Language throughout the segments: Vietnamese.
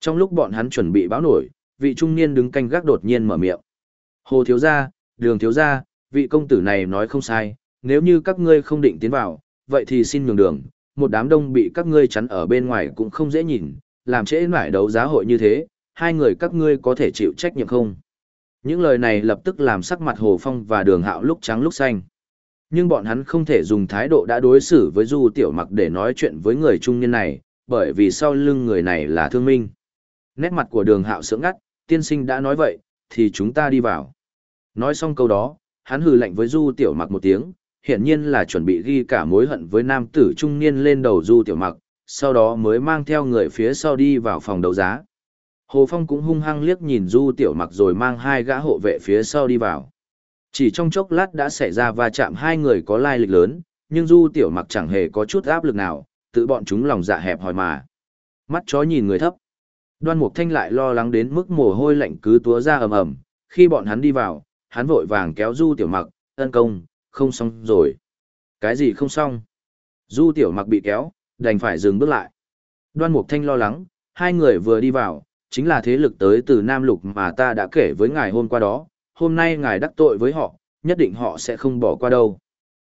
Trong lúc bọn hắn chuẩn bị báo nổi, vị trung niên đứng canh gác đột nhiên mở miệng. Hồ thiếu gia, đường thiếu gia, vị công tử này nói không sai, nếu như các ngươi không định tiến vào, vậy thì xin nhường đường, một đám đông bị các ngươi chắn ở bên ngoài cũng không dễ nhìn, làm trễ mãi đấu giá hội như thế, hai người các ngươi có thể chịu trách nhiệm không? Những lời này lập tức làm sắc mặt Hồ Phong và Đường Hạo lúc trắng lúc xanh. Nhưng bọn hắn không thể dùng thái độ đã đối xử với Du Tiểu Mặc để nói chuyện với người trung niên này, bởi vì sau lưng người này là thương minh. Nét mặt của Đường Hạo sững ngắt, tiên sinh đã nói vậy, thì chúng ta đi vào. Nói xong câu đó, hắn hừ lạnh với Du Tiểu Mặc một tiếng, hiển nhiên là chuẩn bị ghi cả mối hận với nam tử trung niên lên đầu Du Tiểu Mặc, sau đó mới mang theo người phía sau đi vào phòng đấu giá. Hồ Phong cũng hung hăng liếc nhìn Du Tiểu Mặc rồi mang hai gã hộ vệ phía sau đi vào. Chỉ trong chốc lát đã xảy ra va chạm hai người có lai lịch lớn, nhưng Du Tiểu Mặc chẳng hề có chút áp lực nào, tự bọn chúng lòng dạ hẹp hòi mà. Mắt chó nhìn người thấp. Đoan Mục Thanh lại lo lắng đến mức mồ hôi lạnh cứ túa ra ầm ầm, khi bọn hắn đi vào, hắn vội vàng kéo Du Tiểu Mặc, ân công, không xong rồi. Cái gì không xong? Du Tiểu Mặc bị kéo, đành phải dừng bước lại. Đoan Mục Thanh lo lắng, hai người vừa đi vào, chính là thế lực tới từ Nam Lục mà ta đã kể với ngài hôm qua đó, hôm nay ngài đắc tội với họ, nhất định họ sẽ không bỏ qua đâu.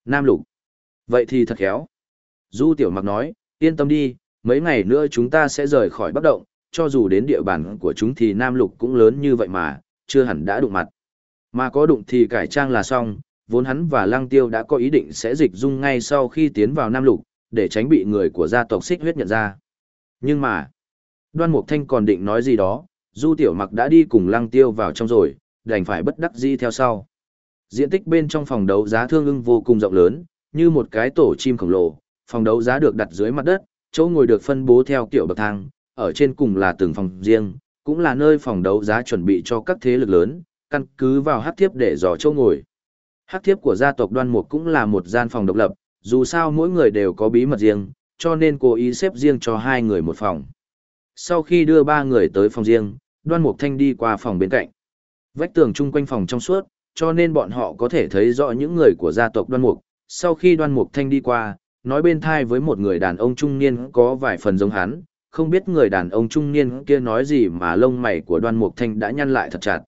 Nam Lục. Vậy thì thật khéo. Du Tiểu Mặc nói, yên tâm đi, mấy ngày nữa chúng ta sẽ rời khỏi Bắc Động, cho dù đến địa bàn của chúng thì Nam Lục cũng lớn như vậy mà, chưa hẳn đã đụng mặt. Mà có đụng thì cải trang là xong, vốn hắn và Lăng Tiêu đã có ý định sẽ dịch dung ngay sau khi tiến vào Nam Lục, để tránh bị người của gia tộc xích huyết nhận ra. Nhưng mà, đoan mục thanh còn định nói gì đó, du tiểu mặc đã đi cùng Lăng Tiêu vào trong rồi, đành phải bất đắc dĩ theo sau. Diện tích bên trong phòng đấu giá thương ưng vô cùng rộng lớn, như một cái tổ chim khổng lồ, phòng đấu giá được đặt dưới mặt đất, chỗ ngồi được phân bố theo kiểu bậc thang, ở trên cùng là từng phòng riêng, cũng là nơi phòng đấu giá chuẩn bị cho các thế lực lớn, căn cứ vào hát thiếp để dò châu ngồi. Hát thiếp của gia tộc đoan mục cũng là một gian phòng độc lập, dù sao mỗi người đều có bí mật riêng, cho nên cố ý xếp riêng cho hai người một phòng. Sau khi đưa ba người tới phòng riêng, đoan mục thanh đi qua phòng bên cạnh. Vách tường chung quanh phòng trong suốt, cho nên bọn họ có thể thấy rõ những người của gia tộc đoan mục. Sau khi đoan mục thanh đi qua, nói bên thai với một người đàn ông trung niên có vài phần giống hắn, không biết người đàn ông trung niên kia nói gì mà lông mày của đoan mục thanh đã nhăn lại thật chặt.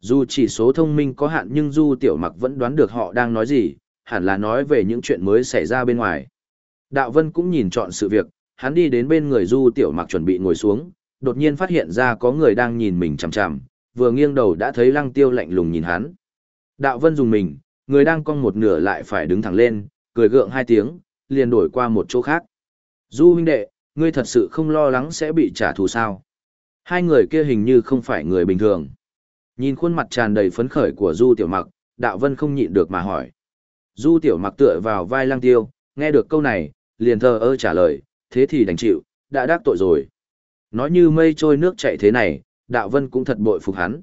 Dù chỉ số thông minh có hạn nhưng Du Tiểu Mặc vẫn đoán được họ đang nói gì, hẳn là nói về những chuyện mới xảy ra bên ngoài. Đạo Vân cũng nhìn chọn sự việc, hắn đi đến bên người Du Tiểu Mặc chuẩn bị ngồi xuống, đột nhiên phát hiện ra có người đang nhìn mình chằm chằm, vừa nghiêng đầu đã thấy Lăng Tiêu lạnh lùng nhìn hắn. Đạo Vân dùng mình, người đang cong một nửa lại phải đứng thẳng lên, cười gượng hai tiếng, liền đổi qua một chỗ khác. Du huynh đệ, ngươi thật sự không lo lắng sẽ bị trả thù sao? Hai người kia hình như không phải người bình thường. Nhìn khuôn mặt tràn đầy phấn khởi của Du Tiểu Mặc, Đạo Vân không nhịn được mà hỏi. Du Tiểu Mặc tựa vào vai Lăng Tiêu, nghe được câu này, liền thờ ơ trả lời, thế thì đành chịu, đã đắc tội rồi. Nói như mây trôi nước chảy thế này, Đạo Vân cũng thật bội phục hắn.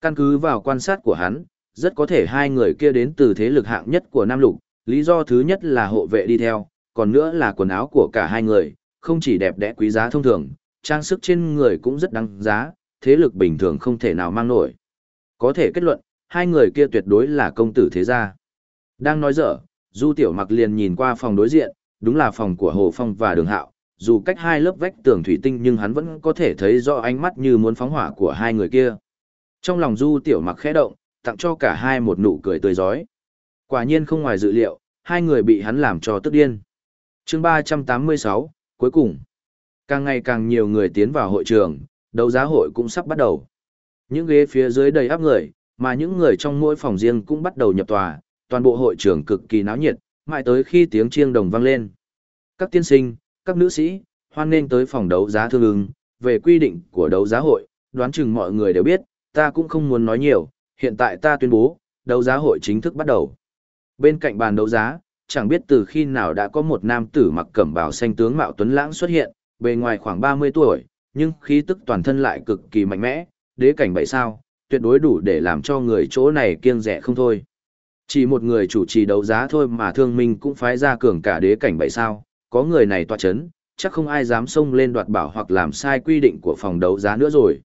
Căn cứ vào quan sát của hắn, rất có thể hai người kia đến từ thế lực hạng nhất của Nam Lục, lý do thứ nhất là hộ vệ đi theo, còn nữa là quần áo của cả hai người, không chỉ đẹp đẽ quý giá thông thường, trang sức trên người cũng rất đáng giá, thế lực bình thường không thể nào mang nổi. Có thể kết luận, hai người kia tuyệt đối là công tử thế gia. Đang nói dở, Du Tiểu Mặc liền nhìn qua phòng đối diện, đúng là phòng của Hồ Phong và Đường Hạo, dù cách hai lớp vách tường thủy tinh nhưng hắn vẫn có thể thấy rõ ánh mắt như muốn phóng hỏa của hai người kia. Trong lòng Du Tiểu Mặc khẽ động, tặng cho cả hai một nụ cười tươi rói. Quả nhiên không ngoài dự liệu, hai người bị hắn làm cho tức điên. Chương 386, cuối cùng, càng ngày càng nhiều người tiến vào hội trường, đấu giá hội cũng sắp bắt đầu. Những ghế phía dưới đầy áp người, mà những người trong mỗi phòng riêng cũng bắt đầu nhập tòa, toàn bộ hội trường cực kỳ náo nhiệt, mãi tới khi tiếng chiêng đồng vang lên. Các tiên sinh, các nữ sĩ, hoan nghênh tới phòng đấu giá thương ưng, về quy định của đấu giá hội, đoán chừng mọi người đều biết, ta cũng không muốn nói nhiều, hiện tại ta tuyên bố, đấu giá hội chính thức bắt đầu. Bên cạnh bàn đấu giá, chẳng biết từ khi nào đã có một nam tử mặc cẩm bào xanh tướng mạo tuấn lãng xuất hiện, bề ngoài khoảng 30 tuổi, nhưng khí tức toàn thân lại cực kỳ mạnh mẽ, đế cảnh bảy sao, tuyệt đối đủ để làm cho người chỗ này kiêng rẻ không thôi. Chỉ một người chủ trì đấu giá thôi mà thương minh cũng phái ra cường cả đế cảnh bảy sao, có người này tọa chấn, chắc không ai dám xông lên đoạt bảo hoặc làm sai quy định của phòng đấu giá nữa rồi.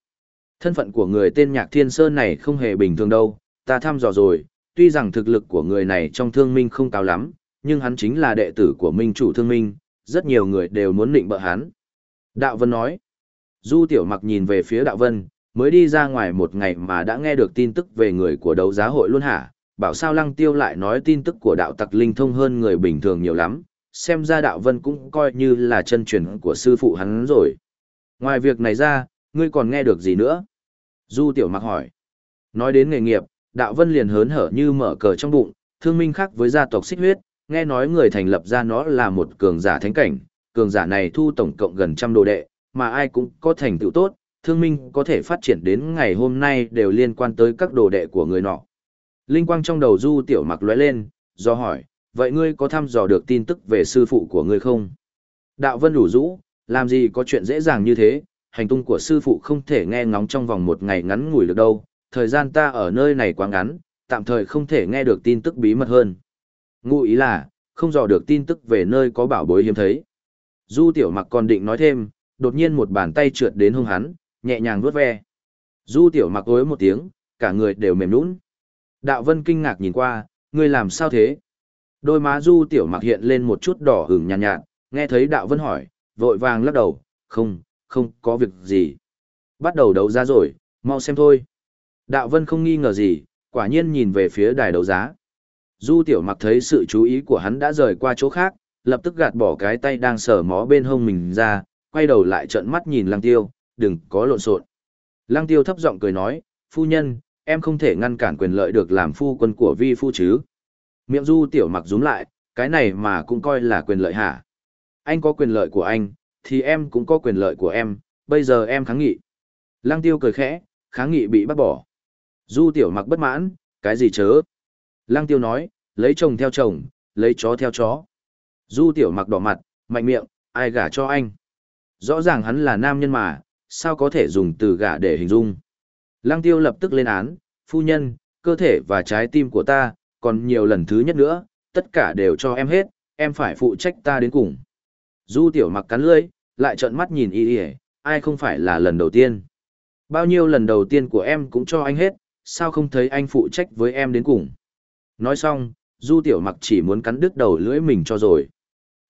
Thân phận của người tên Nhạc Thiên Sơn này không hề bình thường đâu, ta thăm dò rồi, tuy rằng thực lực của người này trong thương minh không cao lắm, nhưng hắn chính là đệ tử của minh chủ thương minh, rất nhiều người đều muốn định bợ hắn. Đạo Vân nói, Du Tiểu Mặc nhìn về phía Đạo Vân, mới đi ra ngoài một ngày mà đã nghe được tin tức về người của đấu giá hội luôn hả? Bảo sao Lăng Tiêu lại nói tin tức của đạo tặc linh thông hơn người bình thường nhiều lắm, xem ra Đạo Vân cũng coi như là chân truyền của sư phụ hắn rồi. Ngoài việc này ra, ngươi còn nghe được gì nữa? Du Tiểu Mặc hỏi. Nói đến nghề nghiệp, Đạo Vân liền hớn hở như mở cờ trong bụng, thương minh khác với gia tộc xích huyết, nghe nói người thành lập ra nó là một cường giả thánh cảnh, cường giả này thu tổng cộng gần trăm đồ đệ, mà ai cũng có thành tựu tốt, thương minh có thể phát triển đến ngày hôm nay đều liên quan tới các đồ đệ của người nọ. Linh quang trong đầu Du Tiểu Mặc lóe lên, do hỏi, vậy ngươi có thăm dò được tin tức về sư phụ của ngươi không? Đạo Vân đủ rũ, làm gì có chuyện dễ dàng như thế, hành tung của sư phụ không thể nghe ngóng trong vòng một ngày ngắn ngủi được đâu, thời gian ta ở nơi này quá ngắn, tạm thời không thể nghe được tin tức bí mật hơn. Ngụ ý là, không dò được tin tức về nơi có bảo bối hiếm thấy. Du tiểu mặc còn định nói thêm, đột nhiên một bàn tay trượt đến hông hắn, nhẹ nhàng vuốt ve. Du tiểu mặc ối một tiếng, cả người đều mềm nũng. Đạo vân kinh ngạc nhìn qua, ngươi làm sao thế? Đôi má du tiểu mặc hiện lên một chút đỏ hửng nhàn nhạt, nhạt, nghe thấy đạo vân hỏi, vội vàng lắc đầu, không, không có việc gì. Bắt đầu đấu giá rồi, mau xem thôi. Đạo vân không nghi ngờ gì, quả nhiên nhìn về phía đài đấu giá. Du tiểu mặc thấy sự chú ý của hắn đã rời qua chỗ khác, lập tức gạt bỏ cái tay đang sờ mó bên hông mình ra, quay đầu lại trợn mắt nhìn lăng tiêu, đừng có lộn xộn. Lăng tiêu thấp giọng cười nói, phu nhân, em không thể ngăn cản quyền lợi được làm phu quân của vi phu chứ. Miệng du tiểu mặc rúm lại, cái này mà cũng coi là quyền lợi hả? Anh có quyền lợi của anh, thì em cũng có quyền lợi của em, bây giờ em kháng nghị. Lăng tiêu cười khẽ, kháng nghị bị bắt bỏ. Du tiểu mặc bất mãn, cái gì chớ? Lăng tiêu nói, lấy chồng theo chồng, lấy chó theo chó. Du tiểu mặc đỏ mặt, mạnh miệng, ai gả cho anh? Rõ ràng hắn là nam nhân mà, sao có thể dùng từ gả để hình dung? Lăng tiêu lập tức lên án, phu nhân, cơ thể và trái tim của ta, còn nhiều lần thứ nhất nữa, tất cả đều cho em hết, em phải phụ trách ta đến cùng. Du tiểu mặc cắn lưỡi, lại trợn mắt nhìn y y, ai không phải là lần đầu tiên. Bao nhiêu lần đầu tiên của em cũng cho anh hết, sao không thấy anh phụ trách với em đến cùng. Nói xong, du tiểu mặc chỉ muốn cắn đứt đầu lưỡi mình cho rồi.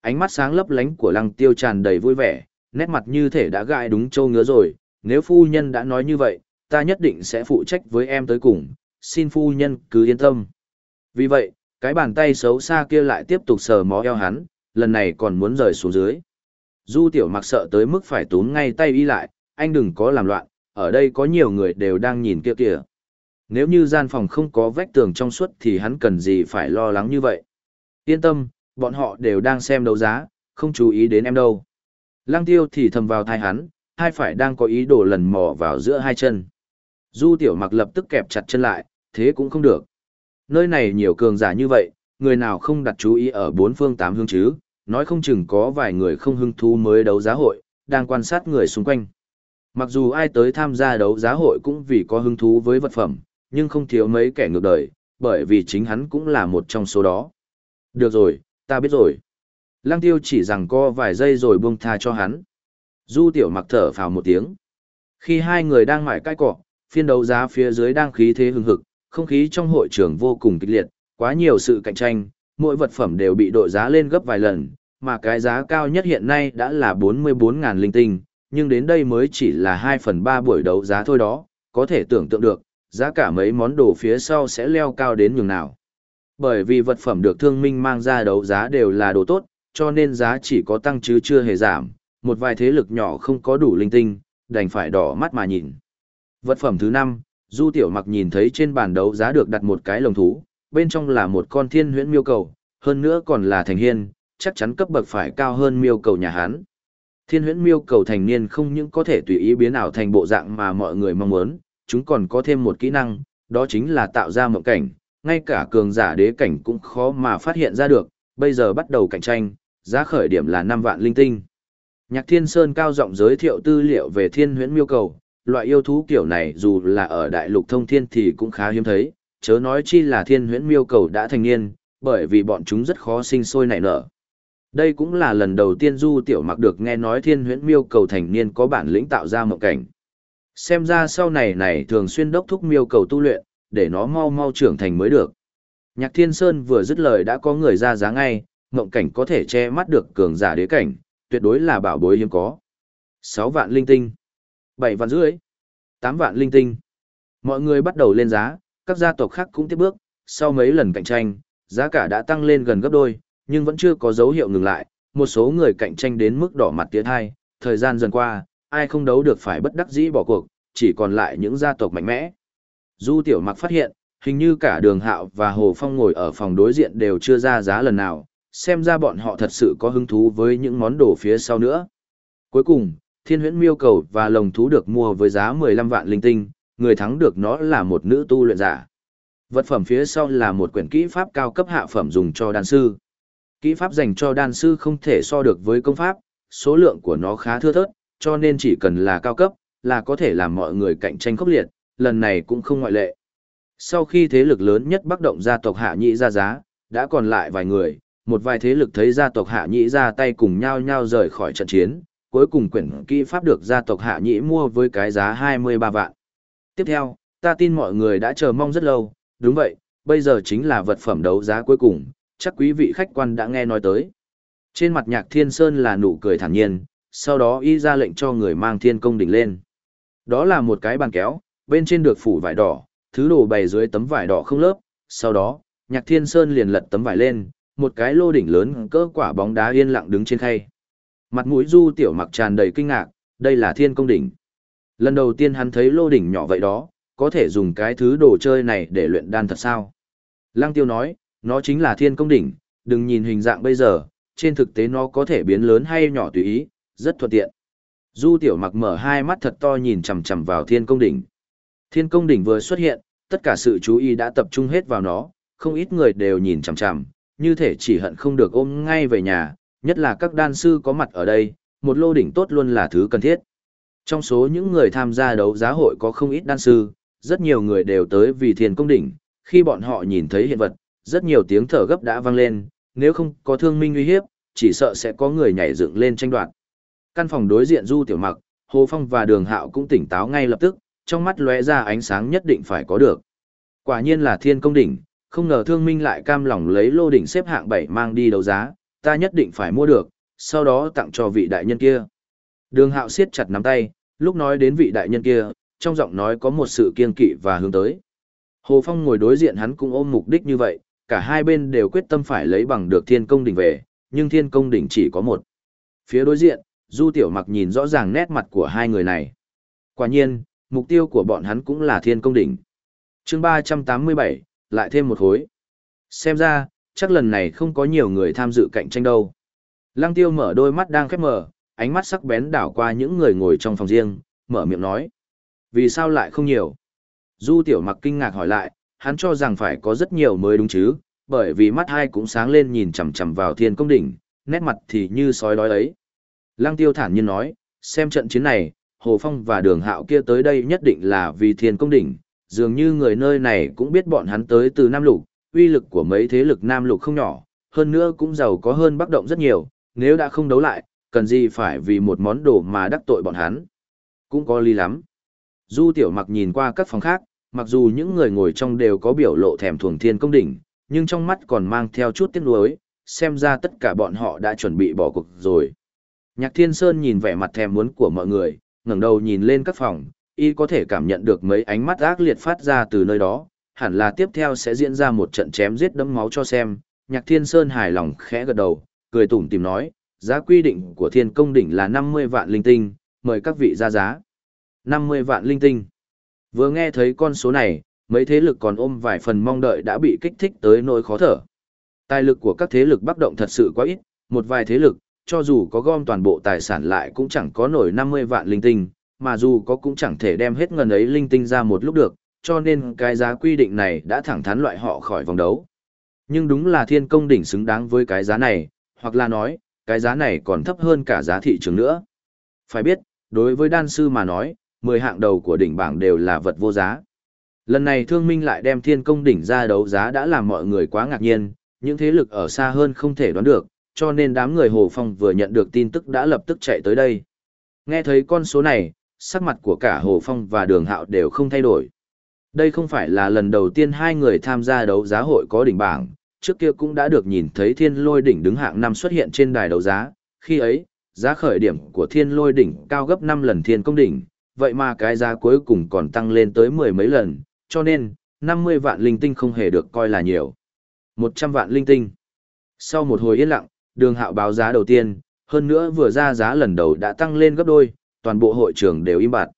Ánh mắt sáng lấp lánh của lăng tiêu tràn đầy vui vẻ, nét mặt như thể đã gãi đúng châu ngứa rồi, nếu phu nhân đã nói như vậy, ta nhất định sẽ phụ trách với em tới cùng, xin phu nhân cứ yên tâm. Vì vậy, cái bàn tay xấu xa kia lại tiếp tục sờ mó eo hắn, lần này còn muốn rời xuống dưới. Du tiểu mặc sợ tới mức phải túm ngay tay y lại, anh đừng có làm loạn, ở đây có nhiều người đều đang nhìn kia kìa. Nếu như gian phòng không có vách tường trong suốt thì hắn cần gì phải lo lắng như vậy. Yên tâm, bọn họ đều đang xem đấu giá, không chú ý đến em đâu. Lăng tiêu thì thầm vào thai hắn, hai phải đang có ý đồ lần mò vào giữa hai chân. Du tiểu mặc lập tức kẹp chặt chân lại, thế cũng không được. Nơi này nhiều cường giả như vậy, người nào không đặt chú ý ở bốn phương tám hướng chứ, nói không chừng có vài người không hứng thú mới đấu giá hội, đang quan sát người xung quanh. Mặc dù ai tới tham gia đấu giá hội cũng vì có hứng thú với vật phẩm, nhưng không thiếu mấy kẻ ngược đời, bởi vì chính hắn cũng là một trong số đó. Được rồi, ta biết rồi. Lăng tiêu chỉ rằng co vài giây rồi buông tha cho hắn. Du tiểu mặc thở phào một tiếng. Khi hai người đang mải cãi cọ, phiên đấu giá phía dưới đang khí thế hừng hực, không khí trong hội trường vô cùng kịch liệt, quá nhiều sự cạnh tranh, mỗi vật phẩm đều bị đội giá lên gấp vài lần, mà cái giá cao nhất hiện nay đã là 44.000 linh tinh, nhưng đến đây mới chỉ là 2 phần 3 buổi đấu giá thôi đó, có thể tưởng tượng được, giá cả mấy món đồ phía sau sẽ leo cao đến nhường nào. Bởi vì vật phẩm được thương minh mang ra đấu giá đều là đồ tốt, cho nên giá chỉ có tăng chứ chưa hề giảm, một vài thế lực nhỏ không có đủ linh tinh, đành phải đỏ mắt mà nhìn. Vật phẩm thứ 5, Du Tiểu Mặc nhìn thấy trên bàn đấu giá được đặt một cái lồng thú, bên trong là một con thiên huyễn miêu cầu, hơn nữa còn là thành hiên, chắc chắn cấp bậc phải cao hơn miêu cầu nhà Hán. Thiên huyễn miêu cầu thành niên không những có thể tùy ý biến ảo thành bộ dạng mà mọi người mong muốn, chúng còn có thêm một kỹ năng, đó chính là tạo ra mộng cảnh, ngay cả cường giả đế cảnh cũng khó mà phát hiện ra được, bây giờ bắt đầu cạnh tranh, giá khởi điểm là 5 vạn linh tinh. Nhạc Thiên Sơn cao giọng giới thiệu tư liệu về thiên huyễn miêu cầu, loại yêu thú kiểu này dù là ở đại lục thông thiên thì cũng khá hiếm thấy, chớ nói chi là thiên huyễn miêu cầu đã thành niên, bởi vì bọn chúng rất khó sinh sôi nảy nở. Đây cũng là lần đầu tiên Du Tiểu Mặc được nghe nói thiên huyễn miêu cầu thành niên có bản lĩnh tạo ra mộng cảnh. Xem ra sau này này thường xuyên đốc thúc miêu cầu tu luyện, để nó mau mau trưởng thành mới được. Nhạc Thiên Sơn vừa dứt lời đã có người ra giá ngay, mộng cảnh có thể che mắt được cường giả đế cảnh, tuyệt đối là bảo bối hiếm có. 6 vạn linh tinh. 7 vạn rưỡi, 8 vạn linh tinh. Mọi người bắt đầu lên giá, các gia tộc khác cũng tiếp bước, sau mấy lần cạnh tranh, giá cả đã tăng lên gần gấp đôi, nhưng vẫn chưa có dấu hiệu ngừng lại, một số người cạnh tranh đến mức đỏ mặt tiến hai, thời gian dần qua, ai không đấu được phải bất đắc dĩ bỏ cuộc, chỉ còn lại những gia tộc mạnh mẽ. Du Tiểu Mặc phát hiện, hình như cả Đường Hạo và Hồ Phong ngồi ở phòng đối diện đều chưa ra giá lần nào, xem ra bọn họ thật sự có hứng thú với những món đồ phía sau nữa. Cuối cùng, Thiên Huyễn Miêu Cầu và lồng thú được mua với giá 15 vạn linh tinh, người thắng được nó là một nữ tu luyện giả. Vật phẩm phía sau là một quyển kỹ pháp cao cấp hạ phẩm dùng cho đan sư. Kỹ pháp dành cho đan sư không thể so được với công pháp, số lượng của nó khá thưa thớt, cho nên chỉ cần là cao cấp, là có thể làm mọi người cạnh tranh khốc liệt, lần này cũng không ngoại lệ. Sau khi thế lực lớn nhất bắc động gia tộc Hạ Nhĩ ra giá, đã còn lại vài người, một vài thế lực thấy gia tộc Hạ Nhĩ ra tay cùng nhau nhau rời khỏi trận chiến, cuối cùng quyển kỹ pháp được gia tộc Hạ Nhĩ mua với cái giá 23 vạn. Tiếp theo, ta tin mọi người đã chờ mong rất lâu, đúng vậy, bây giờ chính là vật phẩm đấu giá cuối cùng, chắc quý vị khách quan đã nghe nói tới. Trên mặt nhạc thiên sơn là nụ cười thản nhiên, sau đó y ra lệnh cho người mang thiên công đỉnh lên. Đó là một cái bàn kéo, bên trên được phủ vải đỏ, thứ đồ bày dưới tấm vải đỏ không lớp, sau đó, nhạc thiên sơn liền lật tấm vải lên, một cái lô đỉnh lớn cỡ quả bóng đá yên lặng đứng trên khay. Mặt mũi du tiểu mặc tràn đầy kinh ngạc, đây là thiên công đỉnh. Lần đầu tiên hắn thấy lô đỉnh nhỏ vậy đó, có thể dùng cái thứ đồ chơi này để luyện đan thật sao? Lăng tiêu nói, nó chính là thiên công đỉnh, đừng nhìn hình dạng bây giờ, trên thực tế nó có thể biến lớn hay nhỏ tùy ý, rất thuận tiện. Du tiểu mặc mở hai mắt thật to nhìn chằm chằm vào thiên công đỉnh. Thiên công đỉnh vừa xuất hiện, tất cả sự chú ý đã tập trung hết vào nó, không ít người đều nhìn chằm chằm, như thể chỉ hận không được ôm ngay về nhà, nhất là các đan sư có mặt ở đây, một lô đỉnh tốt luôn là thứ cần thiết. Trong số những người tham gia đấu giá hội có không ít đan sư, rất nhiều người đều tới vì thiên công đỉnh, khi bọn họ nhìn thấy hiện vật, rất nhiều tiếng thở gấp đã vang lên, nếu không có thương minh uy hiếp, chỉ sợ sẽ có người nhảy dựng lên tranh đoạt. Căn phòng đối diện Du Tiểu Mặc, Hồ Phong và Đường Hạo cũng tỉnh táo ngay lập tức, trong mắt lóe ra ánh sáng nhất định phải có được. Quả nhiên là thiên công đỉnh, không ngờ thương minh lại cam lòng lấy lô đỉnh xếp hạng 7 mang đi đấu giá, ta nhất định phải mua được, sau đó tặng cho vị đại nhân kia. Đường Hạo siết chặt nắm tay, lúc nói đến vị đại nhân kia, trong giọng nói có một sự kiên kỵ và hướng tới. Hồ Phong ngồi đối diện hắn cũng ôm mục đích như vậy, cả hai bên đều quyết tâm phải lấy bằng được thiên công đỉnh về, nhưng thiên công đỉnh chỉ có một. Phía đối diện, Du Tiểu Mặc nhìn rõ ràng nét mặt của hai người này. Quả nhiên, mục tiêu của bọn hắn cũng là thiên công đỉnh. chương 387, lại thêm một hối. Xem ra, chắc lần này không có nhiều người tham dự cạnh tranh đâu. Lăng tiêu mở đôi mắt đang khép mở, ánh mắt sắc bén đảo qua những người ngồi trong phòng riêng, mở miệng nói. Vì sao lại không nhiều? Du tiểu mặc kinh ngạc hỏi lại, hắn cho rằng phải có rất nhiều mới đúng chứ, bởi vì mắt hai cũng sáng lên nhìn chằm chằm vào thiên công đỉnh, nét mặt thì như sói đói ấy. Lăng tiêu thản nhiên nói, xem trận chiến này, Hồ Phong và đường hạo kia tới đây nhất định là vì thiên công đỉnh, dường như người nơi này cũng biết bọn hắn tới từ Nam Lục, uy lực của mấy thế lực Nam Lục không nhỏ, hơn nữa cũng giàu có hơn Bắc Động rất nhiều, nếu đã không đấu lại, cần gì phải vì một món đồ mà đắc tội bọn hắn. Cũng có ly lắm. Du Tiểu Mặc nhìn qua các phòng khác, mặc dù những người ngồi trong đều có biểu lộ thèm thuồng thiên công đỉnh, nhưng trong mắt còn mang theo chút tiếc nuối, xem ra tất cả bọn họ đã chuẩn bị bỏ cuộc rồi. Nhạc Thiên Sơn nhìn vẻ mặt thèm muốn của mọi người, ngẩng đầu nhìn lên các phòng, y có thể cảm nhận được mấy ánh mắt ác liệt phát ra từ nơi đó, hẳn là tiếp theo sẽ diễn ra một trận chém giết đẫm máu cho xem. Nhạc Thiên Sơn hài lòng khẽ gật đầu, cười tủm tìm nói, giá quy định của thiên công đỉnh là 50 vạn linh tinh, mời các vị ra giá. 50 vạn linh tinh. Vừa nghe thấy con số này, mấy thế lực còn ôm vài phần mong đợi đã bị kích thích tới nỗi khó thở. Tài lực của các thế lực bắc động thật sự quá ít, một vài thế lực, cho dù có gom toàn bộ tài sản lại cũng chẳng có nổi 50 vạn linh tinh, mà dù có cũng chẳng thể đem hết ngần ấy linh tinh ra một lúc được, cho nên cái giá quy định này đã thẳng thắn loại họ khỏi vòng đấu. Nhưng đúng là thiên công đỉnh xứng đáng với cái giá này, hoặc là nói, cái giá này còn thấp hơn cả giá thị trường nữa. Phải biết, đối với đan sư mà nói, 10 hạng đầu của đỉnh bảng đều là vật vô giá. Lần này thương minh lại đem thiên công đỉnh ra đấu giá đã làm mọi người quá ngạc nhiên, những thế lực ở xa hơn không thể đoán được, cho nên đám người Hồ Phong vừa nhận được tin tức đã lập tức chạy tới đây. Nghe thấy con số này, sắc mặt của cả Hồ Phong và Đường Hạo đều không thay đổi. Đây không phải là lần đầu tiên hai người tham gia đấu giá hội có đỉnh bảng, trước kia cũng đã được nhìn thấy thiên lôi đỉnh đứng hạng năm xuất hiện trên đài đấu giá, khi ấy, giá khởi điểm của thiên lôi đỉnh cao gấp 5 lần thiên công đỉnh, vậy mà cái giá cuối cùng còn tăng lên tới mười mấy lần, cho nên, 50 vạn linh tinh không hề được coi là nhiều. 100 vạn linh tinh. Sau một hồi yên lặng, đường hạo báo giá đầu tiên, hơn nữa vừa ra giá lần đầu đã tăng lên gấp đôi, toàn bộ hội trường đều im bặt.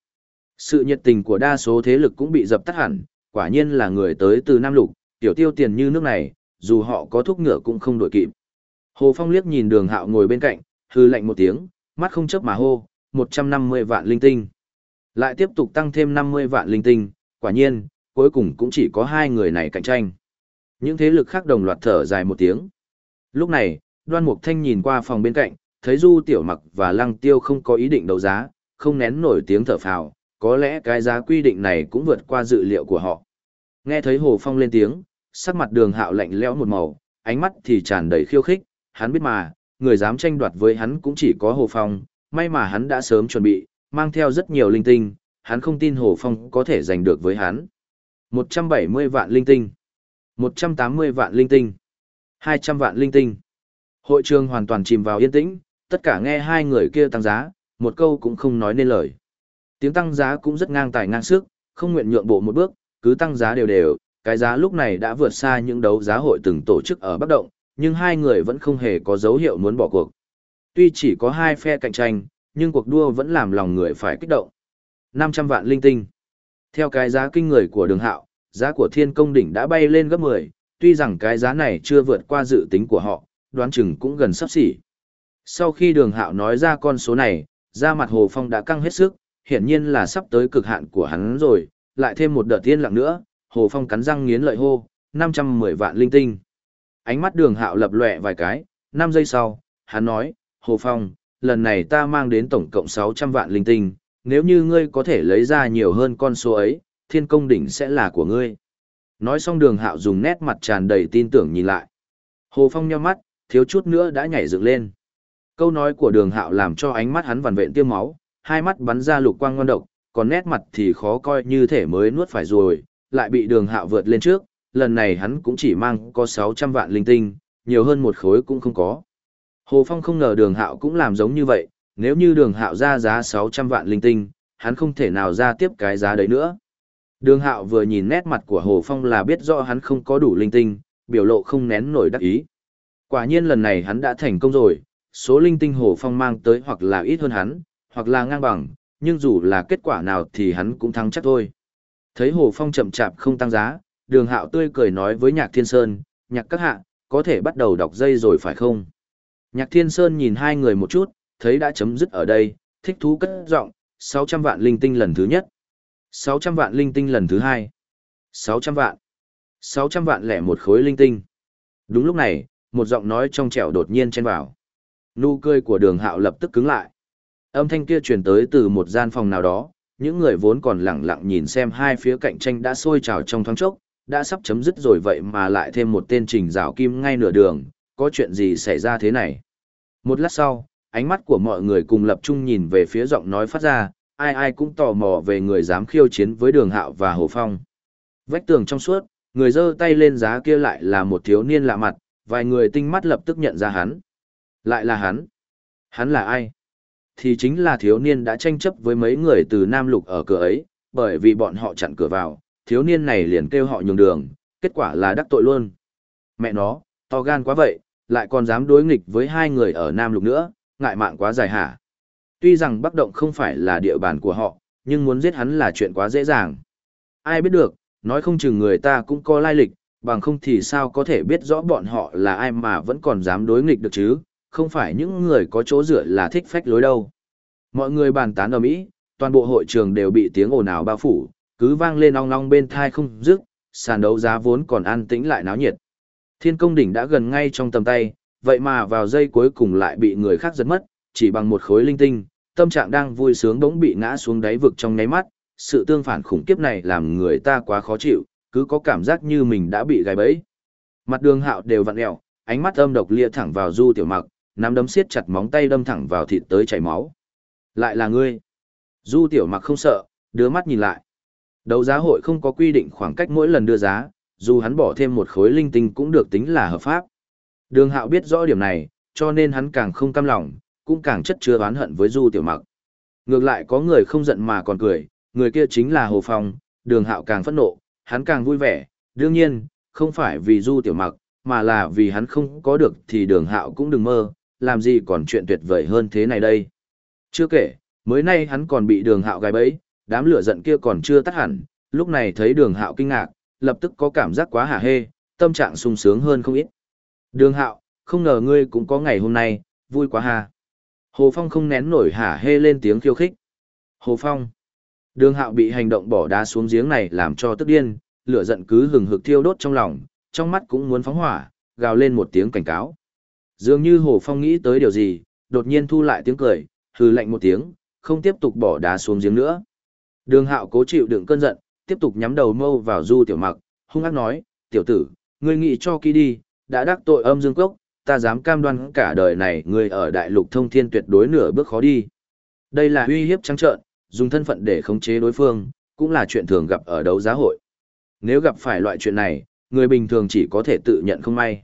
Sự nhiệt tình của đa số thế lực cũng bị dập tắt hẳn, quả nhiên là người tới từ Nam Lục, tiểu tiêu tiền như nước này, dù họ có thúc ngựa cũng không đổi kịp. Hồ Phong liếc nhìn đường hạo ngồi bên cạnh, hư lạnh một tiếng, mắt không chớp mà hô, 150 vạn linh tinh. Lại tiếp tục tăng thêm 50 vạn linh tinh, quả nhiên, cuối cùng cũng chỉ có hai người này cạnh tranh. Những thế lực khác đồng loạt thở dài một tiếng. Lúc này, đoan mục thanh nhìn qua phòng bên cạnh, thấy du tiểu mặc và lăng tiêu không có ý định đấu giá, không nén nổi tiếng thở phào, có lẽ cái giá quy định này cũng vượt qua dự liệu của họ. Nghe thấy Hồ Phong lên tiếng, sắc mặt đường hạo lạnh lẽo một màu, ánh mắt thì tràn đầy khiêu khích, hắn biết mà, người dám tranh đoạt với hắn cũng chỉ có Hồ Phong, may mà hắn đã sớm chuẩn bị, mang theo rất nhiều linh tinh, hắn không tin Hồ Phong có thể giành được với hắn. 170 vạn linh tinh, 180 vạn linh tinh, 200 vạn linh tinh. Hội trường hoàn toàn chìm vào yên tĩnh, tất cả nghe hai người kia tăng giá, một câu cũng không nói nên lời. Tiếng tăng giá cũng rất ngang tài ngang sức, không nguyện nhượng bộ một bước, cứ tăng giá đều đều, cái giá lúc này đã vượt xa những đấu giá hội từng tổ chức ở Bắc Động, nhưng hai người vẫn không hề có dấu hiệu muốn bỏ cuộc. Tuy chỉ có hai phe cạnh tranh, nhưng cuộc đua vẫn làm lòng người phải kích động. 500 vạn linh tinh. Theo cái giá kinh người của đường hạo, giá của thiên công đỉnh đã bay lên gấp 10, tuy rằng cái giá này chưa vượt qua dự tính của họ, đoán chừng cũng gần sắp xỉ. Sau khi đường hạo nói ra con số này, da mặt Hồ Phong đã căng hết sức, hiển nhiên là sắp tới cực hạn của hắn rồi, lại thêm một đợt tiên lặng nữa, Hồ Phong cắn răng nghiến lợi hô, 510 vạn linh tinh. Ánh mắt đường hạo lập lệ vài cái, 5 giây sau, hắn nói, Hồ Phong, lần này ta mang đến tổng cộng 600 vạn linh tinh, nếu như ngươi có thể lấy ra nhiều hơn con số ấy, thiên công đỉnh sẽ là của ngươi. Nói xong đường hạo dùng nét mặt tràn đầy tin tưởng nhìn lại. Hồ Phong nheo mắt, thiếu chút nữa đã nhảy dựng lên. Câu nói của đường hạo làm cho ánh mắt hắn vằn vện tiêm máu, hai mắt bắn ra lục quang ngon độc, còn nét mặt thì khó coi như thể mới nuốt phải rồi, lại bị đường hạo vượt lên trước, lần này hắn cũng chỉ mang có 600 vạn linh tinh, nhiều hơn một khối cũng không có. Hồ Phong không ngờ đường hạo cũng làm giống như vậy, nếu như đường hạo ra giá 600 vạn linh tinh, hắn không thể nào ra tiếp cái giá đấy nữa. Đường hạo vừa nhìn nét mặt của Hồ Phong là biết rõ hắn không có đủ linh tinh, biểu lộ không nén nổi đắc ý. Quả nhiên lần này hắn đã thành công rồi, số linh tinh Hồ Phong mang tới hoặc là ít hơn hắn, hoặc là ngang bằng, nhưng dù là kết quả nào thì hắn cũng thắng chắc thôi. Thấy Hồ Phong chậm chạp không tăng giá, đường hạo tươi cười nói với Nhạc Thiên Sơn, Nhạc các hạ, có thể bắt đầu đọc dây rồi phải không? Nhạc Thiên Sơn nhìn hai người một chút, thấy đã chấm dứt ở đây, thích thú cất giọng, 600 vạn linh tinh lần thứ nhất, 600 vạn linh tinh lần thứ hai, 600 vạn, 600 vạn lẻ một khối linh tinh. Đúng lúc này, một giọng nói trong trẻo đột nhiên chen vào. Nụ cười của đường hạo lập tức cứng lại. Âm thanh kia truyền tới từ một gian phòng nào đó, những người vốn còn lặng lặng nhìn xem hai phía cạnh tranh đã sôi trào trong thoáng chốc, đã sắp chấm dứt rồi vậy mà lại thêm một tên trình rào kim ngay nửa đường, có chuyện gì xảy ra thế này. Một lát sau, ánh mắt của mọi người cùng lập trung nhìn về phía giọng nói phát ra, ai ai cũng tò mò về người dám khiêu chiến với đường hạo và hồ phong. Vách tường trong suốt, người giơ tay lên giá kia lại là một thiếu niên lạ mặt, vài người tinh mắt lập tức nhận ra hắn. Lại là hắn. Hắn là ai? Thì chính là thiếu niên đã tranh chấp với mấy người từ Nam Lục ở cửa ấy, bởi vì bọn họ chặn cửa vào, thiếu niên này liền kêu họ nhường đường, kết quả là đắc tội luôn. Mẹ nó, to gan quá vậy, lại còn dám đối nghịch với hai người ở Nam Lục nữa, ngại mạng quá dài hả. Tuy rằng Bắc Động không phải là địa bàn của họ, nhưng muốn giết hắn là chuyện quá dễ dàng. Ai biết được, nói không chừng người ta cũng có lai lịch, bằng không thì sao có thể biết rõ bọn họ là ai mà vẫn còn dám đối nghịch được chứ, không phải những người có chỗ dựa là thích phách lối đâu. Mọi người bàn tán ở Mỹ, toàn bộ hội trường đều bị tiếng ồn ào bao phủ, cứ vang lên ong ong bên thai không dứt, sàn đấu giá vốn còn an tĩnh lại náo nhiệt. Thiên công đỉnh đã gần ngay trong tầm tay, vậy mà vào giây cuối cùng lại bị người khác giật mất, chỉ bằng một khối linh tinh, tâm trạng đang vui sướng bỗng bị ngã xuống đáy vực trong nháy mắt, sự tương phản khủng khiếp này làm người ta quá khó chịu, cứ có cảm giác như mình đã bị gài bẫy. Mặt đường hạo đều vặn ẹo, ánh mắt âm độc lia thẳng vào du tiểu mặc, nắm đấm siết chặt móng tay đâm thẳng vào thịt tới chảy máu. Lại là ngươi. Du tiểu mặc không sợ, đưa mắt nhìn lại. Đấu giá hội không có quy định khoảng cách mỗi lần đưa giá, dù hắn bỏ thêm một khối linh tinh cũng được tính là hợp pháp. Đường hạo biết rõ điểm này, cho nên hắn càng không cam lòng, cũng càng chất chứa oán hận với Du Tiểu Mặc. Ngược lại có người không giận mà còn cười, người kia chính là Hồ Phong, đường hạo càng phẫn nộ, hắn càng vui vẻ, đương nhiên, không phải vì du tiểu mặc, mà là vì hắn không có được thì đường hạo cũng đừng mơ, làm gì còn chuyện tuyệt vời hơn thế này đây. Chưa kể, mới nay hắn còn bị đường hạo gai bẫy, đám lửa giận kia còn chưa tắt hẳn, lúc này thấy đường hạo kinh ngạc, lập tức có cảm giác quá hả hê, tâm trạng sung sướng hơn không ít. Đường hạo, không ngờ ngươi cũng có ngày hôm nay, vui quá ha. Hồ Phong không nén nổi hả hê lên tiếng khiêu khích. Hồ Phong. Đường hạo bị hành động bỏ đá xuống giếng này làm cho tức điên, lửa giận cứ hừng hực thiêu đốt trong lòng, trong mắt cũng muốn phóng hỏa, gào lên một tiếng cảnh cáo. Dường như Hồ Phong nghĩ tới điều gì, đột nhiên thu lại tiếng cười, hừ lạnh một tiếng, không tiếp tục bỏ đá xuống giếng nữa. Đường hạo cố chịu đựng cơn giận, tiếp tục nhắm đầu mâu vào du tiểu mặc, hung ác nói, tiểu tử, ngươi nghĩ cho kỹ đi, đã đắc tội âm dương cốc, ta dám cam đoan cả đời này ngươi ở đại lục thông thiên tuyệt đối nửa bước khó đi. Đây là uy hiếp trắng trợn, dùng thân phận để khống chế đối phương, cũng là chuyện thường gặp ở đấu giá hội. Nếu gặp phải loại chuyện này, người bình thường chỉ có thể tự nhận không may.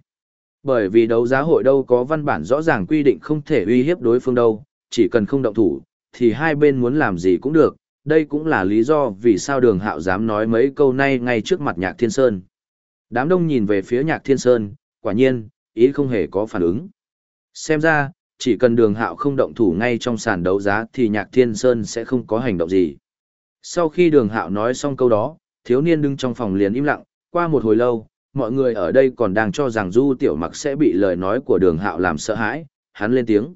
Bởi vì đấu giá hội đâu có văn bản rõ ràng quy định không thể uy hiếp đối phương đâu, chỉ cần không động thủ, thì hai bên muốn làm gì cũng được, đây cũng là lý do vì sao đường hạo dám nói mấy câu này ngay trước mặt nhạc thiên sơn. Đám đông nhìn về phía nhạc thiên sơn, quả nhiên, ý không hề có phản ứng. Xem ra, chỉ cần đường hạo không động thủ ngay trong sàn đấu giá thì nhạc thiên sơn sẽ không có hành động gì. Sau khi đường hạo nói xong câu đó, thiếu niên đứng trong phòng liền im lặng, qua một hồi lâu, mọi người ở đây còn đang cho rằng du tiểu mặc sẽ bị lời nói của đường hạo làm sợ hãi, hắn lên tiếng.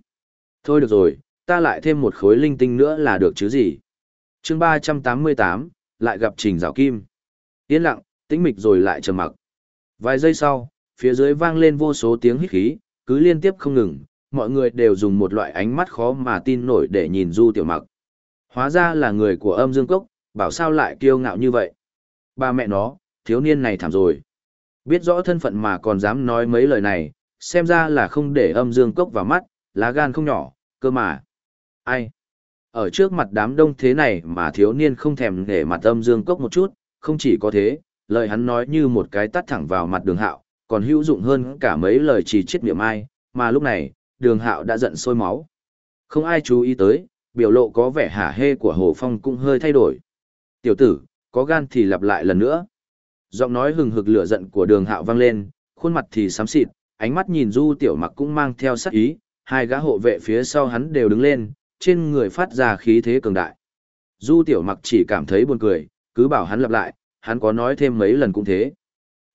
Thôi được rồi, ta lại thêm một khối linh tinh nữa là được chứ gì. chương ba trăm tám mươi tám lại gặp trình rào kim. Yên lặng, tĩnh mịch rồi lại trầm mặc. Vài giây sau, phía dưới vang lên vô số tiếng hít khí, cứ liên tiếp không ngừng, mọi người đều dùng một loại ánh mắt khó mà tin nổi để nhìn du tiểu mặc. Hóa ra là người của âm dương cốc, bảo sao lại kiêu ngạo như vậy. Ba mẹ nó, thiếu niên này thảm rồi. Biết rõ thân phận mà còn dám nói mấy lời này, xem ra là không để âm dương cốc vào mắt, lá gan không nhỏ, cơ mà. Ai? Ở trước mặt đám đông thế này mà thiếu niên không thèm để mặt âm dương cốc một chút, không chỉ có thế, lời hắn nói như một cái tắt thẳng vào mặt đường hạo, còn hữu dụng hơn cả mấy lời chỉ chết miệng ai, mà lúc này, đường hạo đã giận sôi máu. Không ai chú ý tới, biểu lộ có vẻ hả hê của Hồ Phong cũng hơi thay đổi. Tiểu tử, có gan thì lặp lại lần nữa. Giọng nói hừng hực lửa giận của đường hạo vang lên, khuôn mặt thì xám xịt, ánh mắt nhìn du tiểu mặc cũng mang theo sắc ý, hai gã hộ vệ phía sau hắn đều đứng lên, trên người phát ra khí thế cường đại. Du tiểu mặc chỉ cảm thấy buồn cười, cứ bảo hắn lặp lại, hắn có nói thêm mấy lần cũng thế.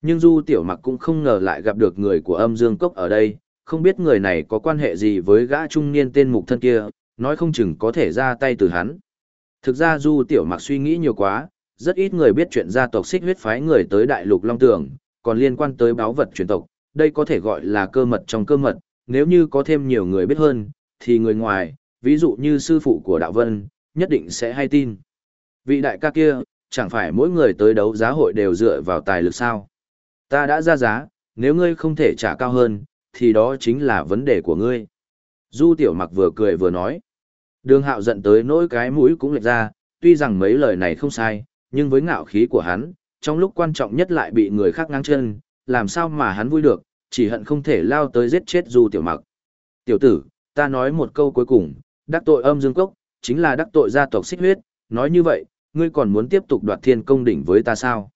Nhưng du tiểu mặc cũng không ngờ lại gặp được người của âm dương cốc ở đây, không biết người này có quan hệ gì với gã trung niên tên mục thân kia, nói không chừng có thể ra tay từ hắn. Thực ra du tiểu mặc suy nghĩ nhiều quá, rất ít người biết chuyện gia tộc xích huyết phái người tới đại lục Long Tường, còn liên quan tới báo vật truyền tộc, đây có thể gọi là cơ mật trong cơ mật, nếu như có thêm nhiều người biết hơn, thì người ngoài, ví dụ như sư phụ của Đạo Vân, nhất định sẽ hay tin. Vị đại ca kia, chẳng phải mỗi người tới đấu giá hội đều dựa vào tài lực sao. Ta đã ra giá, nếu ngươi không thể trả cao hơn, thì đó chính là vấn đề của ngươi. Du tiểu mặc vừa cười vừa nói. Đường hạo giận tới nỗi cái mũi cũng lệch ra, tuy rằng mấy lời này không sai, nhưng với ngạo khí của hắn, trong lúc quan trọng nhất lại bị người khác ngang chân, làm sao mà hắn vui được, chỉ hận không thể lao tới giết chết Du Tiểu Mặc. Tiểu tử, ta nói một câu cuối cùng, đắc tội âm dương cốc, chính là đắc tội gia tộc xích huyết, nói như vậy, ngươi còn muốn tiếp tục đoạt thiên công đỉnh với ta sao?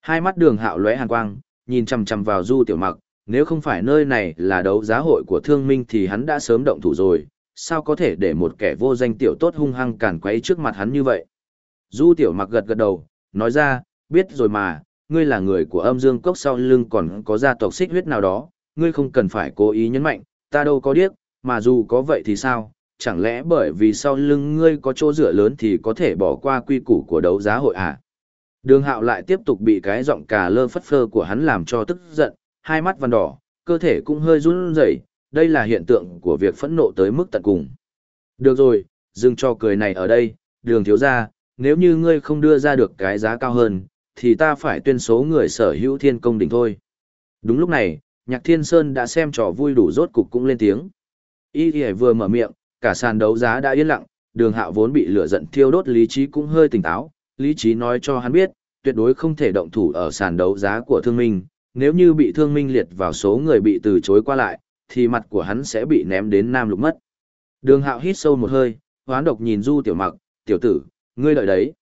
Hai mắt đường hạo lóe hàn quang, nhìn chằm chằm vào Du Tiểu Mặc, nếu không phải nơi này là đấu giá hội của thương minh thì hắn đã sớm động thủ rồi, sao có thể để một kẻ vô danh tiểu tốt hung hăng càn quấy trước mặt hắn như vậy? Du tiểu mặc gật gật đầu, nói ra, biết rồi mà, ngươi là người của âm dương cốc sau lưng còn có gia tộc xích huyết nào đó, ngươi không cần phải cố ý nhấn mạnh, ta đâu có điếc, mà dù có vậy thì sao, chẳng lẽ bởi vì sau lưng ngươi có chỗ dựa lớn thì có thể bỏ qua quy củ của đấu giá hội à? Đường hạo lại tiếp tục bị cái giọng cà lơ phất phơ của hắn làm cho tức giận, hai mắt vằn đỏ, cơ thể cũng hơi run rẩy, đây là hiện tượng của việc phẫn nộ tới mức tận cùng. Được rồi, dừng cho cười này ở đây, đường thiếu ra, nếu như ngươi không đưa ra được cái giá cao hơn, thì ta phải tuyên số người sở hữu thiên công đỉnh thôi. Đúng lúc này, Nhạc Thiên Sơn đã xem trò vui đủ rốt cục cũng lên tiếng. Y Y vừa mở miệng, cả sàn đấu giá đã yên lặng, đường hạo vốn bị lửa giận thiêu đốt lý trí cũng hơi tỉnh táo, lý trí nói cho hắn biết, tuyệt đối không thể động thủ ở sàn đấu giá của thương minh, nếu như bị thương minh liệt vào số người bị từ chối qua lại, thì mặt của hắn sẽ bị ném đến nam lục mất. Đường hạo hít sâu một hơi, hoán độc nhìn du tiểu mặc, tiểu tử, ngươi đợi đấy.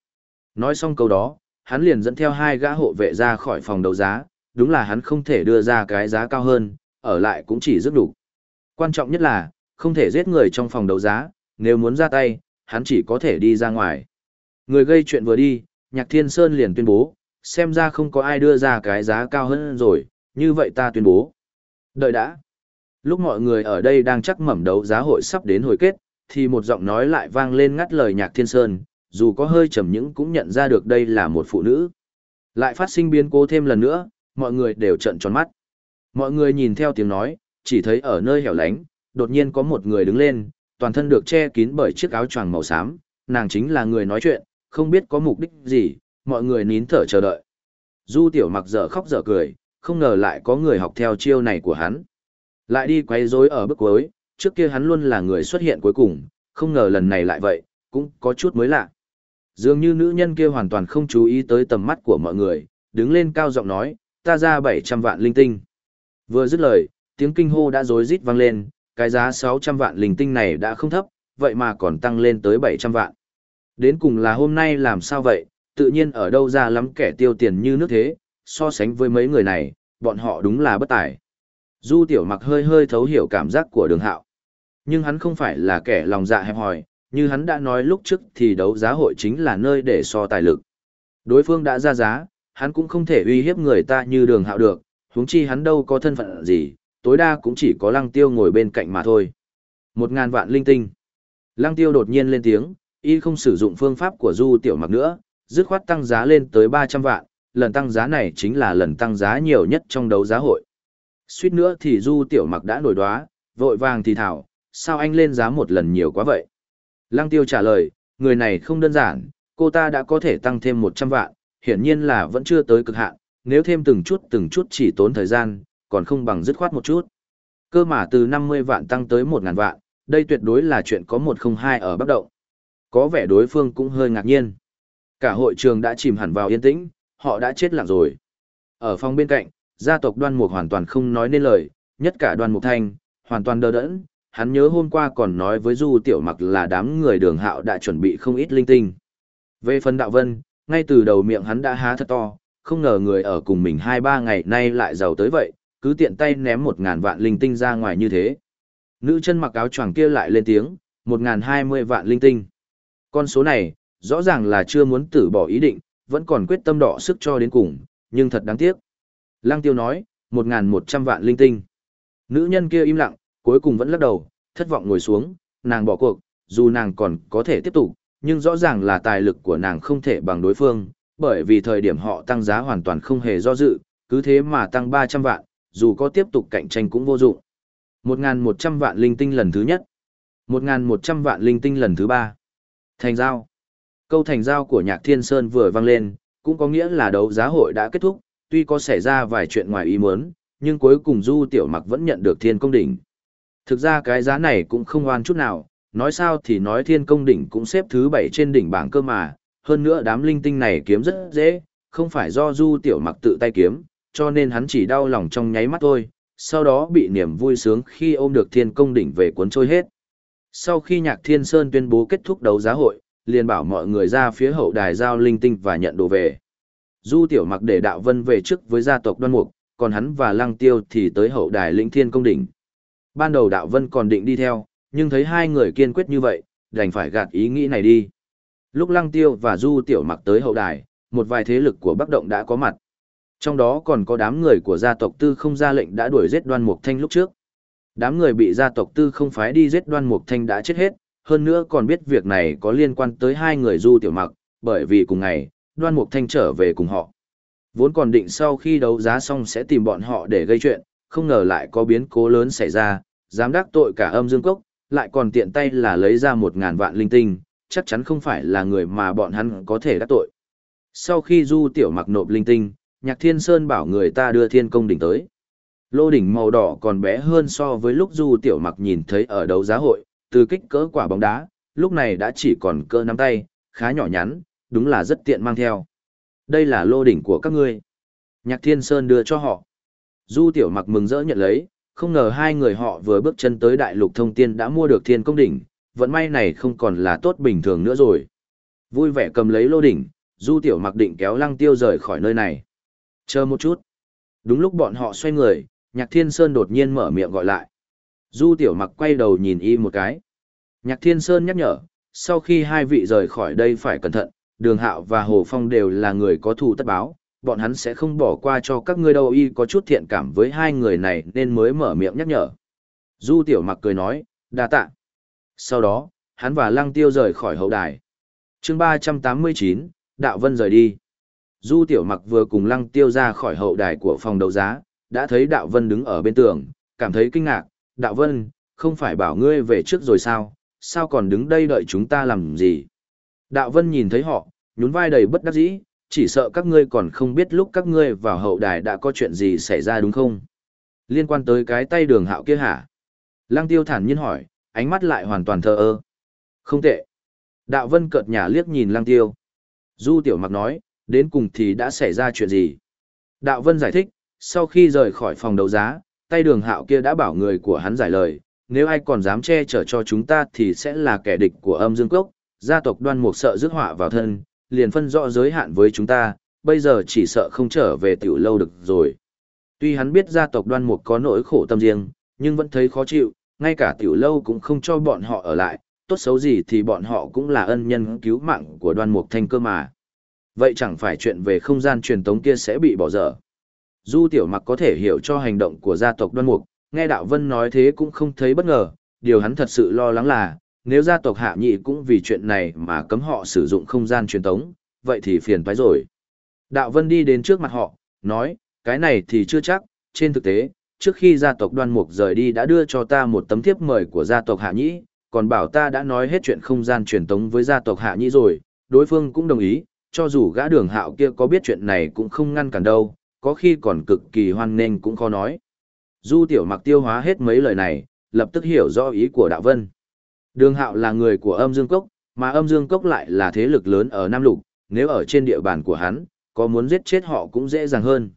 Nói xong câu đó, hắn liền dẫn theo hai gã hộ vệ ra khỏi phòng đấu giá, đúng là hắn không thể đưa ra cái giá cao hơn, ở lại cũng chỉ rất đủ. Quan trọng nhất là, không thể giết người trong phòng đấu giá, nếu muốn ra tay, hắn chỉ có thể đi ra ngoài. Người gây chuyện vừa đi, Nhạc Thiên Sơn liền tuyên bố, xem ra không có ai đưa ra cái giá cao hơn rồi, như vậy ta tuyên bố. Đợi đã. Lúc mọi người ở đây đang chắc mẩm đấu giá hội sắp đến hồi kết, thì một giọng nói lại vang lên ngắt lời Nhạc Thiên Sơn, dù có hơi trầm những cũng nhận ra được đây là một phụ nữ. Lại phát sinh biến cố thêm lần nữa, mọi người đều trợn tròn mắt. Mọi người nhìn theo tiếng nói, chỉ thấy ở nơi hẻo lánh, đột nhiên có một người đứng lên, toàn thân được che kín bởi chiếc áo choàng màu xám, nàng chính là người nói chuyện, không biết có mục đích gì, mọi người nín thở chờ đợi. Du tiểu mặc dở khóc dở cười, không ngờ lại có người học theo chiêu này của hắn. Lại đi quay rối ở bước cuối, trước kia hắn luôn là người xuất hiện cuối cùng, không ngờ lần này lại vậy, cũng có chút mới lạ. Dường như nữ nhân kia hoàn toàn không chú ý tới tầm mắt của mọi người, đứng lên cao giọng nói, ta ra 700 vạn linh tinh. Vừa dứt lời, tiếng kinh hô đã rối rít vang lên, cái giá 600 vạn linh tinh này đã không thấp, vậy mà còn tăng lên tới 700 vạn. Đến cùng là hôm nay làm sao vậy, tự nhiên ở đâu ra lắm kẻ tiêu tiền như nước thế, so sánh với mấy người này, bọn họ đúng là bất tài. Du tiểu mặc hơi hơi thấu hiểu cảm giác của đường hạo. Nhưng hắn không phải là kẻ lòng dạ hẹp hòi, như hắn đã nói lúc trước thì đấu giá hội chính là nơi để so tài lực. Đối phương đã ra giá, hắn cũng không thể uy hiếp người ta như đường hạo được, huống chi hắn đâu có thân phận gì, tối đa cũng chỉ có lăng tiêu ngồi bên cạnh mà thôi. Một ngàn vạn linh tinh. Lăng tiêu đột nhiên lên tiếng, y không sử dụng phương pháp của du tiểu mặc nữa, dứt khoát tăng giá lên tới 300 vạn, lần tăng giá này chính là lần tăng giá nhiều nhất trong đấu giá hội. Suýt nữa thì du tiểu mặc đã nổi đoá, vội vàng thì thảo, sao anh lên giá một lần nhiều quá vậy? Lăng tiêu trả lời, người này không đơn giản, cô ta đã có thể tăng thêm 100 vạn, hiển nhiên là vẫn chưa tới cực hạn, nếu thêm từng chút từng chút chỉ tốn thời gian, còn không bằng dứt khoát một chút. Cơ mà từ 50 vạn tăng tới 1.000 vạn, đây tuyệt đối là chuyện có 102 ở Bắc Động. Có vẻ đối phương cũng hơi ngạc nhiên. Cả hội trường đã chìm hẳn vào yên tĩnh, họ đã chết lặng rồi. Ở phòng bên cạnh, gia tộc đoan mục hoàn toàn không nói nên lời, nhất cả đoan mục thanh, hoàn toàn đờ đẫn. Hắn nhớ hôm qua còn nói với Du Tiểu Mặc là đám người đường hạo đã chuẩn bị không ít linh tinh. Về phần đạo vân, ngay từ đầu miệng hắn đã há thật to, không ngờ người ở cùng mình hai ba ngày nay lại giàu tới vậy, cứ tiện tay ném một ngàn vạn linh tinh ra ngoài như thế. Nữ chân mặc áo choàng kia lại lên tiếng, một ngàn hai mươi vạn linh tinh. Con số này, rõ ràng là chưa muốn từ bỏ ý định, vẫn còn quyết tâm đỏ sức cho đến cùng, nhưng thật đáng tiếc. Lăng tiêu nói, một ngàn một trăm vạn linh tinh. Nữ nhân kia im lặng, cuối cùng vẫn lắc đầu, thất vọng ngồi xuống, nàng bỏ cuộc, dù nàng còn có thể tiếp tục, nhưng rõ ràng là tài lực của nàng không thể bằng đối phương, bởi vì thời điểm họ tăng giá hoàn toàn không hề do dự, cứ thế mà tăng 300 vạn, dù có tiếp tục cạnh tranh cũng vô dụng. 1.100 vạn linh tinh lần thứ nhất. 1.100 vạn linh tinh lần thứ ba. Thành giao. Câu thành giao của Nhạc Thiên Sơn vừa vang lên, cũng có nghĩa là đấu giá hội đã kết thúc, tuy có xảy ra vài chuyện ngoài ý muốn, nhưng cuối cùng Du Tiểu Mặc vẫn nhận được Thiên Công Đỉnh. Thực ra cái giá này cũng không oan chút nào, nói sao thì nói Thiên Công Đỉnh cũng xếp thứ 7 trên đỉnh bảng cơ mà, hơn nữa đám linh tinh này kiếm rất dễ, không phải do Du Tiểu Mặc tự tay kiếm, cho nên hắn chỉ đau lòng trong nháy mắt thôi, sau đó bị niềm vui sướng khi ôm được Thiên Công Đỉnh về cuốn trôi hết. Sau khi Nhạc Thiên Sơn tuyên bố kết thúc đấu giá hội, liền bảo mọi người ra phía hậu đài giao linh tinh và nhận đồ về. Du Tiểu Mặc để Đạo Vân về trước với gia tộc Đoan Mục, còn hắn và Lăng Tiêu thì tới hậu đài lĩnh Thiên Công Đỉnh. Ban đầu Đạo Vân còn định đi theo, nhưng thấy hai người kiên quyết như vậy, đành phải gạt ý nghĩ này đi. Lúc Lăng Tiêu và Du Tiểu Mặc tới hậu đài, một vài thế lực của Bắc Động đã có mặt. Trong đó còn có đám người của gia tộc Tư không ra lệnh đã đuổi giết Đoan Mục Thanh lúc trước. Đám người bị gia tộc Tư không phái đi giết Đoan Mục Thanh đã chết hết, hơn nữa còn biết việc này có liên quan tới hai người Du Tiểu Mặc, bởi vì cùng ngày, Đoan Mục Thanh trở về cùng họ. Vốn còn định sau khi đấu giá xong sẽ tìm bọn họ để gây chuyện, không ngờ lại có biến cố lớn xảy ra, dám đắc tội cả âm dương cốc, lại còn tiện tay là lấy ra một ngàn vạn linh tinh, chắc chắn không phải là người mà bọn hắn có thể đắc tội. Sau khi Du Tiểu Mặc nộp linh tinh, Nhạc Thiên Sơn bảo người ta đưa thiên công đỉnh tới. Lô đỉnh màu đỏ còn bé hơn so với lúc Du Tiểu Mặc nhìn thấy ở đấu giá hội, từ kích cỡ quả bóng đá, lúc này đã chỉ còn cỡ nắm tay, khá nhỏ nhắn, đúng là rất tiện mang theo. Đây là lô đỉnh của các ngươi. Nhạc Thiên Sơn đưa cho họ. Du Tiểu Mặc mừng rỡ nhận lấy, không ngờ hai người họ vừa bước chân tới đại lục thông tiên đã mua được thiên công đỉnh, vận may này không còn là tốt bình thường nữa rồi. Vui vẻ cầm lấy lô đỉnh, Du Tiểu Mặc định kéo Lăng Tiêu rời khỏi nơi này. Chờ một chút. Đúng lúc bọn họ xoay người, Nhạc Thiên Sơn đột nhiên mở miệng gọi lại. Du Tiểu Mặc quay đầu nhìn y một cái. Nhạc Thiên Sơn nhắc nhở, sau khi hai vị rời khỏi đây phải cẩn thận, Đường Hạo và Hồ Phong đều là người có thù tất báo, bọn hắn sẽ không bỏ qua cho các ngươi đâu y có chút thiện cảm với hai người này nên mới mở miệng nhắc nhở. Du Tiểu Mặc cười nói, đa tạ. Sau đó, hắn và Lăng Tiêu rời khỏi hậu đài. chương 389, Đạo Vân rời đi. Du Tiểu Mặc vừa cùng Lăng Tiêu ra khỏi hậu đài của phòng đấu giá, đã thấy Đạo Vân đứng ở bên tường, cảm thấy kinh ngạc. Đạo Vân, không phải bảo ngươi về trước rồi sao, sao còn đứng đây đợi chúng ta làm gì? Đạo Vân nhìn thấy họ, nhún vai đầy bất đắc dĩ, chỉ sợ các ngươi còn không biết lúc các ngươi vào hậu đài đã có chuyện gì xảy ra đúng không? Liên quan tới cái tay đường hạo kia hả? Lăng tiêu thản nhiên hỏi, ánh mắt lại hoàn toàn thờ ơ. Không tệ. Đạo Vân cợt nhả liếc nhìn lăng tiêu. Du tiểu mặc nói, đến cùng thì đã xảy ra chuyện gì? Đạo Vân giải thích, sau khi rời khỏi phòng đấu giá, tay đường hạo kia đã bảo người của hắn giải lời, nếu ai còn dám che chở cho chúng ta thì sẽ là kẻ địch của âm dương cốc, gia tộc đoan mục sợ rước họa vào thân, liền phân rõ giới hạn với chúng ta, bây giờ chỉ sợ không trở về tiểu lâu được rồi. Tuy hắn biết gia tộc đoan mục có nỗi khổ tâm riêng, nhưng vẫn thấy khó chịu, ngay cả tiểu lâu cũng không cho bọn họ ở lại, tốt xấu gì thì bọn họ cũng là ân nhân cứu mạng của đoan mục thanh cơ mà. Vậy chẳng phải chuyện về không gian truyền tống kia sẽ bị bỏ dở. Du tiểu mặc có thể hiểu cho hành động của gia tộc đoan mục, nghe đạo vân nói thế cũng không thấy bất ngờ, điều hắn thật sự lo lắng là, nếu gia tộc hạ nhị cũng vì chuyện này mà cấm họ sử dụng không gian truyền tống, vậy thì phiền toái rồi. Đạo Vân đi đến trước mặt họ, nói, cái này thì chưa chắc, trên thực tế, trước khi gia tộc đoan mục rời đi đã đưa cho ta một tấm thiếp mời của gia tộc hạ nhĩ, còn bảo ta đã nói hết chuyện không gian truyền tống với gia tộc hạ nhĩ rồi, đối phương cũng đồng ý, cho dù gã đường hạo kia có biết chuyện này cũng không ngăn cản đâu, có khi còn cực kỳ hoan nghênh cũng khó nói. Du tiểu mặc tiêu hóa hết mấy lời này, lập tức hiểu rõ ý của đạo vân. Đường hạo là người của âm dương cốc, mà âm dương cốc lại là thế lực lớn ở Nam Lục, nếu ở trên địa bàn của hắn, có muốn giết chết họ cũng dễ dàng hơn.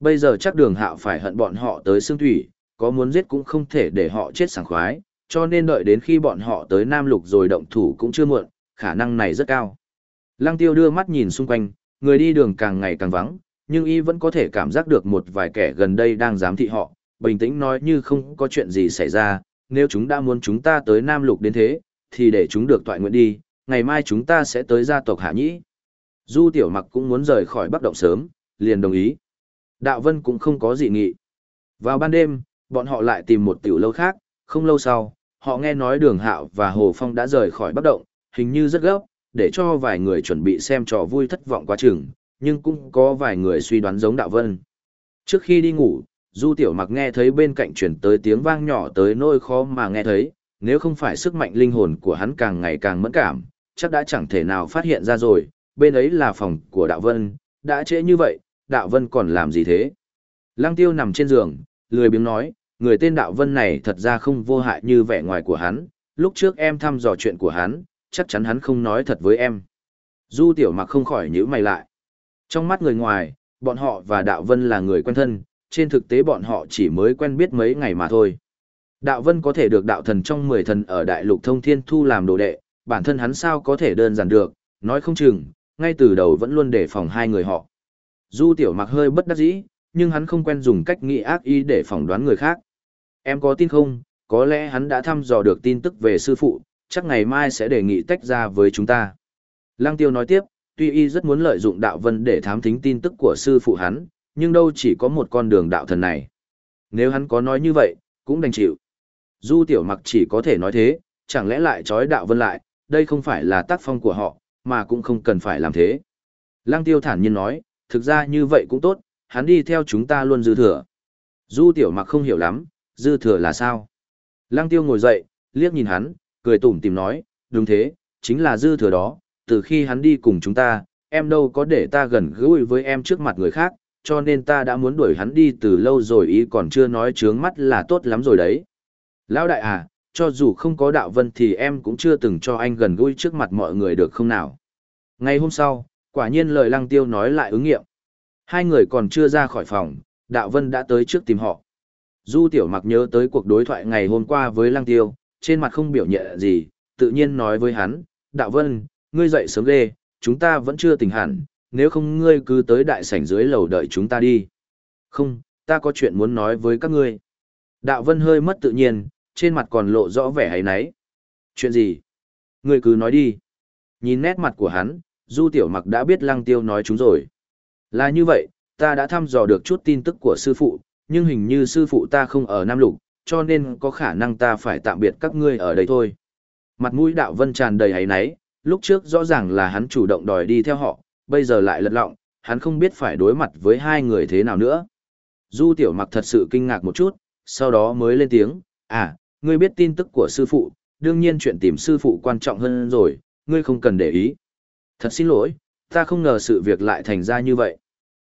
Bây giờ chắc đường hạo phải hận bọn họ tới xương thủy, có muốn giết cũng không thể để họ chết sảng khoái, cho nên đợi đến khi bọn họ tới Nam Lục rồi động thủ cũng chưa muộn, khả năng này rất cao. Lăng tiêu đưa mắt nhìn xung quanh, người đi đường càng ngày càng vắng, nhưng y vẫn có thể cảm giác được một vài kẻ gần đây đang giám thị họ, bình tĩnh nói như không có chuyện gì xảy ra, nếu chúng đã muốn chúng ta tới Nam Lục đến thế, thì để chúng được tọa nguyện đi, ngày mai chúng ta sẽ tới gia tộc Hạ Nhĩ. Du Tiểu Mặc cũng muốn rời khỏi Bắc Động sớm, liền đồng ý. Đạo Vân cũng không có gì nghị. Vào ban đêm, bọn họ lại tìm một tiểu lâu khác, không lâu sau, họ nghe nói Đường Hạo và Hồ Phong đã rời khỏi Bắc Động, hình như rất gấp, để cho vài người chuẩn bị xem trò vui thất vọng quá chừng, nhưng cũng có vài người suy đoán giống Đạo Vân. Trước khi đi ngủ, Du Tiểu Mặc nghe thấy bên cạnh chuyển tới tiếng vang nhỏ tới nỗi khó mà nghe thấy, nếu không phải sức mạnh linh hồn của hắn càng ngày càng mẫn cảm, chắc đã chẳng thể nào phát hiện ra rồi, bên ấy là phòng của Đạo Vân, đã trễ như vậy, Đạo Vân còn làm gì thế? Lăng Tiêu nằm trên giường, lười biếng nói, người tên Đạo Vân này thật ra không vô hại như vẻ ngoài của hắn, lúc trước em thăm dò chuyện của hắn, chắc chắn hắn không nói thật với em. Du Tiểu Mặc không khỏi nhíu mày lại. Trong mắt người ngoài, bọn họ và Đạo Vân là người quen thân, trên thực tế bọn họ chỉ mới quen biết mấy ngày mà thôi. Đạo Vân có thể được đạo thần trong 10 thần ở đại lục thông thiên thu làm đồ đệ, bản thân hắn sao có thể đơn giản được, nói không chừng, ngay từ đầu vẫn luôn đề phòng hai người họ. Du tiểu mặc hơi bất đắc dĩ, nhưng hắn không quen dùng cách nghĩ ác ý để phỏng đoán người khác. Em có tin không, có lẽ hắn đã thăm dò được tin tức về sư phụ, chắc ngày mai sẽ đề nghị tách ra với chúng ta. Lăng tiêu nói tiếp, tuy y rất muốn lợi dụng đạo vân để thám thính tin tức của sư phụ hắn, nhưng đâu chỉ có một con đường đạo thần này. Nếu hắn có nói như vậy, cũng đành chịu. Du tiểu mặc chỉ có thể nói thế, chẳng lẽ lại trói đạo vân lại, đây không phải là tác phong của họ, mà cũng không cần phải làm thế. Lăng tiêu thản nhiên nói, thực ra như vậy cũng tốt, hắn đi theo chúng ta luôn dư thừa. Du tiểu mặc không hiểu lắm, dư thừa là sao? Lăng tiêu ngồi dậy, liếc nhìn hắn, cười tủm tìm nói, đúng thế, chính là dư thừa đó, từ khi hắn đi cùng chúng ta, em đâu có để ta gần gũi với em trước mặt người khác, cho nên ta đã muốn đuổi hắn đi từ lâu rồi ý còn chưa nói trướng mắt là tốt lắm rồi đấy. Lão đại à, cho dù không có đạo vân thì em cũng chưa từng cho anh gần gũi trước mặt mọi người được không nào. Ngày hôm sau, quả nhiên lời lăng tiêu nói lại ứng nghiệm. Hai người còn chưa ra khỏi phòng, đạo vân đã tới trước tìm họ. Du tiểu mặc nhớ tới cuộc đối thoại ngày hôm qua với lăng tiêu, trên mặt không biểu nhẹ gì, tự nhiên nói với hắn, Đạo Vân, ngươi dậy sớm ghê, chúng ta vẫn chưa tỉnh hẳn, nếu không ngươi cứ tới đại sảnh dưới lầu đợi chúng ta đi. Không, ta có chuyện muốn nói với các ngươi. Đạo Vân hơi mất tự nhiên, trên mặt còn lộ rõ vẻ hay náy. Chuyện gì? Ngươi cứ nói đi. Nhìn nét mặt của hắn, Du Tiểu Mặc đã biết Lăng Tiêu nói chúng rồi. Là như vậy, ta đã thăm dò được chút tin tức của sư phụ, nhưng hình như sư phụ ta không ở Nam Lục, cho nên có khả năng ta phải tạm biệt các ngươi ở đây thôi. Mặt mũi đạo vân tràn đầy hấy náy, lúc trước rõ ràng là hắn chủ động đòi đi theo họ, bây giờ lại lật lọng, hắn không biết phải đối mặt với hai người thế nào nữa. Du tiểu mặc thật sự kinh ngạc một chút, sau đó mới lên tiếng, à, ngươi biết tin tức của sư phụ, đương nhiên chuyện tìm sư phụ quan trọng hơn rồi, ngươi không cần để ý. Thật xin lỗi, ta không ngờ sự việc lại thành ra như vậy.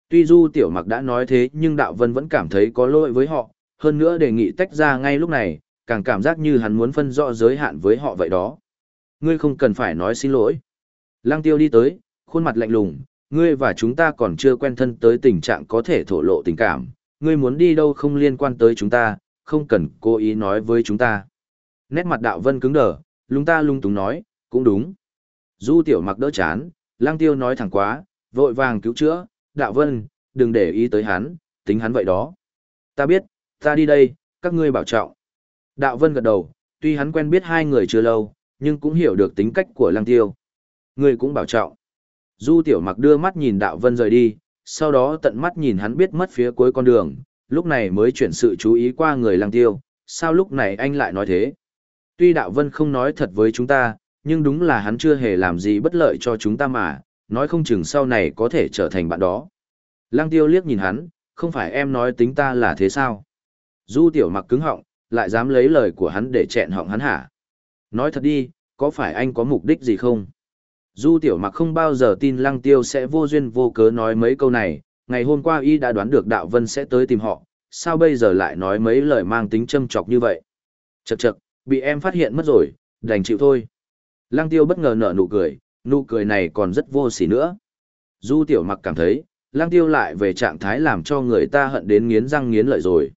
Tuy Du Tiểu Mặc đã nói thế nhưng Đạo Vân vẫn cảm thấy có lỗi với họ, hơn nữa đề nghị tách ra ngay lúc này, càng cảm giác như hắn muốn phân rõ giới hạn với họ vậy đó. Ngươi không cần phải nói xin lỗi. Lăng Tiêu đi tới, khuôn mặt lạnh lùng, ngươi và chúng ta còn chưa quen thân tới tình trạng có thể thổ lộ tình cảm, ngươi muốn đi đâu không liên quan tới chúng ta, không cần cố ý nói với chúng ta. Nét mặt Đạo Vân cứng đờ, lung ta lung túng nói, cũng đúng. Du Tiểu Mặc đỡ chán, Lăng Tiêu nói thẳng quá, vội vàng cứu chữa, Đạo Vân, đừng để ý tới hắn, tính hắn vậy đó. Ta biết, ta đi đây, các ngươi bảo trọng. Đạo Vân gật đầu, tuy hắn quen biết hai người chưa lâu, nhưng cũng hiểu được tính cách của Lăng Tiêu. người cũng bảo trọng. Du Tiểu Mặc đưa mắt nhìn Đạo Vân rời đi, sau đó tận mắt nhìn hắn biết mất phía cuối con đường, lúc này mới chuyển sự chú ý qua người Lăng Tiêu, sao lúc này anh lại nói thế? Tuy Đạo Vân không nói thật với chúng ta, nhưng đúng là hắn chưa hề làm gì bất lợi cho chúng ta mà, nói không chừng sau này có thể trở thành bạn đó. Lăng tiêu liếc nhìn hắn, không phải em nói tính ta là thế sao? Du tiểu mặc cứng họng, lại dám lấy lời của hắn để chẹn họng hắn hả? Nói thật đi, có phải anh có mục đích gì không? Du tiểu mặc không bao giờ tin lăng tiêu sẽ vô duyên vô cớ nói mấy câu này, ngày hôm qua y đã đoán được đạo vân sẽ tới tìm họ, sao bây giờ lại nói mấy lời mang tính châm chọc như vậy? Chậc chậc, bị em phát hiện mất rồi, đành chịu thôi. Lăng tiêu bất ngờ nở nụ cười, nụ cười này còn rất vô sỉ nữa. Du tiểu mặc cảm thấy, lang tiêu lại về trạng thái làm cho người ta hận đến nghiến răng nghiến lợi rồi.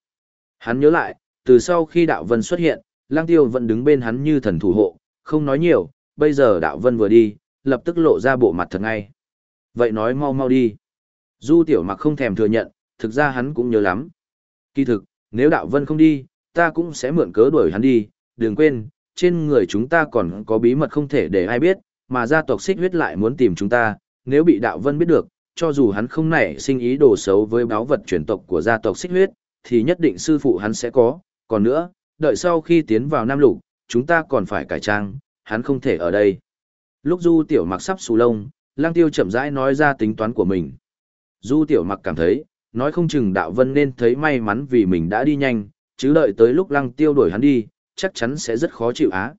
Hắn nhớ lại, từ sau khi đạo vân xuất hiện, lang tiêu vẫn đứng bên hắn như thần thủ hộ, không nói nhiều, bây giờ đạo vân vừa đi, lập tức lộ ra bộ mặt thật ngay. Vậy nói mau mau đi. Du tiểu mặc không thèm thừa nhận, thực ra hắn cũng nhớ lắm. Kỳ thực, nếu đạo vân không đi, ta cũng sẽ mượn cớ đuổi hắn đi, đừng quên, trên người chúng ta còn có bí mật không thể để ai biết, mà gia tộc xích huyết lại muốn tìm chúng ta, nếu bị đạo vân biết được, cho dù hắn không nảy sinh ý đồ xấu với báo vật truyền tộc của gia tộc xích huyết, thì nhất định sư phụ hắn sẽ có, còn nữa, đợi sau khi tiến vào Nam Lục, chúng ta còn phải cải trang, hắn không thể ở đây. Lúc Du Tiểu Mặc sắp xù lông, Lang Tiêu chậm rãi nói ra tính toán của mình. Du Tiểu Mặc cảm thấy, nói không chừng đạo vân nên thấy may mắn vì mình đã đi nhanh, chứ đợi tới lúc Lăng Tiêu đuổi hắn đi, chắc chắn sẽ rất khó chịu á.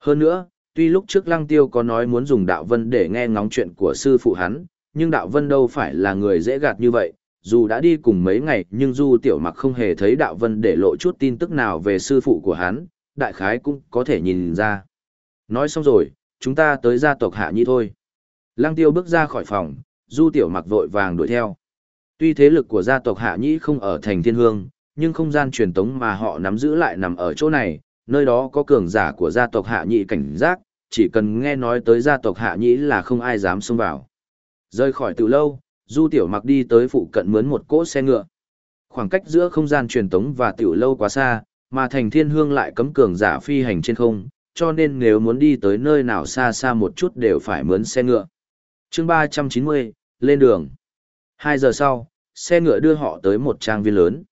Hơn nữa, tuy lúc trước Lăng Tiêu có nói muốn dùng đạo vân để nghe ngóng chuyện của sư phụ hắn, nhưng đạo vân đâu phải là người dễ gạt như vậy, dù đã đi cùng mấy ngày nhưng Du Tiểu Mặc không hề thấy đạo vân để lộ chút tin tức nào về sư phụ của hắn, đại khái cũng có thể nhìn ra. Nói xong rồi, chúng ta tới gia tộc Hạ Nhi thôi. Lăng Tiêu bước ra khỏi phòng, Du Tiểu Mặc vội vàng đuổi theo. Tuy thế lực của gia tộc Hạ Nhĩ không ở thành Thiên Hương, nhưng không gian truyền tống mà họ nắm giữ lại nằm ở chỗ này, nơi đó có cường giả của gia tộc Hạ Nhĩ cảnh giác, chỉ cần nghe nói tới gia tộc Hạ Nhĩ là không ai dám xông vào. Rơi khỏi từ lâu, Du Tiểu Mặc đi tới phụ cận mướn một cỗ xe ngựa. Khoảng cách giữa không gian truyền tống và tiểu lâu quá xa, mà thành thiên hương lại cấm cường giả phi hành trên không, cho nên nếu muốn đi tới nơi nào xa xa một chút đều phải mướn xe ngựa. chương 390, lên đường. Hai giờ sau, xe ngựa đưa họ tới một trang viên lớn.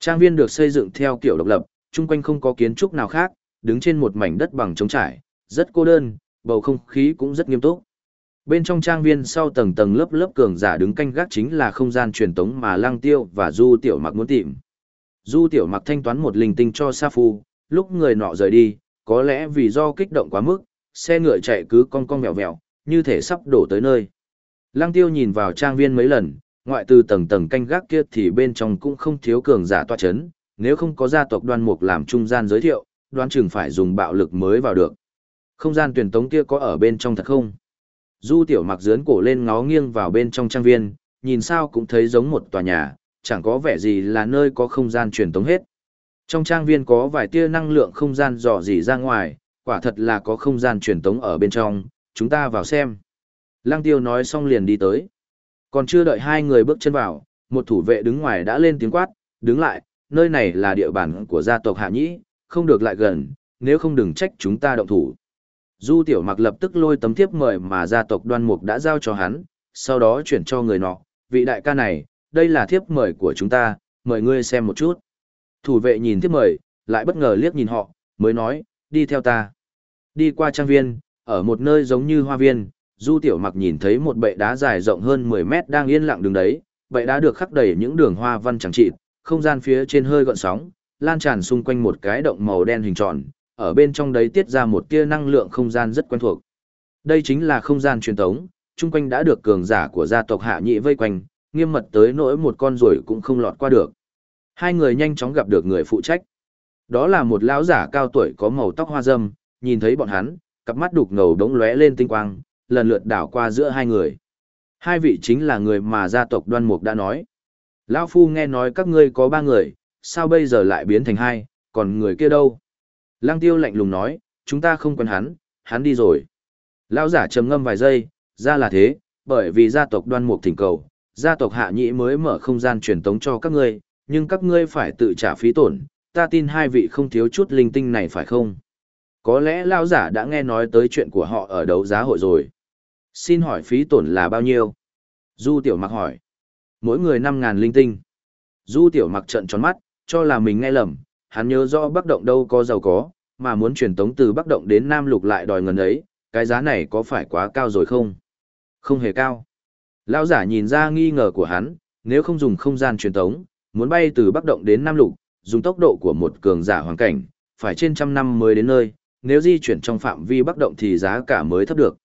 Trang viên được xây dựng theo kiểu độc lập, chung quanh không có kiến trúc nào khác, đứng trên một mảnh đất bằng trống trải, rất cô đơn, bầu không khí cũng rất nghiêm túc. Bên trong trang viên sau tầng tầng lớp lớp cường giả đứng canh gác chính là không gian truyền tống mà Lăng Tiêu và Du Tiểu Mặc muốn tìm. Du Tiểu Mặc thanh toán một linh tinh cho Sa Phu, lúc người nọ rời đi, có lẽ vì do kích động quá mức, xe ngựa chạy cứ cong cong mèo vèo, như thể sắp đổ tới nơi. Lăng Tiêu nhìn vào trang viên mấy lần, ngoại từ tầng tầng canh gác kia thì bên trong cũng không thiếu cường giả toa chấn, nếu không có gia tộc đoan mục làm trung gian giới thiệu, đoán chừng phải dùng bạo lực mới vào được. Không gian tuyển tống kia có ở bên trong thật không? Du tiểu mặc dướn cổ lên ngó nghiêng vào bên trong trang viên, nhìn sao cũng thấy giống một tòa nhà, chẳng có vẻ gì là nơi có không gian truyền tống hết. Trong trang viên có vài tia năng lượng không gian dò dỉ ra ngoài, Quả thật là có không gian truyền tống ở bên trong, chúng ta vào xem. Lăng tiêu nói xong liền đi tới. Còn chưa đợi hai người bước chân vào, một thủ vệ đứng ngoài đã lên tiếng quát, đứng lại, nơi này là địa bàn của gia tộc Hạ Nhĩ, không được lại gần, nếu không đừng trách chúng ta động thủ. Du tiểu mặc lập tức lôi tấm thiếp mời mà gia tộc đoan mục đã giao cho hắn, sau đó chuyển cho người nọ, vị đại ca này, đây là thiếp mời của chúng ta, mời ngươi xem một chút. Thủ vệ nhìn thiếp mời, lại bất ngờ liếc nhìn họ, mới nói, đi theo ta. Đi qua trang viên, ở một nơi giống như hoa viên, Du Tiểu Mặc nhìn thấy một bệ đá dài rộng hơn 10 mét đang yên lặng đứng đấy, bệ đá được khắc đầy những đường hoa văn chẳng trị, không gian phía trên hơi gợn sóng, lan tràn xung quanh một cái động màu đen hình tròn, ở bên trong đấy tiết ra một tia năng lượng không gian rất quen thuộc. Đây chính là không gian truyền tống, chung quanh đã được cường giả của gia tộc Hạ Nhị vây quanh, nghiêm mật tới nỗi một con ruồi cũng không lọt qua được. Hai người nhanh chóng gặp được người phụ trách. Đó là một lão giả cao tuổi có màu tóc hoa râm, nhìn thấy bọn hắn, cặp mắt đục ngầu đống lóe lên tinh quang, lần lượt đảo qua giữa hai người. Hai vị chính là người mà gia tộc đoan mục đã nói. Lão Phu nghe nói các ngươi có ba người, sao bây giờ lại biến thành hai, còn người kia đâu? Lăng tiêu lạnh lùng nói, chúng ta không quen hắn, hắn đi rồi. Lão giả trầm ngâm vài giây, ra là thế, bởi vì gia tộc đoan mục thỉnh cầu, gia tộc hạ nhĩ mới mở không gian truyền tống cho các ngươi, nhưng các ngươi phải tự trả phí tổn, ta tin hai vị không thiếu chút linh tinh này phải không? Có lẽ lão giả đã nghe nói tới chuyện của họ ở đấu giá hội rồi. Xin hỏi phí tổn là bao nhiêu? Du tiểu mặc hỏi. Mỗi người 5.000 linh tinh. Du tiểu mặc trận tròn mắt, cho là mình nghe lầm, hắn nhớ rõ Bắc Động đâu có giàu có, mà muốn truyền tống từ Bắc Động đến Nam Lục lại đòi ngần ấy, cái giá này có phải quá cao rồi không? Không hề cao. Lão giả nhìn ra nghi ngờ của hắn, nếu không dùng không gian truyền tống, muốn bay từ Bắc Động đến Nam Lục, dùng tốc độ của một cường giả hoàn cảnh, phải trên trăm năm mới đến nơi, nếu di chuyển trong phạm vi Bắc Động thì giá cả mới thấp được.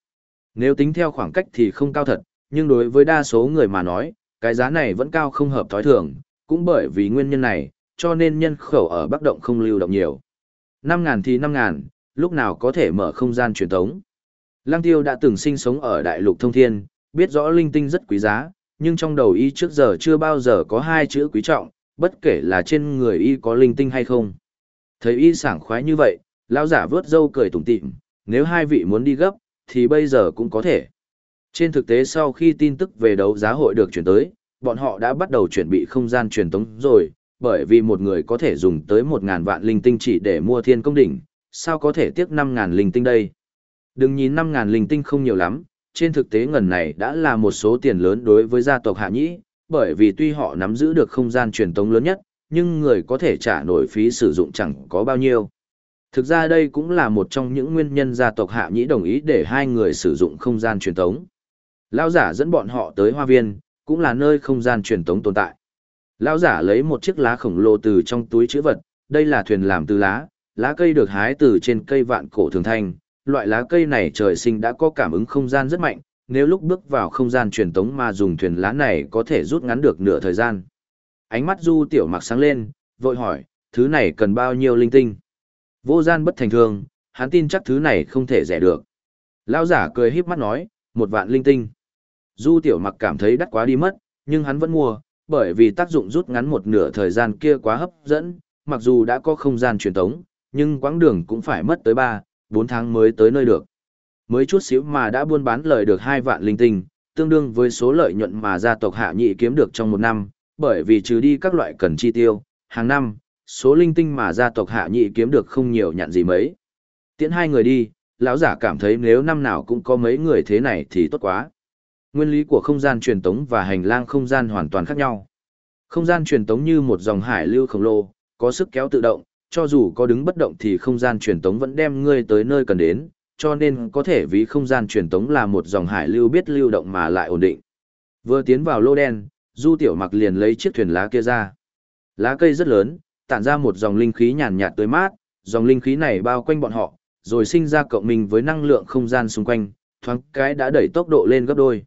Nếu tính theo khoảng cách thì không cao thật, nhưng đối với đa số người mà nói, cái giá này vẫn cao không hợp thói thường, cũng bởi vì nguyên nhân này, cho nên nhân khẩu ở Bắc Động không lưu động nhiều. Năm ngàn thì năm ngàn, lúc nào có thể mở không gian truyền thống. Lăng Tiêu đã từng sinh sống ở Đại lục Thông Thiên, biết rõ linh tinh rất quý giá, nhưng trong đầu y trước giờ chưa bao giờ có hai chữ quý trọng, bất kể là trên người y có linh tinh hay không. Thấy y sảng khoái như vậy, lão giả vớt râu cười tủm tỉm, nếu hai vị muốn đi gấp, thì bây giờ cũng có thể. Trên thực tế sau khi tin tức về đấu giá hội được chuyển tới, bọn họ đã bắt đầu chuẩn bị không gian truyền tống rồi, bởi vì một người có thể dùng tới 1.000 vạn linh tinh chỉ để mua thiên công đỉnh, sao có thể tiếc 5.000 linh tinh đây. Đừng nhìn 5.000 linh tinh không nhiều lắm, trên thực tế ngần này đã là một số tiền lớn đối với gia tộc Hạ Nhĩ, bởi vì tuy họ nắm giữ được không gian truyền tống lớn nhất, nhưng người có thể trả nổi phí sử dụng chẳng có bao nhiêu. Thực ra đây cũng là một trong những nguyên nhân gia tộc Hạ Nhĩ đồng ý để hai người sử dụng không gian truyền tống. Lão giả dẫn bọn họ tới hoa viên, cũng là nơi không gian truyền tống tồn tại. Lão giả lấy một chiếc lá khổng lồ từ trong túi chữ vật, đây là thuyền làm từ lá, lá cây được hái từ trên cây vạn cổ thường thanh, loại lá cây này trời sinh đã có cảm ứng không gian rất mạnh, nếu lúc bước vào không gian truyền tống mà dùng thuyền lá này có thể rút ngắn được nửa thời gian. Ánh mắt Du Tiểu Mặc sáng lên, vội hỏi, thứ này cần bao nhiêu linh tinh? Vô gian bất thành thường, hắn tin chắc thứ này không thể rẻ được. Lão giả cười híp mắt nói, một vạn linh tinh. Du Tiểu Mặc cảm thấy đắt quá đi mất, nhưng hắn vẫn mua, bởi vì tác dụng rút ngắn một nửa thời gian kia quá hấp dẫn, mặc dù đã có không gian truyền tống, nhưng quãng đường cũng phải mất tới 3, 4 tháng mới tới nơi được. Mới chút xíu mà đã buôn bán lời được 2 vạn linh tinh, tương đương với số lợi nhuận mà gia tộc Hạ Nhị kiếm được trong một năm, bởi vì trừ đi các loại cần chi tiêu, hàng năm, số linh tinh mà gia tộc Hạ Nhị kiếm được không nhiều nhận gì mấy. Tiễn hai người đi, lão giả cảm thấy nếu năm nào cũng có mấy người thế này thì tốt quá. Nguyên lý của không gian truyền tống và hành lang không gian hoàn toàn khác nhau. Không gian truyền tống như một dòng hải lưu khổng lồ, có sức kéo tự động, cho dù có đứng bất động thì không gian truyền tống vẫn đem ngươi tới nơi cần đến, cho nên có thể ví không gian truyền tống là một dòng hải lưu biết lưu động mà lại ổn định. Vừa tiến vào lô đen, Du Tiểu Mặc liền lấy chiếc thuyền lá kia ra. Lá cây rất lớn, tản ra một dòng linh khí nhàn nhạt tới mát, dòng linh khí này bao quanh bọn họ, rồi sinh ra cộng minh với năng lượng không gian xung quanh, thoáng cái đã đẩy tốc độ lên gấp đôi.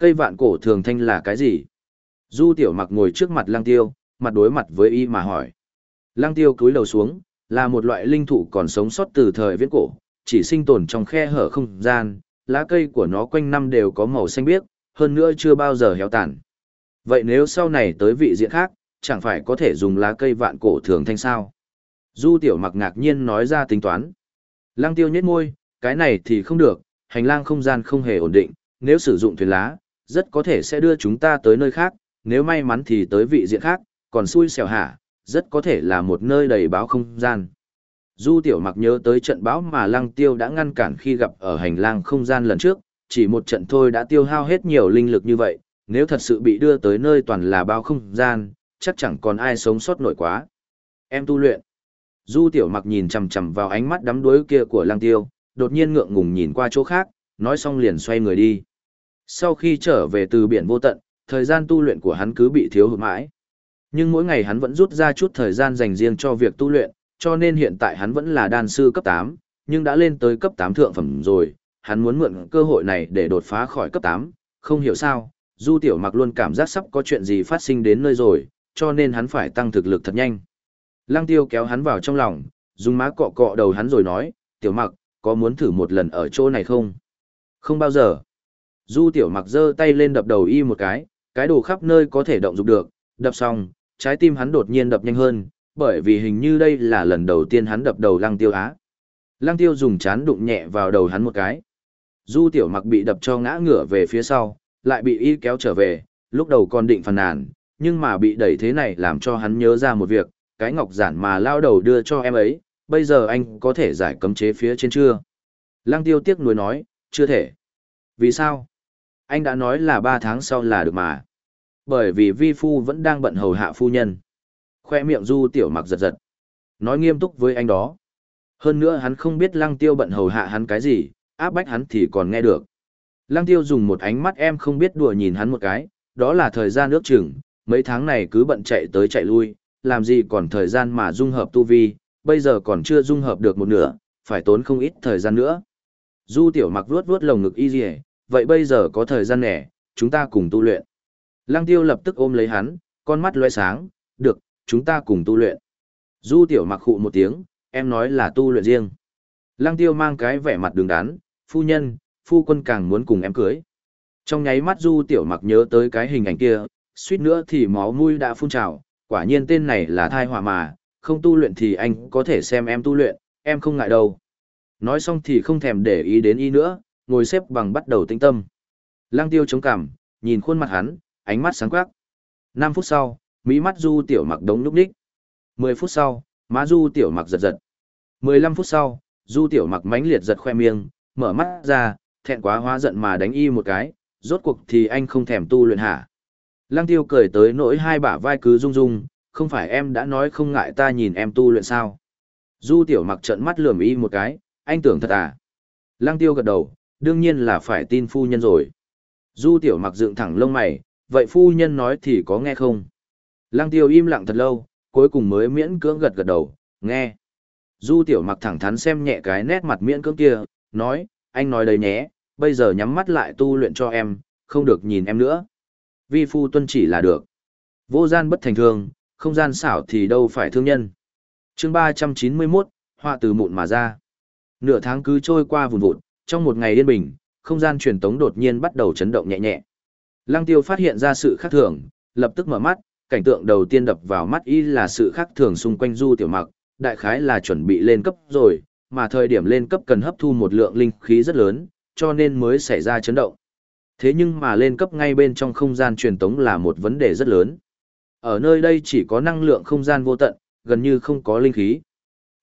Cây vạn cổ thường thanh là cái gì? Du tiểu mặc ngồi trước mặt lăng tiêu, mặt đối mặt với y mà hỏi. Lăng tiêu cúi đầu xuống, là một loại linh thụ còn sống sót từ thời viễn cổ, chỉ sinh tồn trong khe hở không gian, lá cây của nó quanh năm đều có màu xanh biếc, hơn nữa chưa bao giờ héo tàn. Vậy nếu sau này tới vị diện khác, chẳng phải có thể dùng lá cây vạn cổ thường thanh sao? Du tiểu mặc ngạc nhiên nói ra tính toán. Lăng tiêu nhếch môi, cái này thì không được, hành lang không gian không hề ổn định, nếu sử dụng thuyền lá, rất có thể sẽ đưa chúng ta tới nơi khác, nếu may mắn thì tới vị diện khác, còn xui xẻo hả, rất có thể là một nơi đầy báo không gian. Du tiểu mặc nhớ tới trận báo mà lăng tiêu đã ngăn cản khi gặp ở hành lang không gian lần trước, chỉ một trận thôi đã tiêu hao hết nhiều linh lực như vậy, nếu thật sự bị đưa tới nơi toàn là báo không gian, chắc chẳng còn ai sống sót nổi quá. Em tu luyện. Du tiểu mặc nhìn chằm chằm vào ánh mắt đắm đuối kia của lăng tiêu, đột nhiên ngượng ngùng nhìn qua chỗ khác, nói xong liền xoay người đi. Sau khi trở về từ biển vô tận, thời gian tu luyện của hắn cứ bị thiếu hụt mãi. Nhưng mỗi ngày hắn vẫn rút ra chút thời gian dành riêng cho việc tu luyện, cho nên hiện tại hắn vẫn là đan sư cấp 8, nhưng đã lên tới cấp 8 thượng phẩm rồi, hắn muốn mượn cơ hội này để đột phá khỏi cấp 8, không hiểu sao, Du Tiểu Mặc luôn cảm giác sắp có chuyện gì phát sinh đến nơi rồi, cho nên hắn phải tăng thực lực thật nhanh. Lăng Tiêu kéo hắn vào trong lòng, dùng má cọ cọ đầu hắn rồi nói, Tiểu Mặc, có muốn thử một lần ở chỗ này không? Không bao giờ. Du Tiểu Mặc giơ tay lên đập đầu y một cái, cái đồ khắp nơi có thể động dục được, đập xong, trái tim hắn đột nhiên đập nhanh hơn, bởi vì hình như đây là lần đầu tiên hắn đập đầu Lăng Tiêu Á. Lăng Tiêu dùng chán đụng nhẹ vào đầu hắn một cái. Du Tiểu Mặc bị đập cho ngã ngửa về phía sau, lại bị y kéo trở về, lúc đầu còn định phàn nàn, nhưng mà bị đẩy thế này làm cho hắn nhớ ra một việc, cái ngọc giản mà lao đầu đưa cho em ấy, bây giờ anh có thể giải cấm chế phía trên chưa? Lăng Tiêu tiếc nuối nói, chưa thể. Vì sao? Anh đã nói là ba tháng sau là được mà. Bởi vì vi phu vẫn đang bận hầu hạ phu nhân. Khoe miệng du tiểu mặc giật giật. Nói nghiêm túc với anh đó. Hơn nữa hắn không biết lăng tiêu bận hầu hạ hắn cái gì, áp bách hắn thì còn nghe được. Lăng tiêu dùng một ánh mắt em không biết đùa nhìn hắn một cái, đó là thời gian nước chừng, mấy tháng này cứ bận chạy tới chạy lui, làm gì còn thời gian mà dung hợp tu vi, bây giờ còn chưa dung hợp được một nửa, phải tốn không ít thời gian nữa. Du tiểu mặc vuốt vuốt lồng ngực y dỉa vậy bây giờ có thời gian nẻ, chúng ta cùng tu luyện. Lăng tiêu lập tức ôm lấy hắn, con mắt loe sáng, được, chúng ta cùng tu luyện. Du tiểu mặc khụ một tiếng, em nói là tu luyện riêng. Lăng tiêu mang cái vẻ mặt đường đán, phu nhân, phu quân càng muốn cùng em cưới. Trong nháy mắt du tiểu mặc nhớ tới cái hình ảnh kia, suýt nữa thì máu mũi đã phun trào, quả nhiên tên này là thai họa mà, không tu luyện thì anh có thể xem em tu luyện, em không ngại đâu. Nói xong thì không thèm để ý đến y nữa, ngồi xếp bằng bắt đầu tinh tâm. Lăng tiêu chống cằm, nhìn khuôn mặt hắn, ánh mắt sáng quắc. 5 phút sau, mỹ mắt du tiểu mặc đống núp đích. 10 phút sau, má du tiểu mặc giật giật. 15 phút sau, du tiểu mặc mánh liệt giật khoe miệng, mở mắt ra, thẹn quá hóa giận mà đánh y một cái, rốt cuộc thì anh không thèm tu luyện hả. Lăng tiêu cười tới nỗi hai bả vai cứ rung rung, không phải em đã nói không ngại ta nhìn em tu luyện sao. Du tiểu mặc trận mắt lườm y một cái, anh tưởng thật à. Lăng tiêu gật đầu, đương nhiên là phải tin phu nhân rồi. Du tiểu mặc dựng thẳng lông mày, vậy phu nhân nói thì có nghe không? Lăng tiêu im lặng thật lâu, cuối cùng mới miễn cưỡng gật gật đầu, nghe. Du tiểu mặc thẳng thắn xem nhẹ cái nét mặt miễn cưỡng kia, nói, anh nói đấy nhé, bây giờ nhắm mắt lại tu luyện cho em, không được nhìn em nữa. Vi phu tuân chỉ là được. Vô gian bất thành thương, không gian xảo thì đâu phải thương nhân. chương 391, họa từ mụn mà ra. Nửa tháng cứ trôi qua vùn vụt, trong một ngày yên bình, không gian truyền tống đột nhiên bắt đầu chấn động nhẹ nhẹ. Lăng tiêu phát hiện ra sự khác thường, lập tức mở mắt, cảnh tượng đầu tiên đập vào mắt y là sự khác thường xung quanh du tiểu mặc, đại khái là chuẩn bị lên cấp rồi, mà thời điểm lên cấp cần hấp thu một lượng linh khí rất lớn, cho nên mới xảy ra chấn động. Thế nhưng mà lên cấp ngay bên trong không gian truyền tống là một vấn đề rất lớn. Ở nơi đây chỉ có năng lượng không gian vô tận, gần như không có linh khí.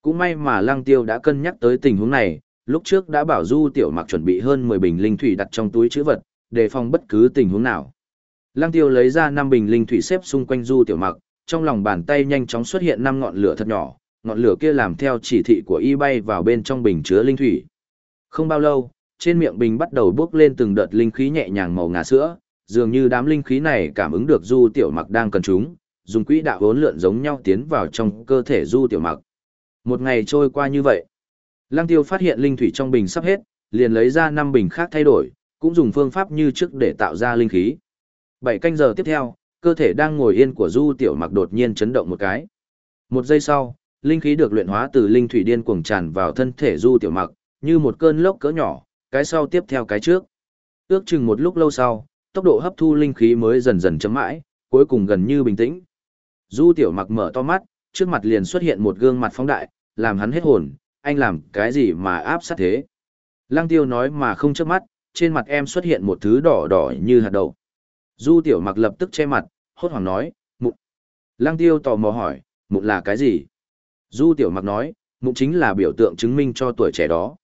Cũng may mà Lăng Tiêu đã cân nhắc tới tình huống này, lúc trước đã bảo Du Tiểu Mặc chuẩn bị hơn 10 bình linh thủy đặt trong túi chữ vật, đề phòng bất cứ tình huống nào. Lăng Tiêu lấy ra 5 bình linh thủy xếp xung quanh Du Tiểu Mặc, trong lòng bàn tay nhanh chóng xuất hiện 5 ngọn lửa thật nhỏ, ngọn lửa kia làm theo chỉ thị của y bay vào bên trong bình chứa linh thủy. Không bao lâu, trên miệng bình bắt đầu bốc lên từng đợt linh khí nhẹ nhàng màu ngà sữa, dường như đám linh khí này cảm ứng được Du Tiểu Mặc đang cần chúng, dùng quỹ đạo hỗn lượn giống nhau tiến vào trong cơ thể Du Tiểu Mặc. Một ngày trôi qua như vậy, Lăng Tiêu phát hiện linh thủy trong bình sắp hết, liền lấy ra năm bình khác thay đổi, cũng dùng phương pháp như trước để tạo ra linh khí. Bảy canh giờ tiếp theo, cơ thể đang ngồi yên của Du Tiểu Mặc đột nhiên chấn động một cái. Một giây sau, linh khí được luyện hóa từ linh thủy điên cuồng tràn vào thân thể Du Tiểu Mặc, như một cơn lốc cỡ nhỏ, cái sau tiếp theo cái trước. Ước chừng một lúc lâu sau, tốc độ hấp thu linh khí mới dần dần chấm mãi, cuối cùng gần như bình tĩnh. Du Tiểu Mặc mở to mắt, trước mặt liền xuất hiện một gương mặt phóng đại, làm hắn hết hồn, anh làm cái gì mà áp sát thế? Lăng tiêu nói mà không chớp mắt, trên mặt em xuất hiện một thứ đỏ đỏ như hạt đậu. Du tiểu mặc lập tức che mặt, hốt hoảng nói, mụn. Lăng tiêu tò mò hỏi, mụn là cái gì? Du tiểu mặc nói, mụn chính là biểu tượng chứng minh cho tuổi trẻ đó.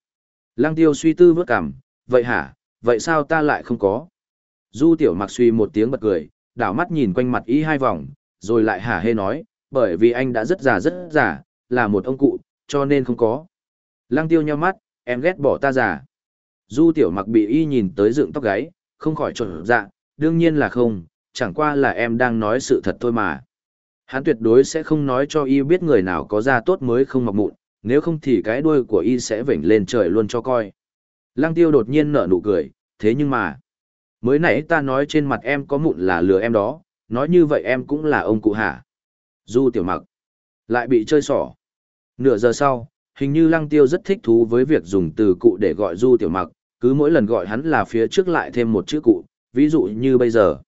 Lăng tiêu suy tư vớt cảm, vậy hả, vậy sao ta lại không có? Du tiểu mặc suy một tiếng bật cười, đảo mắt nhìn quanh mặt y hai vòng, rồi lại hả hê nói, bởi vì anh đã rất già rất già, là một ông cụ, cho nên không có. Lăng tiêu nhau mắt, em ghét bỏ ta già. Du tiểu mặc bị y nhìn tới dựng tóc gáy, không khỏi trộn dạ, đương nhiên là không, chẳng qua là em đang nói sự thật thôi mà. Hắn tuyệt đối sẽ không nói cho y biết người nào có da tốt mới không mọc mụn, nếu không thì cái đuôi của y sẽ vểnh lên trời luôn cho coi. Lăng tiêu đột nhiên nở nụ cười, thế nhưng mà, mới nãy ta nói trên mặt em có mụn là lừa em đó, nói như vậy em cũng là ông cụ hả? Du tiểu mặc, lại bị chơi xỏ. Nửa giờ sau, hình như lăng tiêu rất thích thú với việc dùng từ cụ để gọi du tiểu mặc, cứ mỗi lần gọi hắn là phía trước lại thêm một chữ cụ, ví dụ như bây giờ.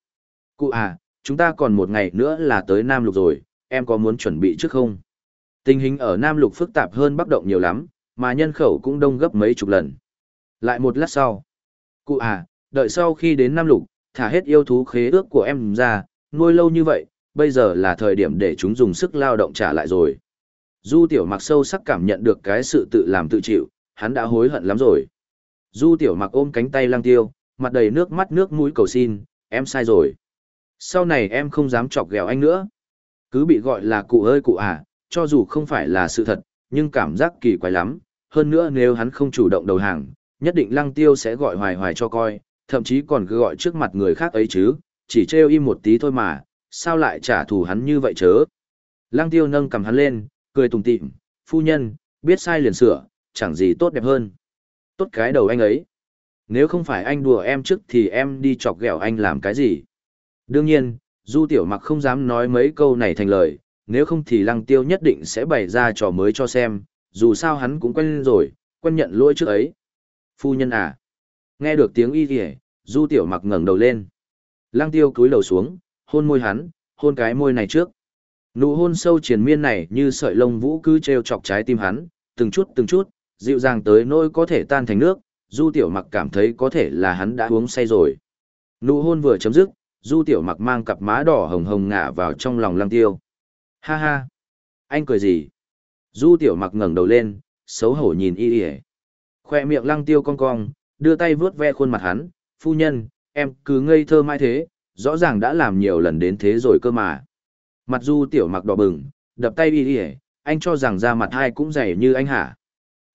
Cụ à, chúng ta còn một ngày nữa là tới Nam Lục rồi, em có muốn chuẩn bị trước không? Tình hình ở Nam Lục phức tạp hơn Bắc Động nhiều lắm, mà nhân khẩu cũng đông gấp mấy chục lần. Lại một lát sau. Cụ à, đợi sau khi đến Nam Lục, thả hết yêu thú khế ước của em ra, nuôi lâu như vậy, bây giờ là thời điểm để chúng dùng sức lao động trả lại rồi. Du tiểu mặc sâu sắc cảm nhận được cái sự tự làm tự chịu, hắn đã hối hận lắm rồi. Du tiểu mặc ôm cánh tay lang tiêu, mặt đầy nước mắt nước mũi cầu xin, em sai rồi. Sau này em không dám chọc ghẹo anh nữa. Cứ bị gọi là cụ ơi cụ à, cho dù không phải là sự thật, nhưng cảm giác kỳ quái lắm. Hơn nữa nếu hắn không chủ động đầu hàng, nhất định lăng tiêu sẽ gọi hoài hoài cho coi, thậm chí còn cứ gọi trước mặt người khác ấy chứ, chỉ trêu im một tí thôi mà, sao lại trả thù hắn như vậy chớ. Lăng tiêu nâng cầm hắn lên, cười tùng tịm, phu nhân, biết sai liền sửa, chẳng gì tốt đẹp hơn. Tốt cái đầu anh ấy. Nếu không phải anh đùa em trước thì em đi chọc ghẹo anh làm cái gì? Đương nhiên, Du Tiểu Mặc không dám nói mấy câu này thành lời, nếu không thì Lăng Tiêu nhất định sẽ bày ra trò mới cho xem, dù sao hắn cũng quen rồi, quen nhận lỗi trước ấy. Phu nhân à? Nghe được tiếng y kìa, Du Tiểu Mặc ngẩng đầu lên. Lăng Tiêu cúi đầu xuống, hôn môi hắn, hôn cái môi này trước. Nụ hôn sâu triền miên này như sợi lông vũ cứ treo chọc trái tim hắn, từng chút từng chút, dịu dàng tới nỗi có thể tan thành nước, Du Tiểu Mặc cảm thấy có thể là hắn đã uống say rồi. Nụ hôn vừa chấm dứt, Du Tiểu Mặc mang cặp má đỏ hồng hồng ngả vào trong lòng Lăng Tiêu. Ha ha! Anh cười gì? Du Tiểu Mặc ngẩng đầu lên, xấu hổ nhìn y y Khoe miệng Lăng Tiêu cong cong, đưa tay vướt ve khuôn mặt hắn. Phu nhân, em cứ ngây thơ mãi thế, rõ ràng đã làm nhiều lần đến thế rồi cơ mà. Mặt Du Tiểu Mặc đỏ bừng, đập tay đi y anh cho rằng da mặt hai cũng dày như anh hả?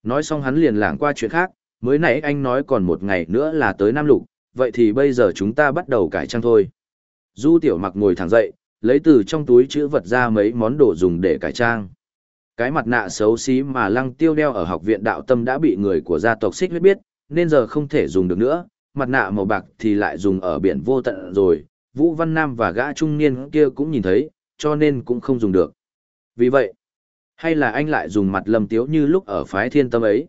Nói xong hắn liền lảng qua chuyện khác, mới nãy anh nói còn một ngày nữa là tới Nam Lục, vậy thì bây giờ chúng ta bắt đầu cải trang thôi. Du tiểu mặc ngồi thẳng dậy, lấy từ trong túi chữ vật ra mấy món đồ dùng để cải trang. Cái mặt nạ xấu xí mà lăng tiêu đeo ở học viện đạo tâm đã bị người của gia tộc xích huyết biết, nên giờ không thể dùng được nữa, mặt nạ màu bạc thì lại dùng ở biển vô tận rồi, Vũ Văn Nam và gã trung niên kia cũng nhìn thấy, cho nên cũng không dùng được. Vì vậy, hay là anh lại dùng mặt lâm tiếu như lúc ở phái thiên tâm ấy?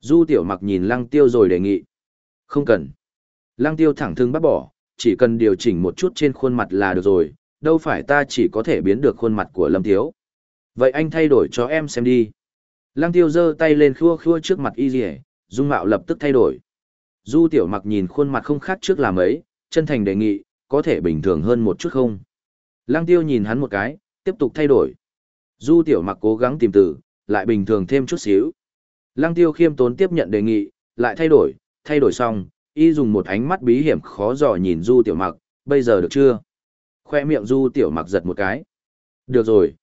Du tiểu mặc nhìn lăng tiêu rồi đề nghị. Không cần. Lăng tiêu thẳng thừng bắt bỏ, chỉ cần điều chỉnh một chút trên khuôn mặt là được rồi, đâu phải ta chỉ có thể biến được khuôn mặt của Lâm Tiếu. Vậy anh thay đổi cho em xem đi. Lăng Tiêu giơ tay lên khua khua trước mặt y dì dung mạo lập tức thay đổi. Du tiểu mặc nhìn khuôn mặt không khác trước làm ấy, chân thành đề nghị, có thể bình thường hơn một chút không? Lăng Tiêu nhìn hắn một cái, tiếp tục thay đổi. Du tiểu mặc cố gắng tìm từ, lại bình thường thêm chút xíu. Lăng Tiêu khiêm tốn tiếp nhận đề nghị, lại thay đổi, thay đổi xong, y dùng một ánh mắt bí hiểm khó dò nhìn du tiểu mặc, bây giờ được chưa? Khoe miệng du tiểu mặc giật một cái. Được rồi.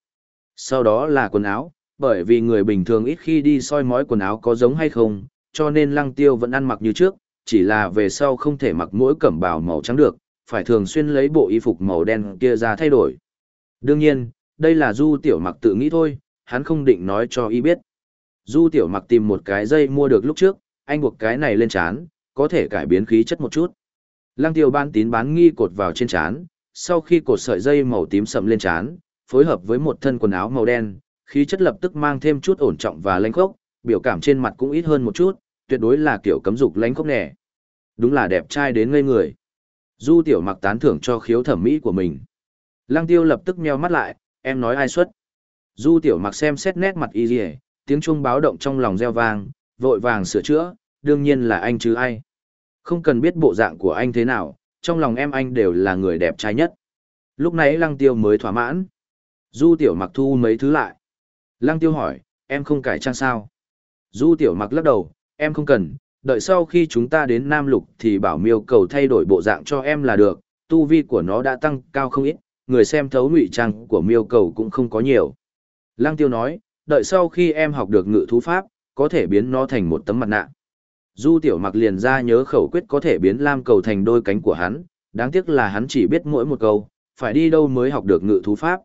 Sau đó là quần áo, bởi vì người bình thường ít khi đi soi mói quần áo có giống hay không, cho nên lăng tiêu vẫn ăn mặc như trước, chỉ là về sau không thể mặc mỗi cẩm bào màu trắng được, phải thường xuyên lấy bộ y phục màu đen kia ra thay đổi. Đương nhiên, đây là du tiểu mặc tự nghĩ thôi, hắn không định nói cho y biết. Du tiểu mặc tìm một cái dây mua được lúc trước, anh buộc cái này lên chán, có thể cải biến khí chất một chút. Lăng tiêu ban tín bán nghi cột vào trên trán, sau khi cột sợi dây màu tím sầm lên trán, phối hợp với một thân quần áo màu đen, khí chất lập tức mang thêm chút ổn trọng và lanh khốc, biểu cảm trên mặt cũng ít hơn một chút, tuyệt đối là kiểu cấm dục lanh khốc nẻ. Đúng là đẹp trai đến ngây người. Du tiểu mặc tán thưởng cho khiếu thẩm mỹ của mình. Lăng tiêu lập tức nheo mắt lại, em nói ai xuất. Du tiểu mặc xem xét nét mặt y rìa, tiếng chuông báo động trong lòng reo vang, vội vàng sửa chữa, đương nhiên là anh chứ ai. Không cần biết bộ dạng của anh thế nào, trong lòng em anh đều là người đẹp trai nhất. Lúc nãy lăng tiêu mới thỏa mãn. Du tiểu mặc thu mấy thứ lại. Lăng tiêu hỏi, em không cải trang sao? Du tiểu mặc lắc đầu, em không cần, đợi sau khi chúng ta đến Nam Lục thì bảo miêu cầu thay đổi bộ dạng cho em là được, tu vi của nó đã tăng cao không ít, người xem thấu ngụy trang của miêu cầu cũng không có nhiều. Lăng tiêu nói, đợi sau khi em học được ngự thú pháp, có thể biến nó thành một tấm mặt nạ. Du tiểu mặc liền ra nhớ khẩu quyết có thể biến lam cầu thành đôi cánh của hắn, đáng tiếc là hắn chỉ biết mỗi một câu, phải đi đâu mới học được ngự thú pháp.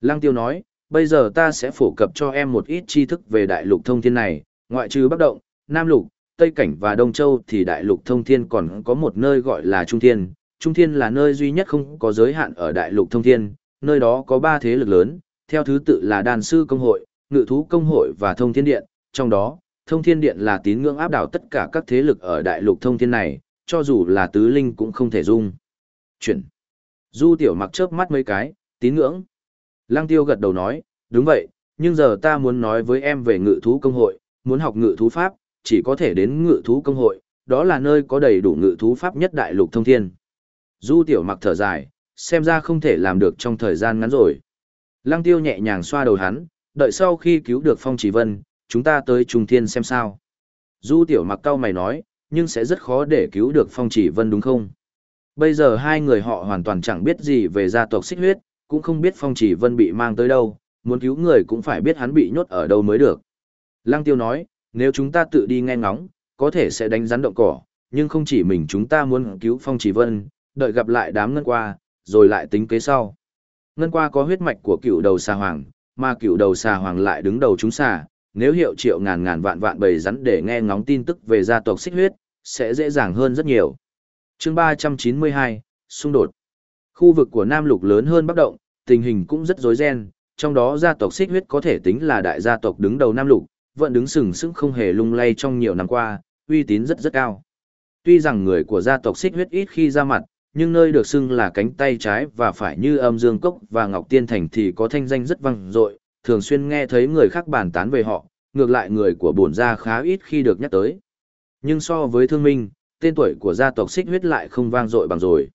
Lăng tiêu nói, bây giờ ta sẽ phổ cập cho em một ít tri thức về đại lục thông thiên này, ngoại trừ Bắc Động, Nam Lục, Tây Cảnh và Đông Châu thì đại lục thông thiên còn có một nơi gọi là Trung Thiên. Trung Thiên là nơi duy nhất không có giới hạn ở đại lục thông thiên, nơi đó có ba thế lực lớn, theo thứ tự là Đan sư công hội, ngự thú công hội và thông thiên điện, trong đó, thông thiên điện là tín ngưỡng áp đảo tất cả các thế lực ở đại lục thông thiên này, cho dù là tứ linh cũng không thể dung. Chuyển. Du tiểu mặc chớp mắt mấy cái, tín ngưỡng. Lăng tiêu gật đầu nói, đúng vậy, nhưng giờ ta muốn nói với em về ngự thú công hội, muốn học ngự thú pháp, chỉ có thể đến ngự thú công hội, đó là nơi có đầy đủ ngự thú pháp nhất đại lục thông thiên. Du tiểu mặc thở dài, xem ra không thể làm được trong thời gian ngắn rồi. Lăng tiêu nhẹ nhàng xoa đầu hắn, đợi sau khi cứu được phong chỉ vân, chúng ta tới trung thiên xem sao. Du tiểu mặc cao mày nói, nhưng sẽ rất khó để cứu được phong chỉ vân đúng không? Bây giờ hai người họ hoàn toàn chẳng biết gì về gia tộc xích huyết, cũng không biết phong chỉ vân bị mang tới đâu, muốn cứu người cũng phải biết hắn bị nhốt ở đâu mới được. Lăng tiêu nói, nếu chúng ta tự đi nghe ngóng, có thể sẽ đánh rắn động cỏ, nhưng không chỉ mình chúng ta muốn cứu phong chỉ vân, đợi gặp lại đám ngân qua, rồi lại tính kế sau. Ngân qua có huyết mạch của cựu đầu xà hoàng, mà cựu đầu xà hoàng lại đứng đầu chúng xà, nếu hiệu triệu ngàn ngàn vạn vạn bầy rắn để nghe ngóng tin tức về gia tộc xích huyết, sẽ dễ dàng hơn rất nhiều. chương 392, xung đột. Khu vực của Nam Lục lớn hơn Bắc Động, tình hình cũng rất rối ren, trong đó gia tộc xích huyết có thể tính là đại gia tộc đứng đầu Nam Lục, vẫn đứng sừng sững không hề lung lay trong nhiều năm qua, uy tín rất rất cao. Tuy rằng người của gia tộc xích huyết ít khi ra mặt, nhưng nơi được xưng là cánh tay trái và phải như âm dương cốc và ngọc tiên thành thì có thanh danh rất vang dội, thường xuyên nghe thấy người khác bàn tán về họ, ngược lại người của bổn gia khá ít khi được nhắc tới. Nhưng so với thương minh, tên tuổi của gia tộc xích huyết lại không vang dội bằng rồi.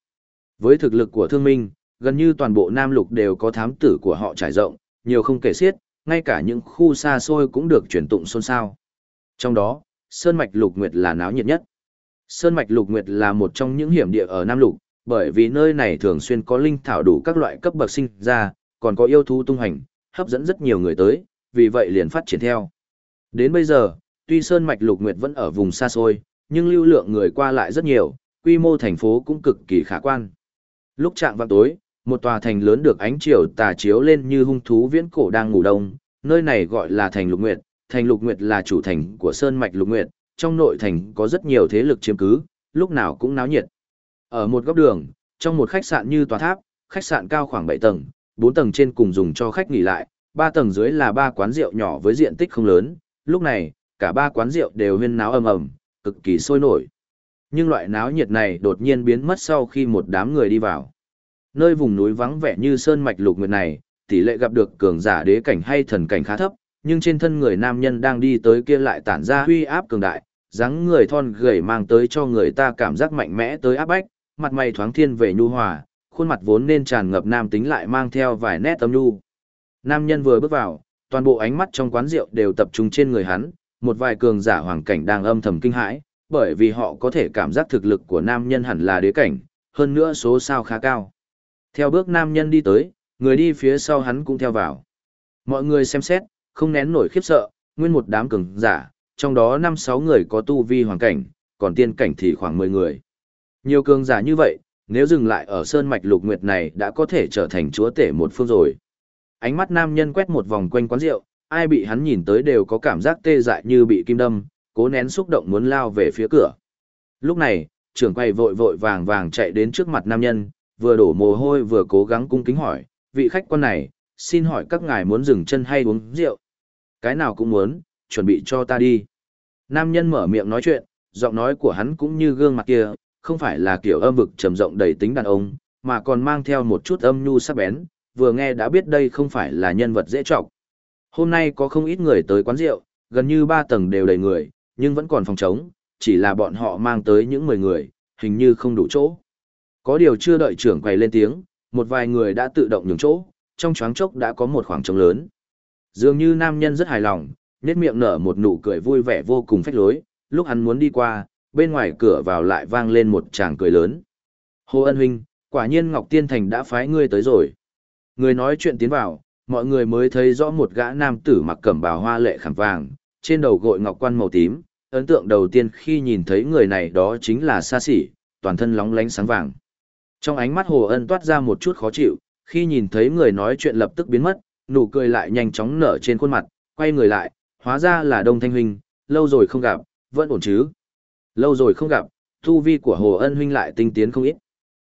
Với thực lực của thương minh, gần như toàn bộ Nam Lục đều có thám tử của họ trải rộng, nhiều không kể xiết, ngay cả những khu xa xôi cũng được truyền tụng xôn xao. Trong đó, Sơn Mạch Lục Nguyệt là náo nhiệt nhất. Sơn Mạch Lục Nguyệt là một trong những hiểm địa ở Nam Lục, bởi vì nơi này thường xuyên có linh thảo đủ các loại cấp bậc sinh ra, còn có yêu thú tung hành, hấp dẫn rất nhiều người tới, vì vậy liền phát triển theo. Đến bây giờ, tuy Sơn Mạch Lục Nguyệt vẫn ở vùng xa xôi, nhưng lưu lượng người qua lại rất nhiều, quy mô thành phố cũng cực kỳ khả quan. Lúc chạm vào tối, một tòa thành lớn được ánh chiều tà chiếu lên như hung thú viễn cổ đang ngủ đông, nơi này gọi là thành Lục Nguyệt, thành Lục Nguyệt là chủ thành của Sơn Mạch Lục Nguyệt, trong nội thành có rất nhiều thế lực chiếm cứ, lúc nào cũng náo nhiệt. Ở một góc đường, trong một khách sạn như tòa tháp, khách sạn cao khoảng 7 tầng, 4 tầng trên cùng dùng cho khách nghỉ lại, 3 tầng dưới là ba quán rượu nhỏ với diện tích không lớn, lúc này, cả ba quán rượu đều huyên náo ầm ầm, cực kỳ sôi nổi. Nhưng loại náo nhiệt này đột nhiên biến mất sau khi một đám người đi vào. Nơi vùng núi vắng vẻ như sơn mạch lục nguyệt này, tỷ lệ gặp được cường giả đế cảnh hay thần cảnh khá thấp, nhưng trên thân người nam nhân đang đi tới kia lại tản ra uy áp cường đại, dáng người thon gầy mang tới cho người ta cảm giác mạnh mẽ tới áp bách, mặt mày thoáng thiên về nhu hòa, khuôn mặt vốn nên tràn ngập nam tính lại mang theo vài nét âm nhu. Nam nhân vừa bước vào, toàn bộ ánh mắt trong quán rượu đều tập trung trên người hắn, một vài cường giả hoàng cảnh đang âm thầm kinh hãi, bởi vì họ có thể cảm giác thực lực của nam nhân hẳn là đế cảnh, hơn nữa số sao khá cao. Theo bước nam nhân đi tới, người đi phía sau hắn cũng theo vào. Mọi người xem xét, không nén nổi khiếp sợ, nguyên một đám cường giả, trong đó 5-6 người có tu vi hoàng cảnh, còn tiên cảnh thì khoảng 10 người. Nhiều cường giả như vậy, nếu dừng lại ở sơn mạch lục nguyệt này đã có thể trở thành chúa tể một phương rồi. Ánh mắt nam nhân quét một vòng quanh quán rượu, ai bị hắn nhìn tới đều có cảm giác tê dại như bị kim đâm, cố nén xúc động muốn lao về phía cửa. Lúc này, trưởng quay vội vội vàng vàng chạy đến trước mặt nam nhân, vừa đổ mồ hôi vừa cố gắng cung kính hỏi, vị khách quan này, xin hỏi các ngài muốn dừng chân hay uống rượu? Cái nào cũng muốn, chuẩn bị cho ta đi. Nam nhân mở miệng nói chuyện, giọng nói của hắn cũng như gương mặt kia, không phải là kiểu âm vực trầm rộng đầy tính đàn ông, mà còn mang theo một chút âm nhu sắc bén, vừa nghe đã biết đây không phải là nhân vật dễ trọng. Hôm nay có không ít người tới quán rượu, gần như ba tầng đều đầy người, nhưng vẫn còn phòng trống, chỉ là bọn họ mang tới những mười người, hình như không đủ chỗ. Có điều chưa đợi trưởng quầy lên tiếng, một vài người đã tự động nhường chỗ, trong choáng chốc đã có một khoảng trống lớn. Dường như nam nhân rất hài lòng, nét miệng nở một nụ cười vui vẻ vô cùng phách lối, lúc hắn muốn đi qua, bên ngoài cửa vào lại vang lên một tràng cười lớn. Hồ Ân Huynh, quả nhiên Ngọc Tiên Thành đã phái ngươi tới rồi. Người nói chuyện tiến vào, mọi người mới thấy rõ một gã nam tử mặc cẩm bào hoa lệ khảm vàng, trên đầu gội ngọc quan màu tím. Ấn tượng đầu tiên khi nhìn thấy người này đó chính là xa xỉ, toàn thân lóng lánh sáng vàng. Trong ánh mắt Hồ Ân toát ra một chút khó chịu, khi nhìn thấy người nói chuyện lập tức biến mất, nụ cười lại nhanh chóng nở trên khuôn mặt, quay người lại, hóa ra là Đông Thanh Huynh, lâu rồi không gặp, vẫn ổn chứ. Lâu rồi không gặp, tu vi của Hồ Ân Huynh lại tinh tiến không ít.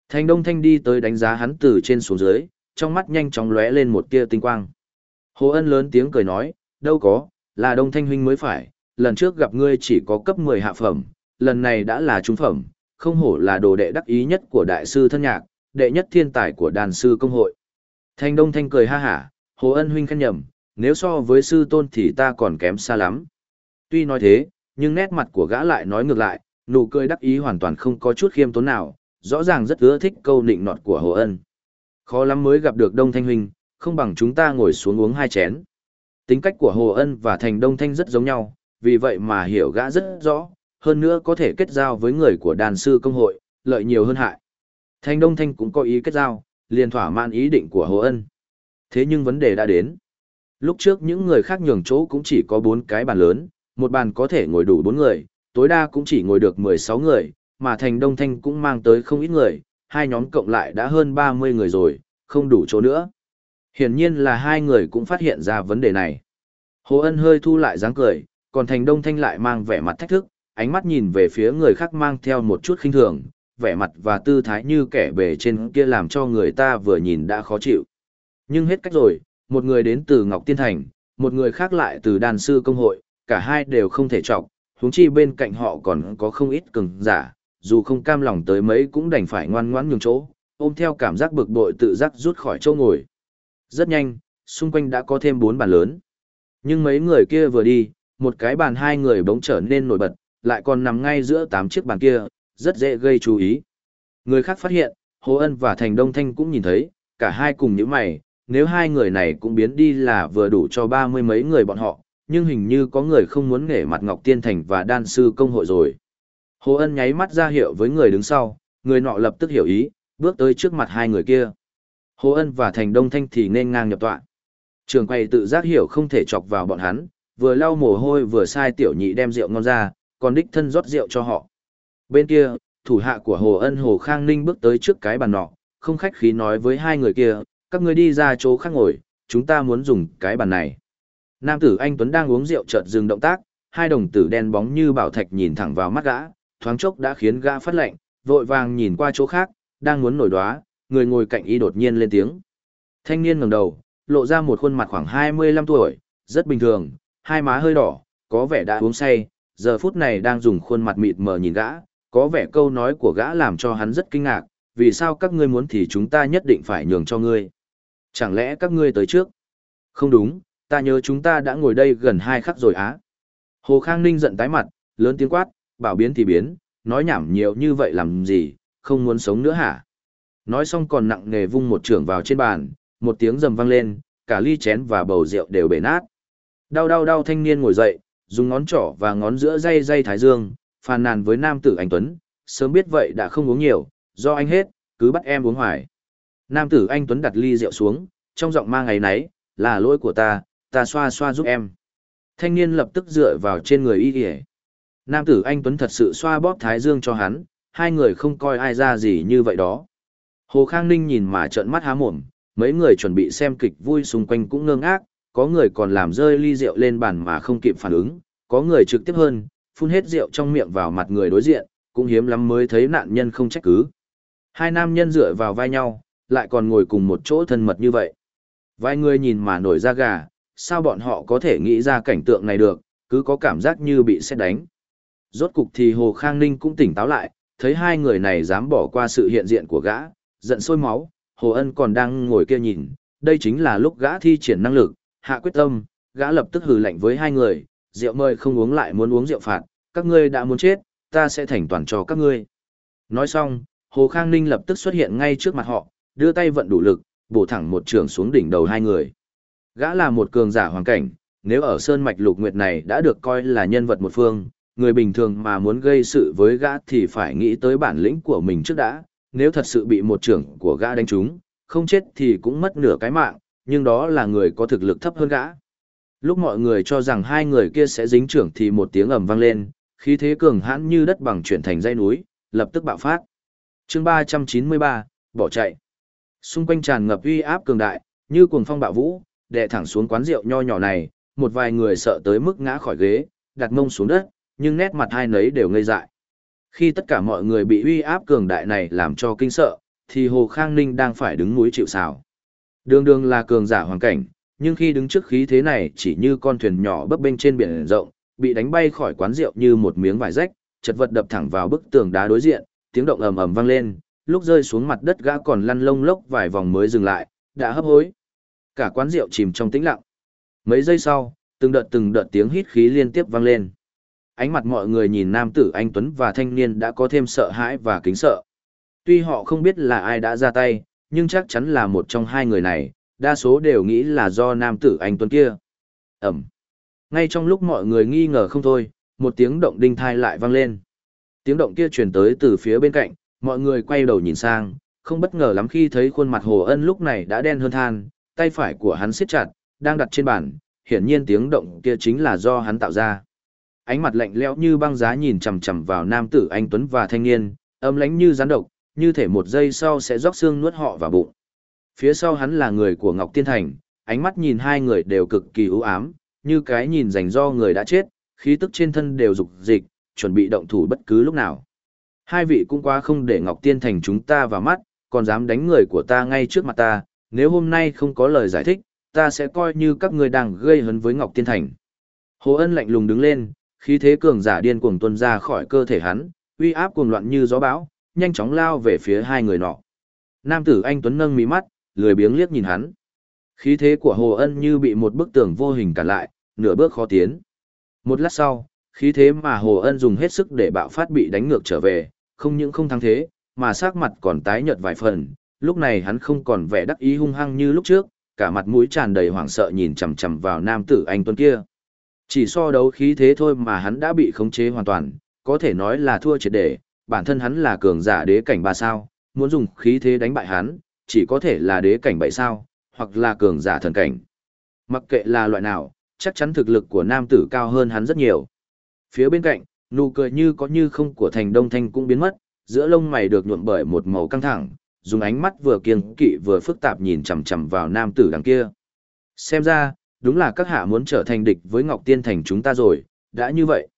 Thành Đông Thanh đi tới đánh giá hắn từ trên xuống dưới, trong mắt nhanh chóng lóe lên một tia tinh quang. Hồ Ân lớn tiếng cười nói, đâu có, là Đông Thanh Huynh mới phải, lần trước gặp ngươi chỉ có cấp 10 hạ phẩm, lần này đã là trung phẩm, không hổ là đồ đệ đắc ý nhất của đại sư thân nhạc, đệ nhất thiên tài của đàn sư công hội. Thanh Đông Thanh cười ha hả, Hồ Ân Huynh khen nhầm, nếu so với sư tôn thì ta còn kém xa lắm. Tuy nói thế, nhưng nét mặt của gã lại nói ngược lại, nụ cười đắc ý hoàn toàn không có chút khiêm tốn nào, rõ ràng rất ưa thích câu nịnh nọt của Hồ Ân. Khó lắm mới gặp được Đông Thanh huynh, không bằng chúng ta ngồi xuống uống hai chén. Tính cách của Hồ Ân và Thành Đông Thanh rất giống nhau, vì vậy mà hiểu gã rất rõ, hơn nữa có thể kết giao với người của đàn sư công hội, lợi nhiều hơn hại. thanh Đông Thanh cũng có ý kết giao, liền thỏa mãn ý định của Hồ Ân. Thế nhưng vấn đề đã đến. Lúc trước những người khác nhường chỗ cũng chỉ có bốn cái bàn lớn, một bàn có thể ngồi đủ bốn người, tối đa cũng chỉ ngồi được 16 người, mà thành Đông Thanh cũng mang tới không ít người, hai nhóm cộng lại đã hơn 30 người rồi, không đủ chỗ nữa. Hiển nhiên là hai người cũng phát hiện ra vấn đề này. Hồ Ân hơi thu lại dáng cười, còn Thành Đông Thanh lại mang vẻ mặt thách thức, ánh mắt nhìn về phía người khác mang theo một chút khinh thường, vẻ mặt và tư thái như kẻ bề trên kia làm cho người ta vừa nhìn đã khó chịu. Nhưng hết cách rồi, một người đến từ Ngọc Tiên Thành, một người khác lại từ đàn sư công hội, cả hai đều không thể trọng, huống chi bên cạnh họ còn có không ít cường giả, dù không cam lòng tới mấy cũng đành phải ngoan ngoãn nhường chỗ, ôm theo cảm giác bực bội tự giác rút khỏi chỗ ngồi. Rất nhanh, xung quanh đã có thêm bốn bàn lớn. Nhưng mấy người kia vừa đi, một cái bàn hai người bỗng trở nên nổi bật, lại còn nằm ngay giữa tám chiếc bàn kia, rất dễ gây chú ý. Người khác phát hiện, Hồ Ân và Thành Đông Thanh cũng nhìn thấy, cả hai cùng những mày, nếu hai người này cũng biến đi là vừa đủ cho ba mươi mấy người bọn họ, nhưng hình như có người không muốn nghề mặt Ngọc Tiên Thành và đan sư công hội rồi. Hồ Ân nháy mắt ra hiệu với người đứng sau, người nọ lập tức hiểu ý, bước tới trước mặt hai người kia. Hồ Ân và Thành Đông Thanh thì nên ngang nhập tọa. Trường quay tự giác hiểu không thể chọc vào bọn hắn, vừa lau mồ hôi vừa sai tiểu nhị đem rượu ngon ra, còn đích thân rót rượu cho họ. Bên kia, thủ hạ của Hồ Ân Hồ Khang Ninh bước tới trước cái bàn nọ, không khách khí nói với hai người kia, các người đi ra chỗ khác ngồi, chúng ta muốn dùng cái bàn này. Nam tử anh Tuấn đang uống rượu chợt dừng động tác, hai đồng tử đen bóng như bảo thạch nhìn thẳng vào mắt gã, thoáng chốc đã khiến gã phát lệnh, vội vàng nhìn qua chỗ khác, đang muốn nổi đoá, người ngồi cạnh y đột nhiên lên tiếng. Thanh niên ngẩng đầu, lộ ra một khuôn mặt khoảng 25 tuổi, rất bình thường, hai má hơi đỏ, có vẻ đã uống say, giờ phút này đang dùng khuôn mặt mịt mờ nhìn gã, có vẻ câu nói của gã làm cho hắn rất kinh ngạc, vì sao các ngươi muốn thì chúng ta nhất định phải nhường cho ngươi. Chẳng lẽ các ngươi tới trước? Không đúng, ta nhớ chúng ta đã ngồi đây gần hai khắc rồi á. Hồ Khang Ninh giận tái mặt, lớn tiếng quát, bảo biến thì biến, nói nhảm nhiều như vậy làm gì, không muốn sống nữa hả? Nói xong còn nặng nề vung một trưởng vào trên bàn, một tiếng rầm vang lên, cả ly chén và bầu rượu đều bể nát. Đau đau đau thanh niên ngồi dậy, dùng ngón trỏ và ngón giữa dây dây thái dương, phàn nàn với nam tử anh Tuấn, sớm biết vậy đã không uống nhiều, do anh hết, cứ bắt em uống hoài. Nam tử anh Tuấn đặt ly rượu xuống, trong giọng mang ngày nấy, là lỗi của ta, ta xoa xoa giúp em. Thanh niên lập tức dựa vào trên người y kìa. Nam tử anh Tuấn thật sự xoa bóp thái dương cho hắn, hai người không coi ai ra gì như vậy đó. Hồ Khang Ninh nhìn mà trợn mắt há mồm, mấy người chuẩn bị xem kịch vui xung quanh cũng ngơ ngác, có người còn làm rơi ly rượu lên bàn mà không kịp phản ứng, có người trực tiếp hơn, phun hết rượu trong miệng vào mặt người đối diện, cũng hiếm lắm mới thấy nạn nhân không trách cứ. Hai nam nhân dựa vào vai nhau, lại còn ngồi cùng một chỗ thân mật như vậy. Vài người nhìn mà nổi da gà, sao bọn họ có thể nghĩ ra cảnh tượng này được, cứ có cảm giác như bị xét đánh. Rốt cục thì Hồ Khang Ninh cũng tỉnh táo lại, thấy hai người này dám bỏ qua sự hiện diện của gã, giận sôi máu, Hồ Ân còn đang ngồi kia nhìn, đây chính là lúc gã thi triển năng lực, hạ quyết tâm, gã lập tức hừ lạnh với hai người, rượu mời không uống lại muốn uống rượu phạt, các ngươi đã muốn chết, ta sẽ thành toàn cho các ngươi. Nói xong, Hồ Khang Ninh lập tức xuất hiện ngay trước mặt họ, đưa tay vận đủ lực, bổ thẳng một trường xuống đỉnh đầu hai người. Gã là một cường giả hoàng cảnh, nếu ở Sơn Mạch Lục Nguyệt này đã được coi là nhân vật một phương, người bình thường mà muốn gây sự với gã thì phải nghĩ tới bản lĩnh của mình trước đã, nếu thật sự bị một trưởng của gã đánh trúng, không chết thì cũng mất nửa cái mạng, nhưng đó là người có thực lực thấp hơn gã. Lúc mọi người cho rằng hai người kia sẽ dính trưởng thì một tiếng ầm vang lên, khí thế cường hãn như đất bằng chuyển thành dãy núi, lập tức bạo phát. Chương 393, bỏ chạy. Xung quanh tràn ngập uy áp cường đại, như cuồng phong bạo vũ, đè thẳng xuống quán rượu nho nhỏ này, một vài người sợ tới mức ngã khỏi ghế, đặt mông xuống đất, nhưng nét mặt hai nấy đều ngây dại. Khi tất cả mọi người bị uy áp cường đại này làm cho kinh sợ, thì Hồ Khang Ninh đang phải đứng núi chịu sào. Đường đường là cường giả hoàn cảnh, nhưng khi đứng trước khí thế này chỉ như con thuyền nhỏ bấp bênh trên biển rộng, bị đánh bay khỏi quán rượu như một miếng vải rách, chật vật đập thẳng vào bức tường đá đối diện, tiếng động ầm ầm vang lên, lúc rơi xuống mặt đất gã còn lăn lông lốc vài vòng mới dừng lại, đã hấp hối. Cả quán rượu chìm trong tĩnh lặng. Mấy giây sau, từng đợt từng đợt tiếng hít khí liên tiếp vang lên. Ánh mặt mọi người nhìn nam tử anh Tuấn và thanh niên đã có thêm sợ hãi và kính sợ. Tuy họ không biết là ai đã ra tay, nhưng chắc chắn là một trong hai người này, đa số đều nghĩ là do nam tử anh Tuấn kia. Ẩm. Ngay trong lúc mọi người nghi ngờ không thôi, một tiếng động đinh thai lại vang lên. Tiếng động kia truyền tới từ phía bên cạnh, mọi người quay đầu nhìn sang, không bất ngờ lắm khi thấy khuôn mặt Hồ Ân lúc này đã đen hơn than, tay phải của hắn siết chặt, đang đặt trên bàn, hiển nhiên tiếng động kia chính là do hắn tạo ra. Ánh mặt lạnh lẽo như băng giá nhìn chằm chằm vào nam tử anh Tuấn và thanh niên, âm lãnh như rắn độc, như thể một giây sau sẽ róc xương nuốt họ vào bụng. Phía sau hắn là người của Ngọc Tiên Thành, ánh mắt nhìn hai người đều cực kỳ u ám, như cái nhìn dành do người đã chết, khí tức trên thân đều dục dịch, chuẩn bị động thủ bất cứ lúc nào. Hai vị cũng quá không để Ngọc Tiên Thành chúng ta vào mắt, còn dám đánh người của ta ngay trước mặt ta, nếu hôm nay không có lời giải thích, ta sẽ coi như các người đang gây hấn với Ngọc Tiên Thành. Hồ Ân lạnh lùng đứng lên, khí thế cường giả điên cuồng tuôn ra khỏi cơ thể hắn, uy áp cuồng loạn như gió bão, nhanh chóng lao về phía hai người nọ. Nam tử anh Tuấn nâng mí mắt, lười biếng liếc nhìn hắn. Khí thế của Hồ Ân như bị một bức tường vô hình cản lại, nửa bước khó tiến. Một lát sau, khí thế mà Hồ Ân dùng hết sức để bạo phát bị đánh ngược trở về, không những không thắng thế, mà sắc mặt còn tái nhợt vài phần, lúc này hắn không còn vẻ đắc ý hung hăng như lúc trước, cả mặt mũi tràn đầy hoảng sợ nhìn chằm chằm vào nam tử anh tuấn kia. Chỉ so đấu khí thế thôi mà hắn đã bị khống chế hoàn toàn, có thể nói là thua triệt để, bản thân hắn là cường giả đế cảnh ba sao, muốn dùng khí thế đánh bại hắn, chỉ có thể là đế cảnh bảy sao, hoặc là cường giả thần cảnh. Mặc kệ là loại nào, chắc chắn thực lực của nam tử cao hơn hắn rất nhiều. Phía bên cạnh, nụ cười như có như không của thành đông thanh cũng biến mất, giữa lông mày được nhuộm bởi một màu căng thẳng, dùng ánh mắt vừa kiêng kỵ vừa phức tạp nhìn chằm chằm vào nam tử đằng kia. Xem ra, đúng là các hạ muốn trở thành địch với Ngọc Tiên Thành chúng ta rồi, đã như vậy.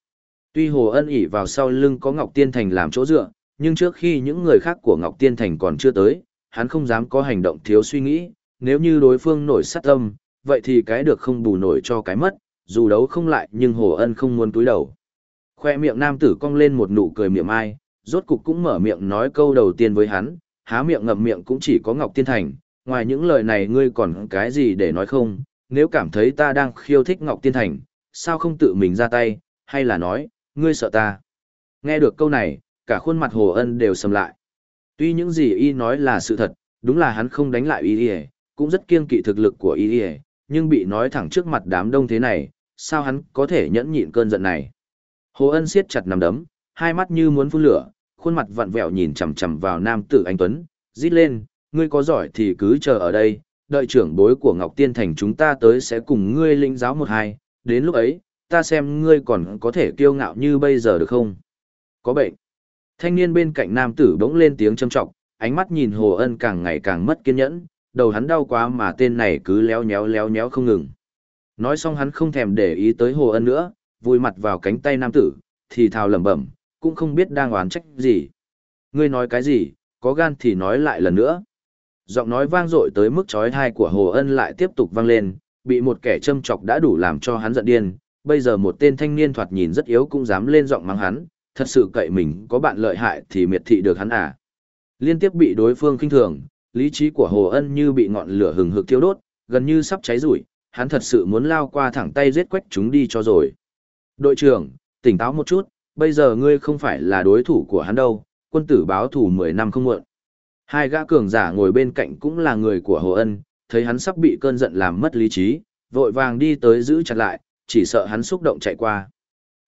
Tuy Hồ Ân ỉ vào sau lưng có Ngọc Tiên Thành làm chỗ dựa, nhưng trước khi những người khác của Ngọc Tiên Thành còn chưa tới, hắn không dám có hành động thiếu suy nghĩ, nếu như đối phương nổi sát tâm, vậy thì cái được không bù nổi cho cái mất, dù đấu không lại nhưng Hồ Ân không muốn túi đầu. Khoe miệng nam tử cong lên một nụ cười miệng ai, rốt cục cũng mở miệng nói câu đầu tiên với hắn, há miệng ngậm miệng cũng chỉ có Ngọc Tiên Thành, ngoài những lời này ngươi còn cái gì để nói không, nếu cảm thấy ta đang khiêu thích Ngọc Tiên Thành, sao không tự mình ra tay, hay là nói, ngươi sợ ta. Nghe được câu này, cả khuôn mặt Hồ Ân đều sầm lại. Tuy những gì y nói là sự thật, đúng là hắn không đánh lại y y, cũng rất kiêng kỵ thực lực của y y, nhưng bị nói thẳng trước mặt đám đông thế này, sao hắn có thể nhẫn nhịn cơn giận này. Hồ Ân siết chặt nằm đấm, hai mắt như muốn phun lửa, khuôn mặt vặn vẹo nhìn chằm chằm vào nam tử anh Tuấn, rít lên, ngươi có giỏi thì cứ chờ ở đây, đợi trưởng bối của Ngọc Tiên Thành chúng ta tới sẽ cùng ngươi linh giáo một hai, đến lúc ấy, ta xem ngươi còn có thể kiêu ngạo như bây giờ được không? Có bệnh. Thanh niên bên cạnh nam tử bỗng lên tiếng châm trọng, ánh mắt nhìn Hồ Ân càng ngày càng mất kiên nhẫn, đầu hắn đau quá mà tên này cứ léo nhéo léo nhéo không ngừng. Nói xong hắn không thèm để ý tới Hồ Ân nữa, vùi mặt vào cánh tay nam tử, thì thào lẩm bẩm, cũng không biết đang oán trách gì. Ngươi nói cái gì, có gan thì nói lại lần nữa. Giọng nói vang dội tới mức chói tai của Hồ Ân lại tiếp tục vang lên, bị một kẻ châm chọc đã đủ làm cho hắn giận điên, bây giờ một tên thanh niên thoạt nhìn rất yếu cũng dám lên giọng mắng hắn, thật sự cậy mình có bạn lợi hại thì miệt thị được hắn à. Liên tiếp bị đối phương khinh thường, lý trí của Hồ Ân như bị ngọn lửa hừng hực thiêu đốt, gần như sắp cháy rủi, hắn thật sự muốn lao qua thẳng tay giết quách chúng đi cho rồi. Đội trưởng, tỉnh táo một chút, bây giờ ngươi không phải là đối thủ của hắn đâu, quân tử báo thủ 10 năm không muộn. Hai gã cường giả ngồi bên cạnh cũng là người của Hồ Ân, thấy hắn sắp bị cơn giận làm mất lý trí, vội vàng đi tới giữ chặt lại, chỉ sợ hắn xúc động chạy qua.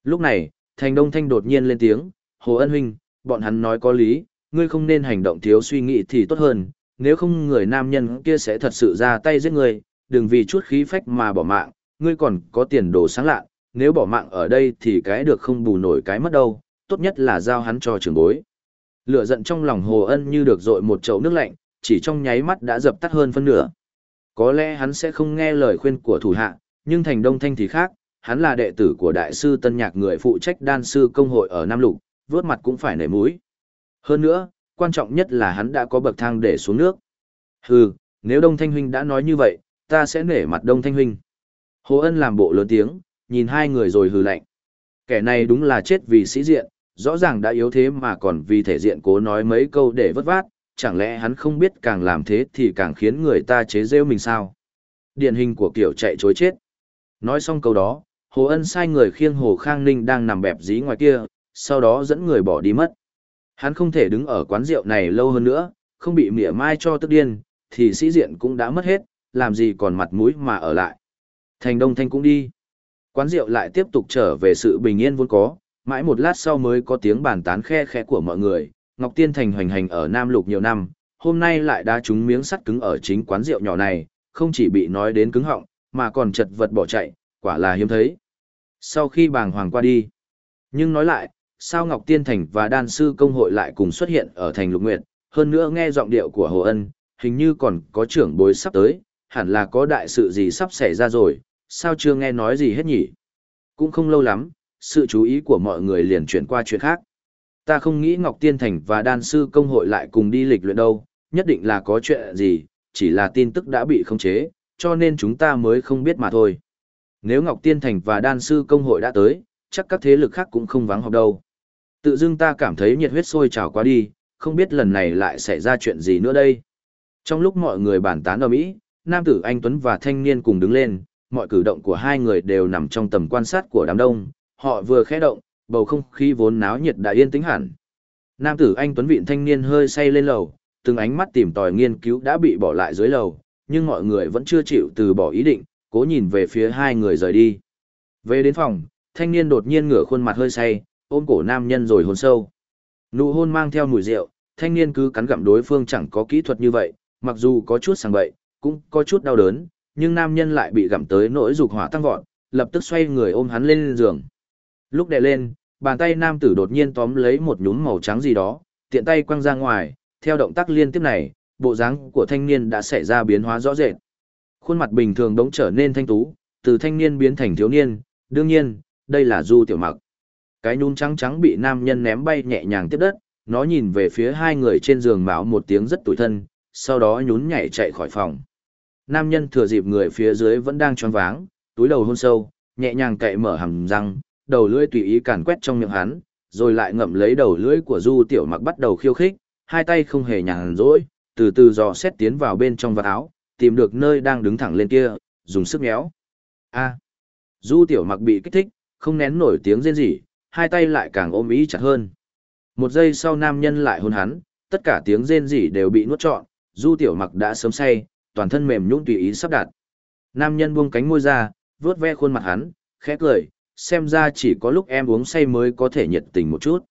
Lúc này, Thành Đông Thanh đột nhiên lên tiếng, Hồ Ân huynh, bọn hắn nói có lý, ngươi không nên hành động thiếu suy nghĩ thì tốt hơn, nếu không người nam nhân kia sẽ thật sự ra tay giết ngươi, đừng vì chút khí phách mà bỏ mạng, ngươi còn có tiền đồ sáng lạ, nếu bỏ mạng ở đây thì cái được không bù nổi cái mất đâu, tốt nhất là giao hắn cho trưởng bối. Lửa giận trong lòng Hồ Ân như được dội một chậu nước lạnh, chỉ trong nháy mắt đã dập tắt hơn phân nửa. Có lẽ hắn sẽ không nghe lời khuyên của thủ hạ, nhưng thành đông thanh thì khác, hắn là đệ tử của đại sư Tân Nhạc người phụ trách đan sư công hội ở Nam Lục, vớt mặt cũng phải nể mũi. Hơn nữa, quan trọng nhất là hắn đã có bậc thang để xuống nước. Hừ, nếu Đông Thanh Huynh đã nói như vậy, ta sẽ nể mặt Đông Thanh Huynh. Hồ Ân làm bộ lớn tiếng, nhìn hai người rồi hừ lạnh. Kẻ này đúng là chết vì sĩ diện, rõ ràng đã yếu thế mà còn vì thể diện cố nói mấy câu để vất vát, chẳng lẽ hắn không biết càng làm thế thì càng khiến người ta chế rêu mình sao? Điển hình của kiểu chạy chối chết. Nói xong câu đó, Hồ Ân sai người khiêng Hồ Khang Ninh đang nằm bẹp dí ngoài kia, sau đó dẫn người bỏ đi mất. Hắn không thể đứng ở quán rượu này lâu hơn nữa, không bị mỉa mai cho tức điên, thì sĩ diện cũng đã mất hết, làm gì còn mặt mũi mà ở lại. Thành Đông Thanh cũng đi. Quán rượu lại tiếp tục trở về sự bình yên vốn có, mãi một lát sau mới có tiếng bàn tán khe khẽ của mọi người. Ngọc Tiên Thành hoành hành ở Nam Lục nhiều năm, hôm nay lại đá trúng miếng sắt cứng ở chính quán rượu nhỏ này, không chỉ bị nói đến cứng họng, mà còn chật vật bỏ chạy, quả là hiếm thấy. Sau khi bàng hoàng qua đi, nhưng nói lại, sao Ngọc Tiên Thành và đan sư công hội lại cùng xuất hiện ở thành Lục Nguyệt, hơn nữa nghe giọng điệu của Hồ Ân, hình như còn có trưởng bối sắp tới, hẳn là có đại sự gì sắp xảy ra rồi, sao chưa nghe nói gì hết nhỉ? Cũng không lâu lắm, sự chú ý của mọi người liền chuyển qua chuyện khác. Ta không nghĩ Ngọc Tiên Thành và đan sư công hội lại cùng đi lịch luyện đâu, nhất định là có chuyện gì, chỉ là tin tức đã bị khống chế, cho nên chúng ta mới không biết mà thôi. Nếu Ngọc Tiên Thành và đan sư công hội đã tới, chắc các thế lực khác cũng không vắng học đâu. Tự dưng ta cảm thấy nhiệt huyết sôi trào quá đi, không biết lần này lại xảy ra chuyện gì nữa đây. Trong lúc mọi người bàn tán ở Mỹ, nam tử anh Tuấn và thanh niên cùng đứng lên, mọi cử động của hai người đều nằm trong tầm quan sát của đám đông, họ vừa khẽ động, bầu không khí vốn náo nhiệt đã yên tĩnh hẳn. Nam tử anh Tuấn Vịn thanh niên hơi say lên lầu, từng ánh mắt tìm tòi nghiên cứu đã bị bỏ lại dưới lầu, nhưng mọi người vẫn chưa chịu từ bỏ ý định, cố nhìn về phía hai người rời đi. Về đến phòng, thanh niên đột nhiên ngửa khuôn mặt hơi say, ôm cổ nam nhân rồi hôn sâu. Nụ hôn mang theo mùi rượu, thanh niên cứ cắn gặm đối phương chẳng có kỹ thuật như vậy, mặc dù có chút sảng bậy, cũng có chút đau đớn, nhưng nam nhân lại bị gặm tới nỗi dục hỏa tăng vọt, lập tức xoay người ôm hắn lên giường. Lúc đè lên, bàn tay nam tử đột nhiên tóm lấy một nhúm màu trắng gì đó, tiện tay quăng ra ngoài, theo động tác liên tiếp này, bộ dáng của thanh niên đã xảy ra biến hóa rõ rệt. Khuôn mặt bình thường đống trở nên thanh tú, từ thanh niên biến thành thiếu niên, đương nhiên, đây là Du Tiểu Mặc. Cái nhún trắng trắng bị nam nhân ném bay nhẹ nhàng tiếp đất, nó nhìn về phía hai người trên giường mạo một tiếng rất tủi thân, sau đó nhún nhảy chạy khỏi phòng. Nam nhân thừa dịp người phía dưới vẫn đang choáng váng, túi đầu hôn sâu, nhẹ nhàng cậy mở hàm răng, đầu lưỡi tùy ý càn quét trong miệng hắn, rồi lại ngậm lấy đầu lưỡi của Du Tiểu Mặc bắt đầu khiêu khích, hai tay không hề nhàn rỗi, từ từ dò xét tiến vào bên trong vật áo, tìm được nơi đang đứng thẳng lên kia, dùng sức méo. A. Du Tiểu Mặc bị kích thích, không nén nổi tiếng rên rỉ, hai tay lại càng ôm ý chặt hơn. Một giây sau nam nhân lại hôn hắn, tất cả tiếng rên rỉ đều bị nuốt trọn, Du Tiểu Mặc đã sớm say, toàn thân mềm nhũn tùy ý sắp đặt. Nam nhân buông cánh môi ra, vuốt ve khuôn mặt hắn, khẽ cười, xem ra chỉ có lúc em uống say mới có thể nhiệt tình một chút.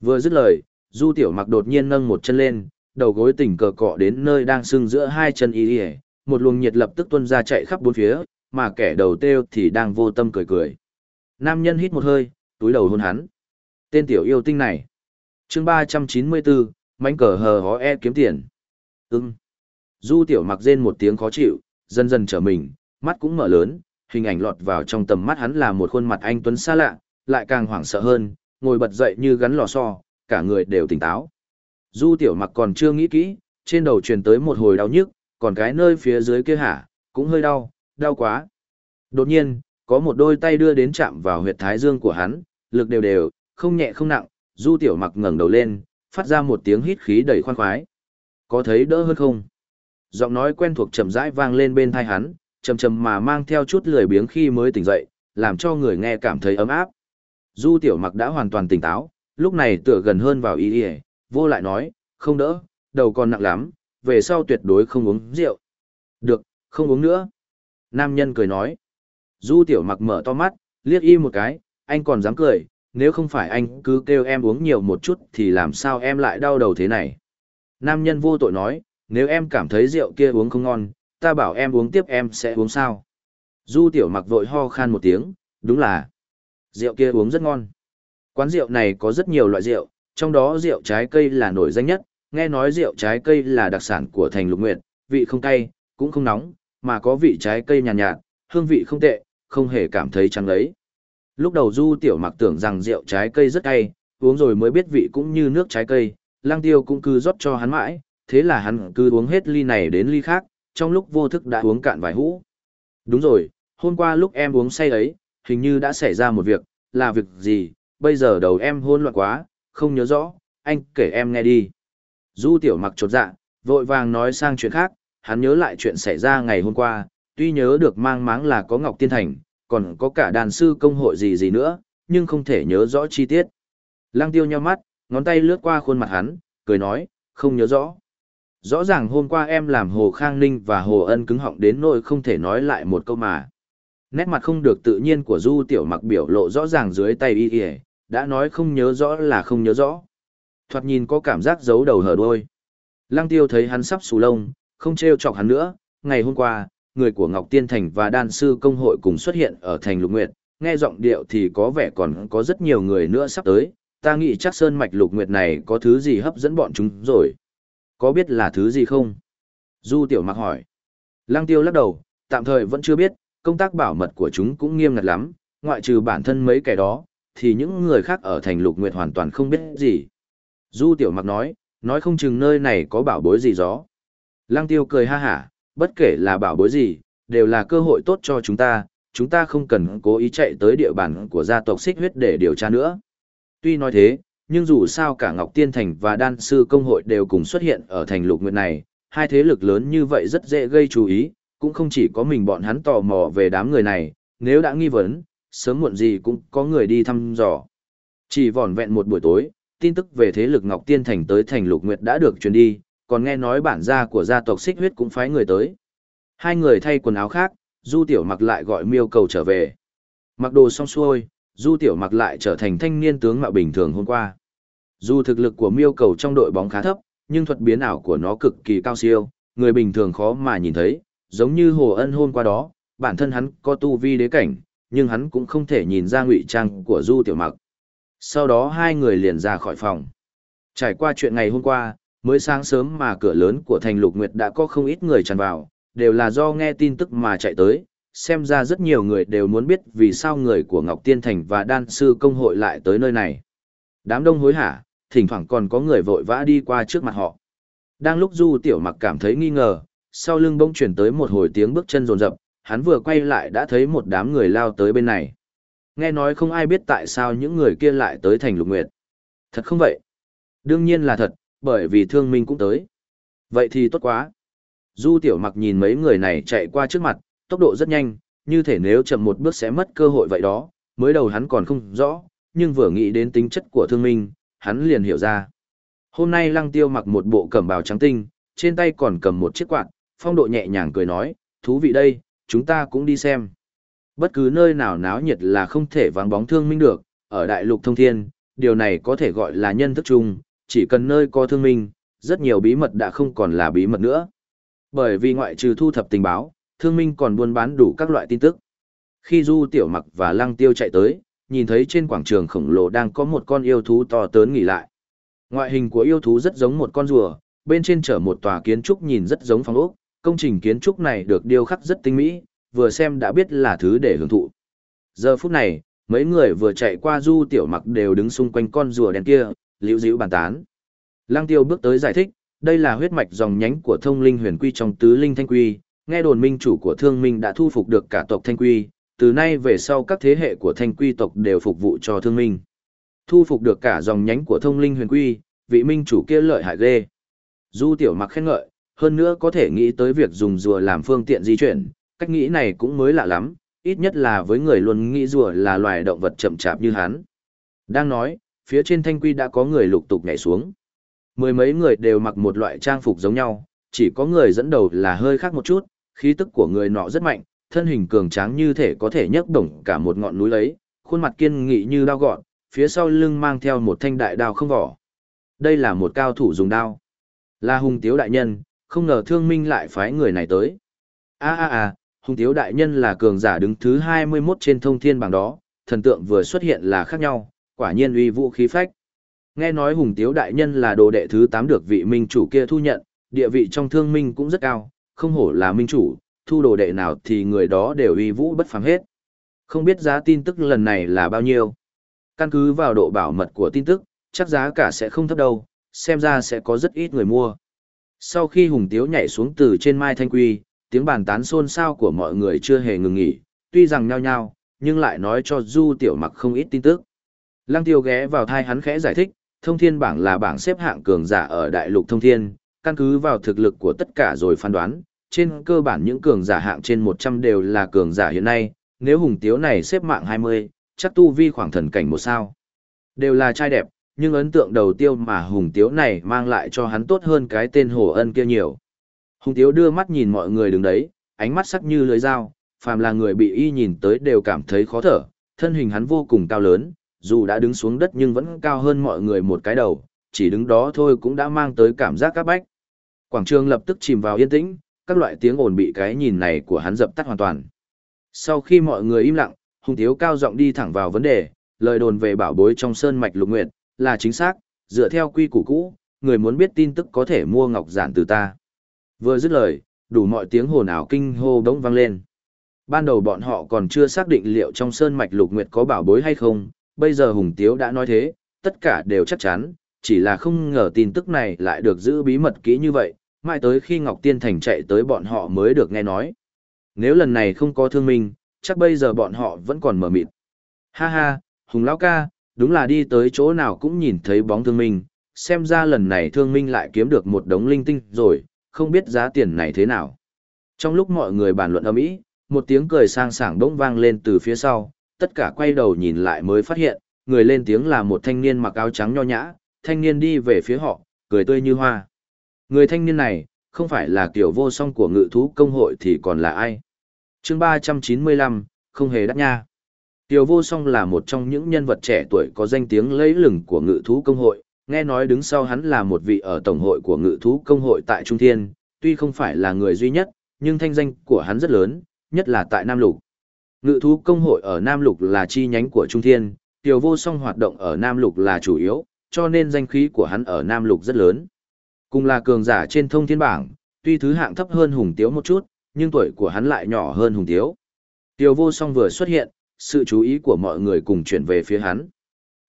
Vừa dứt lời, Du Tiểu Mặc đột nhiên nâng một chân lên, đầu gối tỉnh cờ cọ đến nơi đang sưng giữa hai chân y ỉa một luồng nhiệt lập tức tuôn ra chạy khắp bốn phía, mà kẻ đầu têu thì đang vô tâm cười cười. Nam nhân hít một hơi, túi đầu hôn hắn. Tên tiểu yêu tinh này. chương 394, mánh cờ hờ hó e kiếm tiền. Ừm. Du tiểu mặc rên một tiếng khó chịu, dần dần trở mình, mắt cũng mở lớn, hình ảnh lọt vào trong tầm mắt hắn là một khuôn mặt anh tuấn xa lạ, lại càng hoảng sợ hơn, ngồi bật dậy như gắn lò xo, cả người đều tỉnh táo. Du tiểu mặc còn chưa nghĩ kỹ, trên đầu truyền tới một hồi đau nhức, còn cái nơi phía dưới kia hả, cũng hơi đau, đau quá. Đột nhiên, có một đôi tay đưa đến chạm vào huyệt thái dương của hắn, lực đều đều, không nhẹ không nặng, du tiểu mặc ngẩng đầu lên, phát ra một tiếng hít khí đầy khoan khoái. Có thấy đỡ hơn không? Giọng nói quen thuộc chậm rãi vang lên bên tai hắn, trầm trầm mà mang theo chút lười biếng khi mới tỉnh dậy, làm cho người nghe cảm thấy ấm áp. Du tiểu mặc đã hoàn toàn tỉnh táo, lúc này tựa gần hơn vào y y, vô lại nói, không đỡ, đầu còn nặng lắm, về sau tuyệt đối không uống rượu. Được, không uống nữa. Nam nhân cười nói. Du tiểu mặc mở to mắt, liếc y một cái, anh còn dám cười, nếu không phải anh cứ kêu em uống nhiều một chút thì làm sao em lại đau đầu thế này. Nam nhân vô tội nói, nếu em cảm thấy rượu kia uống không ngon, ta bảo em uống tiếp em sẽ uống sao. Du tiểu mặc vội ho khan một tiếng, đúng là rượu kia uống rất ngon. Quán rượu này có rất nhiều loại rượu, trong đó rượu trái cây là nổi danh nhất, nghe nói rượu trái cây là đặc sản của thành lục nguyệt, vị không cay, cũng không nóng, mà có vị trái cây nhàn nhạt, nhạt, hương vị không tệ, không hề cảm thấy trắng lấy. Lúc đầu Du Tiểu Mặc tưởng rằng rượu trái cây rất cay, uống rồi mới biết vị cũng như nước trái cây, Lang Tiêu cũng cứ rót cho hắn mãi, thế là hắn cứ uống hết ly này đến ly khác, trong lúc vô thức đã uống cạn vài hũ. Đúng rồi, hôm qua lúc em uống say ấy, hình như đã xảy ra một việc, là việc gì, bây giờ đầu em hôn loạn quá, không nhớ rõ, anh kể em nghe đi. Du Tiểu Mặc chột dạ, vội vàng nói sang chuyện khác, hắn nhớ lại chuyện xảy ra ngày hôm qua, tuy nhớ được mang máng là có Ngọc Tiên Thành, còn có cả đàn sư công hội gì gì nữa, nhưng không thể nhớ rõ chi tiết. Lăng tiêu nhau mắt, ngón tay lướt qua khuôn mặt hắn, cười nói, không nhớ rõ. Rõ ràng hôm qua em làm Hồ Khang Ninh và Hồ Ân cứng họng đến nỗi không thể nói lại một câu mà. Nét mặt không được tự nhiên của Du Tiểu Mặc biểu lộ rõ ràng dưới tay y y, đã nói không nhớ rõ là không nhớ rõ. Thoạt nhìn có cảm giác giấu đầu hở đuôi. Lăng tiêu thấy hắn sắp xù lông, không trêu chọc hắn nữa, ngày hôm qua, người của Ngọc Tiên Thành và đan sư công hội cùng xuất hiện ở thành Lục Nguyệt, nghe giọng điệu thì có vẻ còn có rất nhiều người nữa sắp tới, ta nghĩ chắc sơn mạch Lục Nguyệt này có thứ gì hấp dẫn bọn chúng rồi. Có biết là thứ gì không? Du Tiểu Mặc hỏi. Lăng Tiêu lắc đầu, tạm thời vẫn chưa biết, công tác bảo mật của chúng cũng nghiêm ngặt lắm, ngoại trừ bản thân mấy kẻ đó, thì những người khác ở thành Lục Nguyệt hoàn toàn không biết gì. Du Tiểu Mặc nói, nói không chừng nơi này có bảo bối gì gió. Lăng Tiêu cười ha hả, bất kể là bảo bối gì, đều là cơ hội tốt cho chúng ta, chúng ta không cần cố ý chạy tới địa bàn của gia tộc xích huyết để điều tra nữa. Tuy nói thế, nhưng dù sao cả Ngọc Tiên Thành và Đan Sư Công Hội đều cùng xuất hiện ở thành lục nguyện này, hai thế lực lớn như vậy rất dễ gây chú ý, cũng không chỉ có mình bọn hắn tò mò về đám người này, nếu đã nghi vấn, sớm muộn gì cũng có người đi thăm dò. Chỉ vỏn vẹn một buổi tối, tin tức về thế lực Ngọc Tiên Thành tới thành lục nguyệt đã được truyền đi, còn nghe nói bản gia của gia tộc xích huyết cũng phái người tới. Hai người thay quần áo khác, Du Tiểu mặc lại gọi miêu cầu trở về. Mặc đồ xong xuôi, Du Tiểu mặc lại trở thành thanh niên tướng mạo bình thường hôm qua. Dù thực lực của miêu cầu trong đội bóng khá thấp, nhưng thuật biến ảo của nó cực kỳ cao siêu, người bình thường khó mà nhìn thấy, giống như Hồ Ân hôm qua đó, bản thân hắn có tu vi đế cảnh, nhưng hắn cũng không thể nhìn ra ngụy trang của Du Tiểu Mặc. Sau đó hai người liền ra khỏi phòng. Trải qua chuyện ngày hôm qua, mới sáng sớm mà cửa lớn của thành lục nguyệt đã có không ít người tràn vào, đều là do nghe tin tức mà chạy tới, xem ra rất nhiều người đều muốn biết vì sao người của Ngọc Tiên Thành và đan sư công hội lại tới nơi này. Đám đông hối hả, thỉnh thoảng còn có người vội vã đi qua trước mặt họ. Đang lúc Du Tiểu Mặc cảm thấy nghi ngờ, sau lưng bỗng chuyển tới một hồi tiếng bước chân rồn rập, hắn vừa quay lại đã thấy một đám người lao tới bên này. Nghe nói không ai biết tại sao những người kia lại tới thành lục nguyệt. Thật không vậy? Đương nhiên là thật, bởi vì thương minh cũng tới. Vậy thì tốt quá. Du tiểu mặc nhìn mấy người này chạy qua trước mặt, tốc độ rất nhanh, như thể nếu chậm một bước sẽ mất cơ hội vậy đó, mới đầu hắn còn không rõ, nhưng vừa nghĩ đến tính chất của thương minh, hắn liền hiểu ra. Hôm nay lăng tiêu mặc một bộ cẩm bào trắng tinh, trên tay còn cầm một chiếc quạt, phong độ nhẹ nhàng cười nói, thú vị đây, chúng ta cũng đi xem. Bất cứ nơi nào náo nhiệt là không thể vắng bóng thương minh được, ở đại lục thông thiên, điều này có thể gọi là nhân thức chung, chỉ cần nơi có thương minh, rất nhiều bí mật đã không còn là bí mật nữa. Bởi vì ngoại trừ thu thập tình báo, thương minh còn buôn bán đủ các loại tin tức. Khi Du Tiểu Mặc và Lăng Tiêu chạy tới, nhìn thấy trên quảng trường khổng lồ đang có một con yêu thú to lớn nghỉ lại. Ngoại hình của yêu thú rất giống một con rùa, bên trên chở một tòa kiến trúc nhìn rất giống phòng ốc, công trình kiến trúc này được điêu khắc rất tinh mỹ, vừa xem đã biết là thứ để hưởng thụ. Giờ phút này, mấy người vừa chạy qua Du Tiểu Mặc đều đứng xung quanh con rùa đen kia, liễu dĩu bàn tán. Lăng tiêu bước tới giải thích, đây là huyết mạch dòng nhánh của thông linh huyền quy trong tứ linh thanh quy, nghe đồn minh chủ của thương minh đã thu phục được cả tộc thanh quy, từ nay về sau các thế hệ của thanh quy tộc đều phục vụ cho thương minh. Thu phục được cả dòng nhánh của thông linh huyền quy, vị minh chủ kia lợi hại ghê. Du tiểu mặc khen ngợi, hơn nữa có thể nghĩ tới việc dùng rùa làm phương tiện di chuyển, Cách nghĩ này cũng mới lạ lắm, ít nhất là với người luôn nghĩ rùa là loài động vật chậm chạp như hắn. Đang nói, phía trên thanh quy đã có người lục tục nhảy xuống. Mười mấy người đều mặc một loại trang phục giống nhau, chỉ có người dẫn đầu là hơi khác một chút, khí tức của người nọ rất mạnh, thân hình cường tráng như thể có thể nhấc động cả một ngọn núi lấy, khuôn mặt kiên nghị như đao gọn, phía sau lưng mang theo một thanh đại đao không vỏ. Đây là một cao thủ dùng đao. Là hùng tiếu đại nhân, không ngờ thương minh lại phái người này tới. a a a hùng tiếu đại nhân là cường giả đứng thứ 21 trên thông thiên bảng đó, thần tượng vừa xuất hiện là khác nhau, quả nhiên uy vũ khí phách. Nghe nói hùng tiếu đại nhân là đồ đệ thứ 8 được vị minh chủ kia thu nhận, địa vị trong thương minh cũng rất cao, không hổ là minh chủ, thu đồ đệ nào thì người đó đều uy vũ bất phàm hết. Không biết giá tin tức lần này là bao nhiêu. Căn cứ vào độ bảo mật của tin tức, chắc giá cả sẽ không thấp đâu, xem ra sẽ có rất ít người mua. Sau khi Hùng Tiếu nhảy xuống từ trên Mai Thanh Quy, tiếng bàn tán xôn xao của mọi người chưa hề ngừng nghỉ, tuy rằng nhao nhao, nhưng lại nói cho Du Tiểu Mặc không ít tin tức. Lăng Tiêu ghé vào thai hắn khẽ giải thích, thông thiên bảng là bảng xếp hạng cường giả ở đại lục thông thiên, căn cứ vào thực lực của tất cả rồi phán đoán, trên cơ bản những cường giả hạng trên 100 đều là cường giả hiện nay, nếu hùng tiếu này xếp mạng 20, chắc tu vi khoảng thần cảnh một sao. Đều là trai đẹp, nhưng ấn tượng đầu tiêu mà hùng tiếu này mang lại cho hắn tốt hơn cái tên hồ ân kia nhiều. Hùng tiếu đưa mắt nhìn mọi người đứng đấy, ánh mắt sắc như lưới dao, phàm là người bị y nhìn tới đều cảm thấy khó thở, thân hình hắn vô cùng cao lớn, dù đã đứng xuống đất nhưng vẫn cao hơn mọi người một cái đầu, chỉ đứng đó thôi cũng đã mang tới cảm giác các bách. Quảng trường lập tức chìm vào yên tĩnh, các loại tiếng ồn bị cái nhìn này của hắn dập tắt hoàn toàn. Sau khi mọi người im lặng, Hùng Tiếu cao giọng đi thẳng vào vấn đề, lời đồn về bảo bối trong sơn mạch lục nguyệt, là chính xác, dựa theo quy củ cũ, người muốn biết tin tức có thể mua ngọc giản từ ta. Vừa dứt lời, đủ mọi tiếng hồn ảo kinh hô đống vang lên. Ban đầu bọn họ còn chưa xác định liệu trong sơn mạch lục nguyệt có bảo bối hay không, bây giờ Hùng Tiếu đã nói thế, tất cả đều chắc chắn, chỉ là không ngờ tin tức này lại được giữ bí mật kỹ như vậy, mãi tới khi Ngọc Tiên Thành chạy tới bọn họ mới được nghe nói. Nếu lần này không có thương minh, chắc bây giờ bọn họ vẫn còn mở mịt. Ha ha, Hùng Lão ca, đúng là đi tới chỗ nào cũng nhìn thấy bóng thương minh, xem ra lần này thương minh lại kiếm được một đống linh tinh rồi, không biết giá tiền này thế nào. Trong lúc mọi người bàn luận ầm ĩ, một tiếng cười sang sảng bỗng vang lên từ phía sau, tất cả quay đầu nhìn lại mới phát hiện, người lên tiếng là một thanh niên mặc áo trắng nho nhã, thanh niên đi về phía họ, cười tươi như hoa. Người thanh niên này, không phải là kiểu vô song của ngự thú công hội thì còn là ai? chương 395, không hề đắt nha. Tiêu vô song là một trong những nhân vật trẻ tuổi có danh tiếng lấy lừng của ngự thú công hội, nghe nói đứng sau hắn là một vị ở tổng hội của ngự thú công hội tại Trung Thiên, tuy không phải là người duy nhất, nhưng thanh danh của hắn rất lớn, nhất là tại Nam Lục. Ngự thú công hội ở Nam Lục là chi nhánh của Trung Thiên, Tiêu vô song hoạt động ở Nam Lục là chủ yếu, cho nên danh khí của hắn ở Nam Lục rất lớn. Cùng là cường giả trên thông thiên bảng, tuy thứ hạng thấp hơn Hùng Tiếu một chút, nhưng tuổi của hắn lại nhỏ hơn Hùng Tiếu. Tiêu vô song vừa xuất hiện, sự chú ý của mọi người cùng chuyển về phía hắn.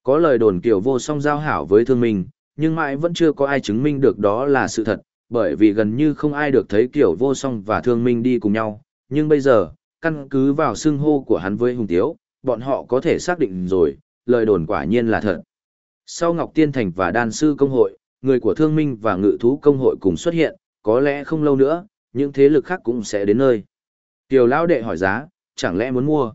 Có lời đồn Kiều vô song giao hảo với thương minh, nhưng mãi vẫn chưa có ai chứng minh được đó là sự thật, bởi vì gần như không ai được thấy Kiều vô song và thương minh đi cùng nhau. Nhưng bây giờ, căn cứ vào xưng hô của hắn với Hùng Tiếu, bọn họ có thể xác định rồi, lời đồn quả nhiên là thật. Sau Ngọc Tiên Thành và Đan Sư Công Hội, người của Thương Minh và Ngự Thú Công Hội cùng xuất hiện, có lẽ không lâu nữa, những thế lực khác cũng sẽ đến nơi. Kiều Lão Đệ hỏi giá, chẳng lẽ muốn mua?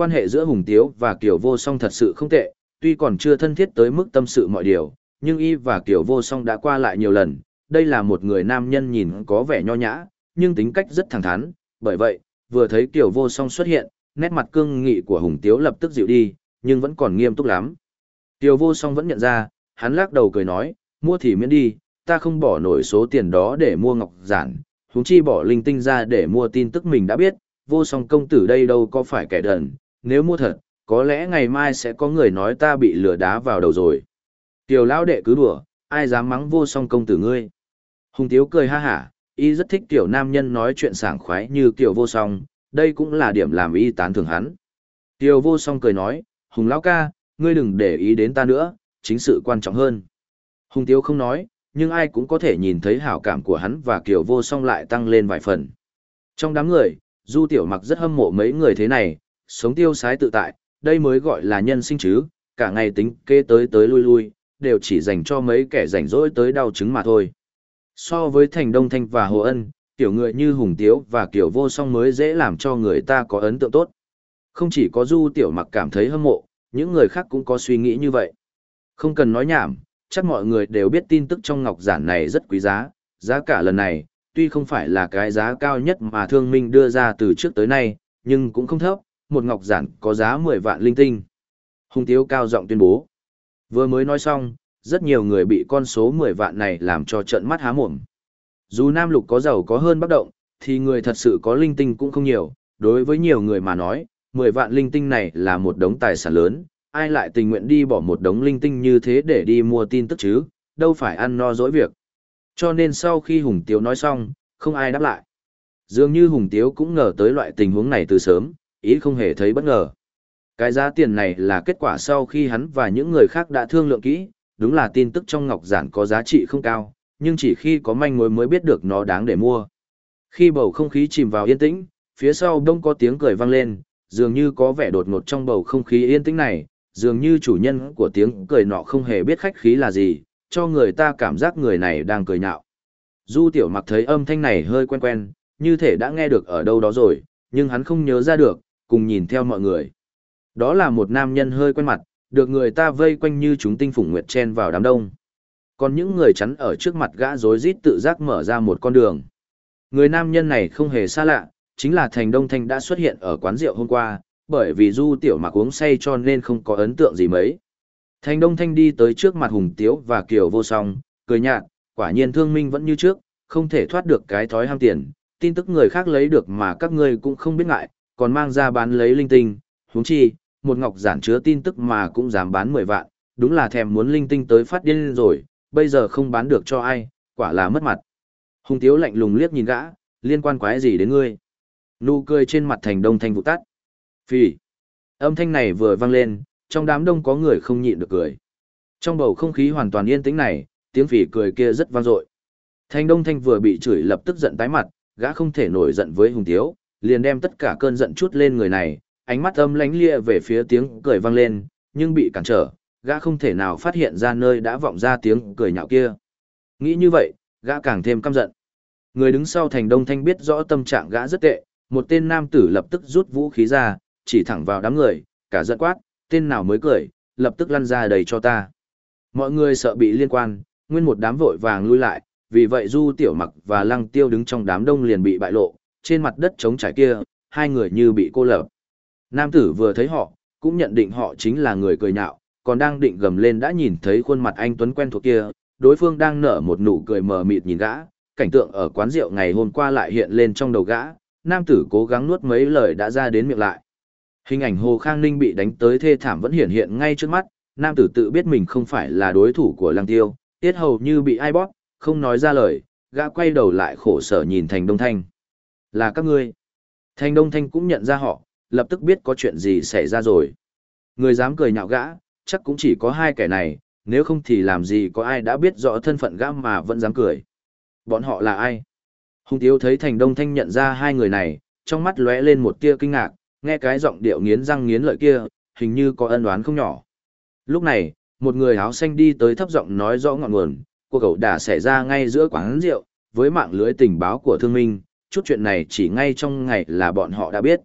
Quan hệ giữa Hùng Tiếu và Kiều Vô Song thật sự không tệ, tuy còn chưa thân thiết tới mức tâm sự mọi điều, nhưng y và Kiều Vô Song đã qua lại nhiều lần. Đây là một người nam nhân nhìn có vẻ nho nhã, nhưng tính cách rất thẳng thắn, bởi vậy, vừa thấy Kiều Vô Song xuất hiện, nét mặt cương nghị của Hùng Tiếu lập tức dịu đi, nhưng vẫn còn nghiêm túc lắm. Kiều Vô Song vẫn nhận ra, hắn lắc đầu cười nói, mua thì miễn đi, ta không bỏ nổi số tiền đó để mua ngọc giản, huống chi bỏ linh tinh ra để mua tin tức mình đã biết, vô song công tử đây đâu có phải kẻ đần, nếu mua thật, có lẽ ngày mai sẽ có người nói ta bị lừa đá vào đầu rồi. Tiểu lão đệ cứ đùa, ai dám mắng vô song công tử ngươi. Hùng Tiếu cười ha hả, y rất thích tiểu nam nhân nói chuyện sảng khoái như tiểu vô song, đây cũng là điểm làm y tán thưởng hắn. Tiểu vô song cười nói, Hùng lão ca, ngươi đừng để ý đến ta nữa, chính sự quan trọng hơn. Hùng Tiếu không nói, nhưng ai cũng có thể nhìn thấy hảo cảm của hắn và kiểu Vô Song lại tăng lên vài phần. Trong đám người, Du Tiểu Mặc rất hâm mộ mấy người thế này, sống tiêu sái tự tại, đây mới gọi là nhân sinh chứ, cả ngày tính kê tới tới lui lui, đều chỉ dành cho mấy kẻ rảnh rỗi tới đau chứng mà thôi. So với Thành Đông Thanh và Hồ Ân, Tiểu người như Hùng Tiếu và kiểu Vô Song mới dễ làm cho người ta có ấn tượng tốt. Không chỉ có Du Tiểu Mặc cảm thấy hâm mộ, những người khác cũng có suy nghĩ như vậy. Không cần nói nhảm, chắc mọi người đều biết tin tức trong ngọc giản này rất quý giá, giá cả lần này, tuy không phải là cái giá cao nhất mà thương minh đưa ra từ trước tới nay, nhưng cũng không thấp, một ngọc giản có giá 10 vạn linh tinh. Hùng Tiếu cao giọng tuyên bố. Vừa mới nói xong, rất nhiều người bị con số 10 vạn này làm cho trận mắt há mồm. Dù Nam Lục có giàu có hơn Bắc Động, thì người thật sự có linh tinh cũng không nhiều, đối với nhiều người mà nói, 10 vạn linh tinh này là một đống tài sản lớn, ai lại tình nguyện đi bỏ một đống linh tinh như thế để đi mua tin tức chứ, đâu phải ăn no dỗi việc. Cho nên sau khi Hùng Tiếu nói xong, không ai đáp lại. Dường như Hùng Tiếu cũng ngờ tới loại tình huống này từ sớm, ý không hề thấy bất ngờ. Cái giá tiền này là kết quả sau khi hắn và những người khác đã thương lượng kỹ, đúng là tin tức trong ngọc giản có giá trị không cao, nhưng chỉ khi có manh mối mới biết được nó đáng để mua. Khi bầu không khí chìm vào yên tĩnh, phía sau đông có tiếng cười vang lên, dường như có vẻ đột ngột trong bầu không khí yên tĩnh này, dường như chủ nhân của tiếng cười nọ không hề biết khách khí là gì, cho người ta cảm giác người này đang cười nhạo. Du tiểu mặc thấy âm thanh này hơi quen quen, như thể đã nghe được ở đâu đó rồi, nhưng hắn không nhớ ra được, cùng nhìn theo mọi người. Đó là một nam nhân hơi quen mặt, được người ta vây quanh như chúng tinh phủng nguyệt chen vào đám đông. Còn những người chắn ở trước mặt gã rối rít tự giác mở ra một con đường. Người nam nhân này không hề xa lạ, chính là Thành Đông Thanh đã xuất hiện ở quán rượu hôm qua, bởi vì Du Tiểu Mặc uống say cho nên không có ấn tượng gì mấy. Thành Đông Thanh đi tới trước mặt Hùng Tiếu và Kiều Vô Song, cười nhạt, quả nhiên thương minh vẫn như trước, không thể thoát được cái thói ham tiền, tin tức người khác lấy được mà các ngươi cũng không biết ngại, còn mang ra bán lấy linh tinh, huống chi, một ngọc giản chứa tin tức mà cũng dám bán 10 vạn, đúng là thèm muốn linh tinh tới phát điên rồi, bây giờ không bán được cho ai, quả là mất mặt. Hùng Tiếu lạnh lùng liếc nhìn gã, liên quan quái gì đến ngươi? Nụ cười trên mặt thành đông thanh vụ tắt. Phì. Âm thanh này vừa vang lên, trong đám đông có người không nhịn được cười. Trong bầu không khí hoàn toàn yên tĩnh này, tiếng phì cười kia rất vang dội. Thành đông thanh vừa bị chửi lập tức giận tái mặt, gã không thể nổi giận với hùng tiếu, liền đem tất cả cơn giận chút lên người này, ánh mắt âm lánh lia về phía tiếng cười vang lên, nhưng bị cản trở, gã không thể nào phát hiện ra nơi đã vọng ra tiếng cười nhạo kia. Nghĩ như vậy, gã càng thêm căm giận. Người đứng sau thành đông thanh biết rõ tâm trạng gã rất tệ, một tên nam tử lập tức rút vũ khí ra, chỉ thẳng vào đám người, cả giận quát, tên nào mới cười, lập tức lăn ra đầy cho ta. Mọi người sợ bị liên quan, nguyên một đám vội vàng lui lại, vì vậy Du Tiểu Mặc và Lăng Tiêu đứng trong đám đông liền bị bại lộ, trên mặt đất trống trải kia, hai người như bị cô lập. Nam tử vừa thấy họ, cũng nhận định họ chính là người cười nhạo, còn đang định gầm lên đã nhìn thấy khuôn mặt anh Tuấn quen thuộc kia, đối phương đang nở một nụ cười mờ mịt nhìn gã, cảnh tượng ở quán rượu ngày hôm qua lại hiện lên trong đầu gã, nam tử cố gắng nuốt mấy lời đã ra đến miệng lại. Hình ảnh Hồ Khang Ninh bị đánh tới thê thảm vẫn hiện hiện ngay trước mắt, nam tử tự biết mình không phải là đối thủ của Lăng Tiêu, tiết hầu như bị ai bóp, không nói ra lời, gã quay đầu lại khổ sở nhìn Thành Đông Thanh. Là các ngươi. Thanh Đông Thanh cũng nhận ra họ, lập tức biết có chuyện gì xảy ra rồi. Người dám cười nhạo gã, chắc cũng chỉ có hai kẻ này, nếu không thì làm gì có ai đã biết rõ thân phận gã mà vẫn dám cười. Bọn họ là ai? Hùng Tiếu thấy Thành Đông Thanh nhận ra hai người này, trong mắt lóe lên một tia kinh ngạc, nghe cái giọng điệu nghiến răng nghiến lợi kia, hình như có ân oán không nhỏ. Lúc này, một người áo xanh đi tới thấp giọng nói rõ ngọn nguồn, cuộc cậu đã xảy ra ngay giữa quán rượu, với mạng lưới tình báo của thương minh, chút chuyện này chỉ ngay trong ngày là bọn họ đã biết.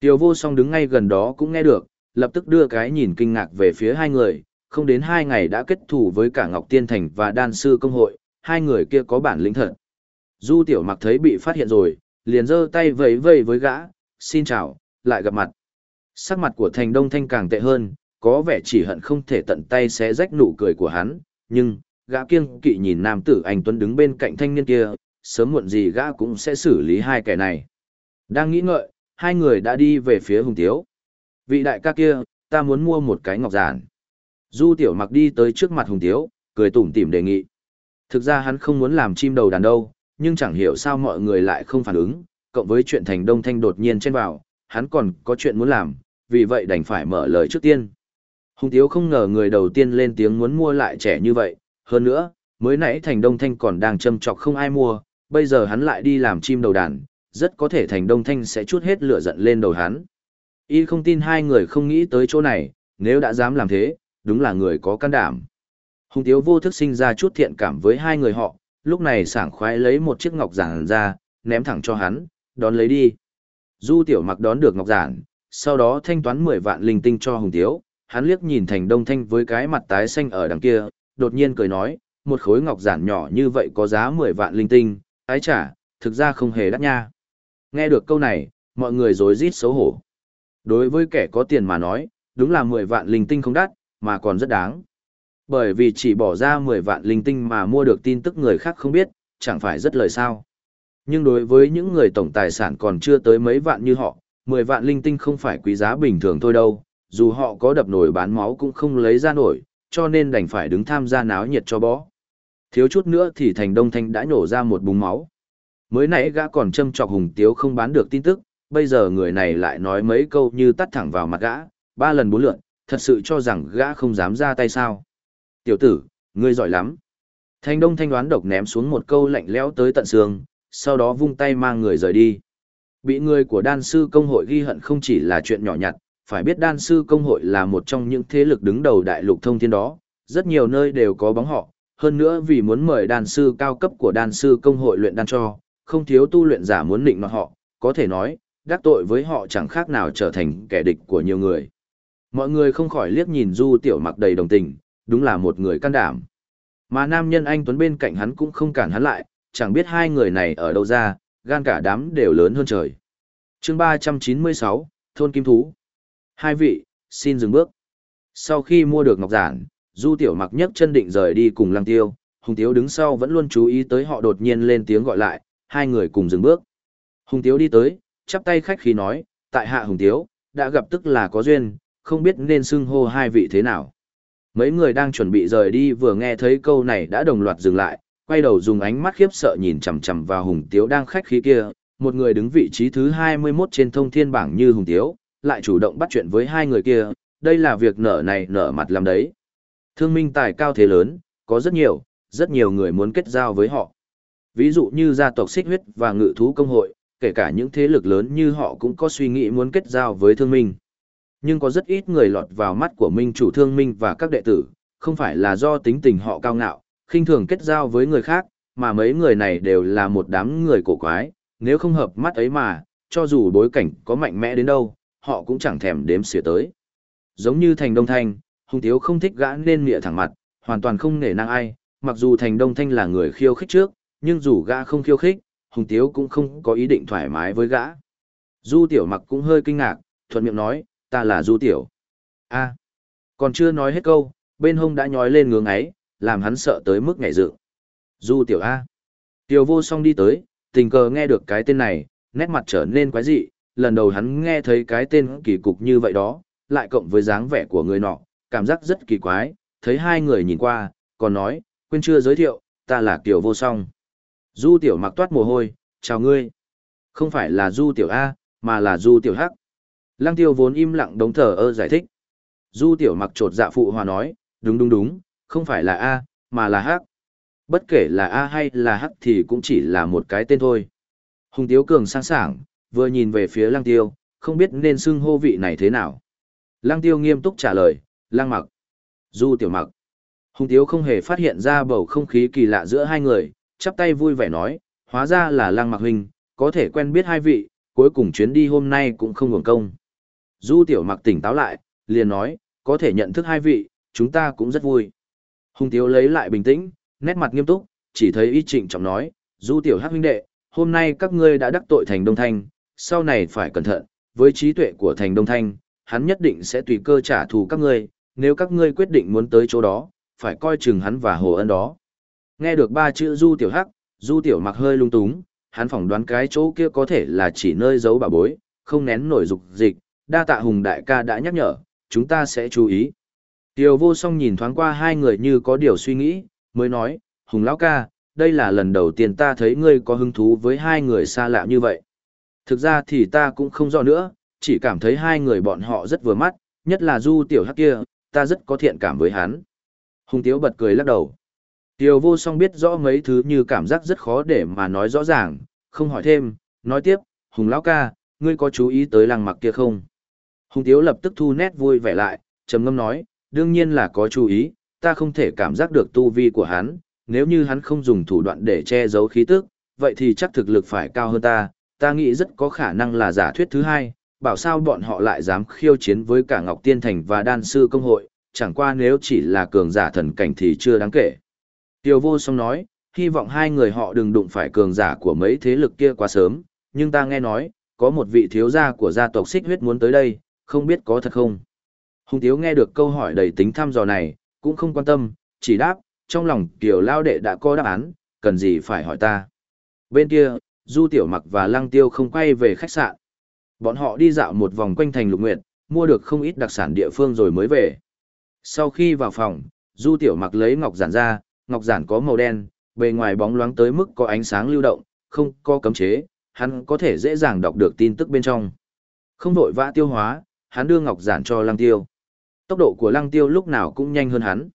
Tiêu vô song đứng ngay gần đó cũng nghe được, lập tức đưa cái nhìn kinh ngạc về phía hai người, không đến hai ngày đã kết thù với cả Ngọc Tiên Thành và Đan Sư Công Hội, hai người kia có bản lĩnh thật. Du Tiểu Mặc thấy bị phát hiện rồi, liền giơ tay vẫy vẫy với gã, xin chào, lại gặp mặt. Sắc mặt của Thành Đông Thanh càng tệ hơn, có vẻ chỉ hận không thể tận tay xé rách nụ cười của hắn, nhưng, gã kiêng kỵ nhìn nam tử anh Tuấn đứng bên cạnh thanh niên kia, sớm muộn gì gã cũng sẽ xử lý hai kẻ này. Đang nghĩ ngợi, hai người đã đi về phía Hùng Tiếu. Vị đại ca kia, ta muốn mua một cái ngọc giản. Du Tiểu Mặc đi tới trước mặt Hùng Tiếu, cười tủm tỉm đề nghị. Thực ra hắn không muốn làm chim đầu đàn đâu, nhưng chẳng hiểu sao mọi người lại không phản ứng, cộng với chuyện thành đông thanh đột nhiên chen vào, hắn còn có chuyện muốn làm, vì vậy đành phải mở lời trước tiên. Hùng Tiếu không ngờ người đầu tiên lên tiếng muốn mua lại trẻ như vậy, hơn nữa, mới nãy thành đông thanh còn đang châm chọc không ai mua, bây giờ hắn lại đi làm chim đầu đàn, rất có thể thành đông thanh sẽ chút hết lửa giận lên đầu hắn. Y không tin hai người không nghĩ tới chỗ này, nếu đã dám làm thế, đúng là người có can đảm. Hùng Tiếu vô thức sinh ra chút thiện cảm với hai người họ, lúc này sảng khoái lấy một chiếc ngọc giản ra, ném thẳng cho hắn, đón lấy đi. Du tiểu mặc đón được ngọc giản, sau đó thanh toán 10 vạn linh tinh cho Hùng Tiếu, hắn liếc nhìn thành đông thanh với cái mặt tái xanh ở đằng kia, đột nhiên cười nói, một khối ngọc giản nhỏ như vậy có giá 10 vạn linh tinh, ái chả, thực ra không hề đắt nha. Nghe được câu này, mọi người rối rít xấu hổ. Đối với kẻ có tiền mà nói, đúng là 10 vạn linh tinh không đắt, mà còn rất đáng. Bởi vì chỉ bỏ ra 10 vạn linh tinh mà mua được tin tức người khác không biết, chẳng phải rất lời sao. Nhưng đối với những người tổng tài sản còn chưa tới mấy vạn như họ, 10 vạn linh tinh không phải quý giá bình thường thôi đâu, dù họ có đập nổi bán máu cũng không lấy ra nổi, cho nên đành phải đứng tham gia náo nhiệt cho bó. Thiếu chút nữa thì thành đông thanh đã nhổ ra một búng máu. Mới nãy gã còn châm chọc hùng tiếu không bán được tin tức, bây giờ người này lại nói mấy câu như tắt thẳng vào mặt gã, ba lần bốn lượn, thật sự cho rằng gã không dám ra tay sao. Tiểu tử, ngươi giỏi lắm. Thanh đông thanh đoán độc ném xuống một câu lạnh lẽo tới tận xương, sau đó vung tay mang người rời đi. Bị người của đan sư công hội ghi hận không chỉ là chuyện nhỏ nhặt, phải biết đan sư công hội là một trong những thế lực đứng đầu đại lục thông thiên đó, rất nhiều nơi đều có bóng họ, hơn nữa vì muốn mời đan sư cao cấp của đan sư công hội luyện đan cho, không thiếu tu luyện giả muốn định nọt họ, có thể nói, đắc tội với họ chẳng khác nào trở thành kẻ địch của nhiều người. Mọi người không khỏi liếc nhìn Du Tiểu Mặc đầy đồng tình, đúng là một người can đảm. Mà nam nhân anh Tuấn bên cạnh hắn cũng không cản hắn lại, chẳng biết hai người này ở đâu ra, gan cả đám đều lớn hơn trời. chương 396, Thôn Kim Thú. Hai vị, xin dừng bước. Sau khi mua được ngọc giản, Du Tiểu Mặc nhấc chân định rời đi cùng Lăng Tiêu, Hùng Tiếu đứng sau vẫn luôn chú ý tới họ đột nhiên lên tiếng gọi lại, hai người cùng dừng bước. Hùng Tiếu đi tới, chắp tay khách khí nói, tại hạ Hùng Tiếu, đã gặp tức là có duyên, không biết nên xưng hô hai vị thế nào. Mấy người đang chuẩn bị rời đi vừa nghe thấy câu này đã đồng loạt dừng lại, quay đầu dùng ánh mắt khiếp sợ nhìn chằm chằm vào Hùng Tiếu đang khách khí kia, một người đứng vị trí thứ 21 trên thông thiên bảng như Hùng Tiếu, lại chủ động bắt chuyện với hai người kia, đây là việc nở này nở mặt làm đấy. Thương minh tài cao thế lớn, có rất nhiều, rất nhiều người muốn kết giao với họ. Ví dụ như gia tộc xích huyết và ngự thú công hội, kể cả những thế lực lớn như họ cũng có suy nghĩ muốn kết giao với thương minh. Nhưng có rất ít người lọt vào mắt của minh chủ thương minh và các đệ tử, không phải là do tính tình họ cao ngạo, khinh thường kết giao với người khác, mà mấy người này đều là một đám người cổ quái, nếu không hợp mắt ấy mà, cho dù đối cảnh có mạnh mẽ đến đâu, họ cũng chẳng thèm đếm xỉa tới. Giống như thành đông thanh, hùng tiếu không thích gã nên mịa thẳng mặt, hoàn toàn không nể năng ai, mặc dù thành đông thanh là người khiêu khích trước, nhưng dù gã không khiêu khích, hùng tiếu cũng không có ý định thoải mái với gã. Du tiểu mặc cũng hơi kinh ngạc, thuận miệng nói, ta là du tiểu. a còn chưa nói hết câu, bên hông đã nhói lên ngưỡng ấy, làm hắn sợ tới mức ngảy dự. Du tiểu A. Tiểu vô song đi tới, tình cờ nghe được cái tên này, nét mặt trở nên quái dị, lần đầu hắn nghe thấy cái tên kỳ cục như vậy đó, lại cộng với dáng vẻ của người nọ, cảm giác rất kỳ quái, thấy hai người nhìn qua, còn nói, quên chưa giới thiệu, ta là Tiểu vô song. Du tiểu mặc toát mồ hôi, chào ngươi. Không phải là du tiểu A, mà là du tiểu hắc. Lăng tiêu vốn im lặng đống thờ ơ giải thích. Du tiểu mặc trột dạ phụ hòa nói, đúng đúng đúng, không phải là A, mà là hắc. Bất kể là A hay là hắc thì cũng chỉ là một cái tên thôi. Hùng Tiếu Cường sáng sảng, vừa nhìn về phía Lăng Tiêu, không biết nên xưng hô vị này thế nào. Lăng Tiêu nghiêm túc trả lời, Lăng Mặc, Du Tiểu Mặc. Hùng Tiếu không hề phát hiện ra bầu không khí kỳ lạ giữa hai người, chắp tay vui vẻ nói, hóa ra là Lăng Mặc huynh, có thể quen biết hai vị, cuối cùng chuyến đi hôm nay cũng không hưởng công. Du Tiểu Mặc tỉnh táo lại, liền nói, có thể nhận thức hai vị, chúng ta cũng rất vui. Hùng Tiếu lấy lại bình tĩnh, nét mặt nghiêm túc, chỉ thấy y trịnh trọng nói, Du Tiểu Hắc huynh đệ, hôm nay các ngươi đã đắc tội thành Đông Thanh, sau này phải cẩn thận, với trí tuệ của thành Đông Thanh, hắn nhất định sẽ tùy cơ trả thù các ngươi, nếu các ngươi quyết định muốn tới chỗ đó, phải coi chừng hắn và Hồ Ân đó. Nghe được ba chữ Du Tiểu Hắc, Du Tiểu mặc hơi lung túng, hắn phỏng đoán cái chỗ kia có thể là chỉ nơi giấu bà bối, không nén nổi dục dịch, đa tạ Hùng đại ca đã nhắc nhở, chúng ta sẽ chú ý. Tiểu vô song nhìn thoáng qua hai người như có điều suy nghĩ, mới nói, Hùng lão ca, đây là lần đầu tiên ta thấy ngươi có hứng thú với hai người xa lạ như vậy. Thực ra thì ta cũng không rõ nữa, chỉ cảm thấy hai người bọn họ rất vừa mắt, nhất là du tiểu hắc kia, ta rất có thiện cảm với hắn. Hùng tiếu bật cười lắc đầu. Tiểu vô song biết rõ mấy thứ như cảm giác rất khó để mà nói rõ ràng, không hỏi thêm, nói tiếp, Hùng lão ca, ngươi có chú ý tới lăng mặc kia không? Hùng tiếu lập tức thu nét vui vẻ lại, trầm ngâm nói, đương nhiên là có chú ý, ta không thể cảm giác được tu vi của hắn, nếu như hắn không dùng thủ đoạn để che giấu khí tức, vậy thì chắc thực lực phải cao hơn ta, ta nghĩ rất có khả năng là giả thuyết thứ hai, bảo sao bọn họ lại dám khiêu chiến với cả Ngọc Tiên Thành và Đan Sư Công Hội, chẳng qua nếu chỉ là cường giả thần cảnh thì chưa đáng kể. Tiêu vô song nói, hy vọng hai người họ đừng đụng phải cường giả của mấy thế lực kia quá sớm, nhưng ta nghe nói, có một vị thiếu gia của gia tộc xích huyết muốn tới đây, không biết có thật không. Hùng Tiếu nghe được câu hỏi đầy tính thăm dò này, cũng không quan tâm, chỉ đáp, trong lòng tiểu lao đệ đã có đáp án, cần gì phải hỏi ta. Bên kia, Du Tiểu Mặc và Lăng Tiêu không quay về khách sạn. Bọn họ đi dạo một vòng quanh thành lục nguyệt, mua được không ít đặc sản địa phương rồi mới về. Sau khi vào phòng, Du Tiểu Mặc lấy ngọc giản ra, ngọc giản có màu đen, bề ngoài bóng loáng tới mức có ánh sáng lưu động, không có cấm chế, hắn có thể dễ dàng đọc được tin tức bên trong. Không vội vã tiêu hóa, hắn đưa ngọc giản cho Lăng Tiêu. Tốc độ của Lăng Tiêu lúc nào cũng nhanh hơn hắn.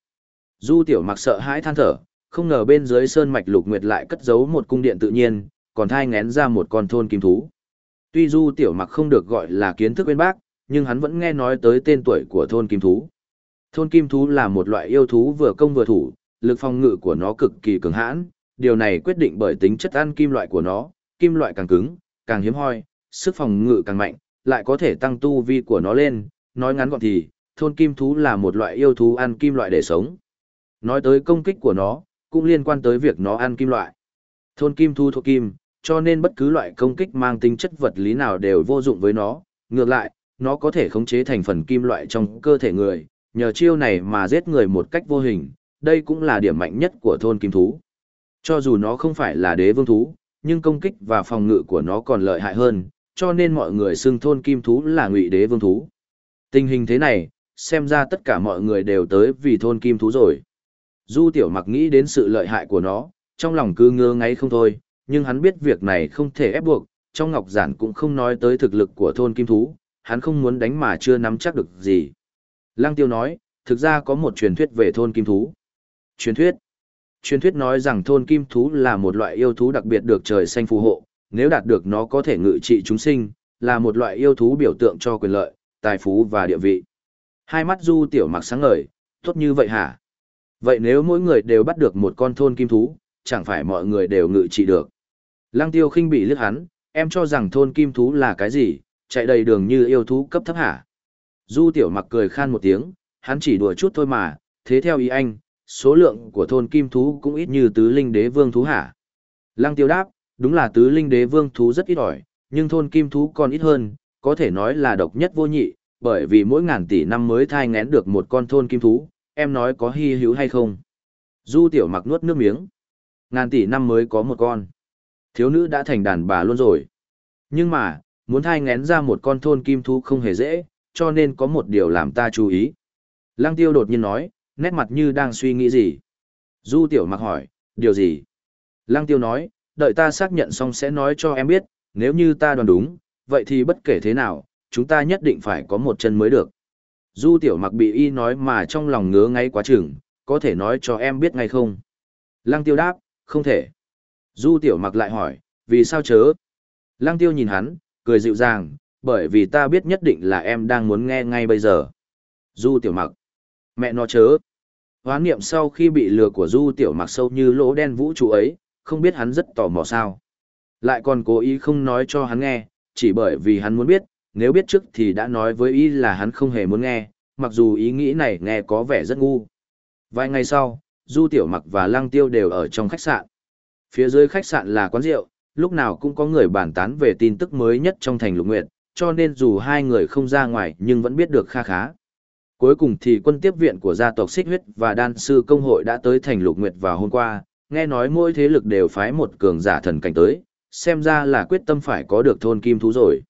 Du Tiểu Mặc sợ hãi than thở, không ngờ bên dưới sơn mạch lục nguyệt lại cất giấu một cung điện tự nhiên, còn thai ngén ra một con thôn kim thú. Tuy Du Tiểu Mặc không được gọi là kiến thức bên bác, nhưng hắn vẫn nghe nói tới tên tuổi của thôn kim thú. Thôn kim thú là một loại yêu thú vừa công vừa thủ, lực phòng ngự của nó cực kỳ cường hãn, điều này quyết định bởi tính chất ăn kim loại của nó, kim loại càng cứng, càng hiếm hoi, sức phòng ngự càng mạnh, lại có thể tăng tu vi của nó lên, nói ngắn gọn thì, thôn kim thú là một loại yêu thú ăn kim loại để sống. Nói tới công kích của nó, cũng liên quan tới việc nó ăn kim loại. Thôn kim thú thuộc kim, cho nên bất cứ loại công kích mang tính chất vật lý nào đều vô dụng với nó, ngược lại, nó có thể khống chế thành phần kim loại trong cơ thể người, nhờ chiêu này mà giết người một cách vô hình, đây cũng là điểm mạnh nhất của thôn kim thú. Cho dù nó không phải là đế vương thú, nhưng công kích và phòng ngự của nó còn lợi hại hơn, cho nên mọi người xưng thôn kim thú là ngụy đế vương thú. Tình hình thế này, xem ra tất cả mọi người đều tới vì thôn kim thú rồi. Du tiểu mặc nghĩ đến sự lợi hại của nó, trong lòng cứ ngơ ngáy không thôi, nhưng hắn biết việc này không thể ép buộc, trong ngọc giản cũng không nói tới thực lực của thôn kim thú, hắn không muốn đánh mà chưa nắm chắc được gì. Lăng tiêu nói, thực ra có một truyền thuyết về thôn kim thú. Truyền thuyết Truyền thuyết nói rằng thôn kim thú là một loại yêu thú đặc biệt được trời xanh phù hộ, nếu đạt được nó có thể ngự trị chúng sinh, là một loại yêu thú biểu tượng cho quyền lợi, tài phú và địa vị. Hai mắt du tiểu mặc sáng ngời, tốt như vậy hả? Vậy nếu mỗi người đều bắt được một con thôn kim thú, chẳng phải mọi người đều ngự trị được. Lăng tiêu khinh bị liếc hắn, em cho rằng thôn kim thú là cái gì, chạy đầy đường như yêu thú cấp thấp hả? Du tiểu mặc cười khan một tiếng, hắn chỉ đùa chút thôi mà, thế theo ý anh, số lượng của thôn kim thú cũng ít như tứ linh đế vương thú hả? Lăng tiêu đáp, đúng là tứ linh đế vương thú rất ít ỏi, nhưng thôn kim thú còn ít hơn, có thể nói là độc nhất vô nhị, bởi vì mỗi ngàn tỷ năm mới thai ngén được một con thôn kim thú, em nói có hy hữu hay không? Du tiểu mặc nuốt nước miếng. Ngàn tỷ năm mới có một con. Thiếu nữ đã thành đàn bà luôn rồi. Nhưng mà, muốn thai ngén ra một con thôn kim thú không hề dễ, cho nên có một điều làm ta chú ý. Lăng tiêu đột nhiên nói, nét mặt như đang suy nghĩ gì. Du tiểu mặc hỏi, điều gì? Lăng tiêu nói, đợi ta xác nhận xong sẽ nói cho em biết, nếu như ta đoán đúng, vậy thì bất kể thế nào, chúng ta nhất định phải có một chân mới được. Du tiểu mặc bị y nói mà trong lòng ngứa ngay quá chừng, có thể nói cho em biết ngay không? Lăng tiêu đáp, không thể. Du tiểu mặc lại hỏi, vì sao chớ? Lăng tiêu nhìn hắn, cười dịu dàng, bởi vì ta biết nhất định là em đang muốn nghe ngay bây giờ. Du tiểu mặc, mẹ nó chớ. Hoán niệm sau khi bị lừa của du tiểu mặc sâu như lỗ đen vũ trụ ấy, không biết hắn rất tò mò sao. Lại còn cố ý không nói cho hắn nghe, chỉ bởi vì hắn muốn biết, nếu biết trước thì đã nói với ý là hắn không hề muốn nghe, mặc dù ý nghĩ này nghe có vẻ rất ngu. Vài ngày sau, Du Tiểu Mặc và Lăng Tiêu đều ở trong khách sạn. Phía dưới khách sạn là quán rượu, lúc nào cũng có người bàn tán về tin tức mới nhất trong thành lục nguyệt, cho nên dù hai người không ra ngoài nhưng vẫn biết được kha khá. Cuối cùng thì quân tiếp viện của gia tộc Xích Huyết và Đan Sư Công hội đã tới thành lục nguyệt vào hôm qua, nghe nói mỗi thế lực đều phái một cường giả thần cảnh tới, xem ra là quyết tâm phải có được thôn kim thú rồi.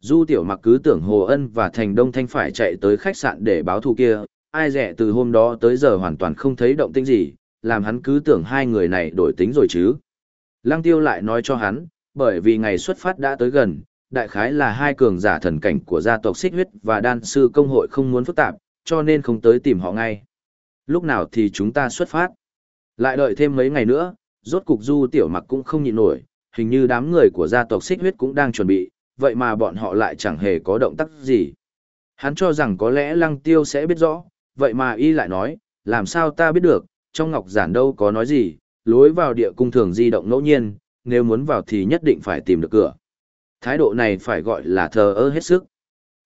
Du tiểu mặc cứ tưởng Hồ Ân và Thành Đông Thanh phải chạy tới khách sạn để báo thù kia, ai rẻ từ hôm đó tới giờ hoàn toàn không thấy động tĩnh gì, làm hắn cứ tưởng hai người này đổi tính rồi chứ. Lăng tiêu lại nói cho hắn, bởi vì ngày xuất phát đã tới gần, đại khái là hai cường giả thần cảnh của gia tộc xích huyết và đan sư công hội không muốn phức tạp, cho nên không tới tìm họ ngay. Lúc nào thì chúng ta xuất phát? Lại đợi thêm mấy ngày nữa, rốt cục du tiểu mặc cũng không nhịn nổi, hình như đám người của gia tộc xích huyết cũng đang chuẩn bị, vậy mà bọn họ lại chẳng hề có động tác gì. Hắn cho rằng có lẽ lăng tiêu sẽ biết rõ, vậy mà y lại nói, làm sao ta biết được, trong ngọc giản đâu có nói gì, lối vào địa cung thường di động ngẫu nhiên, nếu muốn vào thì nhất định phải tìm được cửa. Thái độ này phải gọi là thờ ơ hết sức.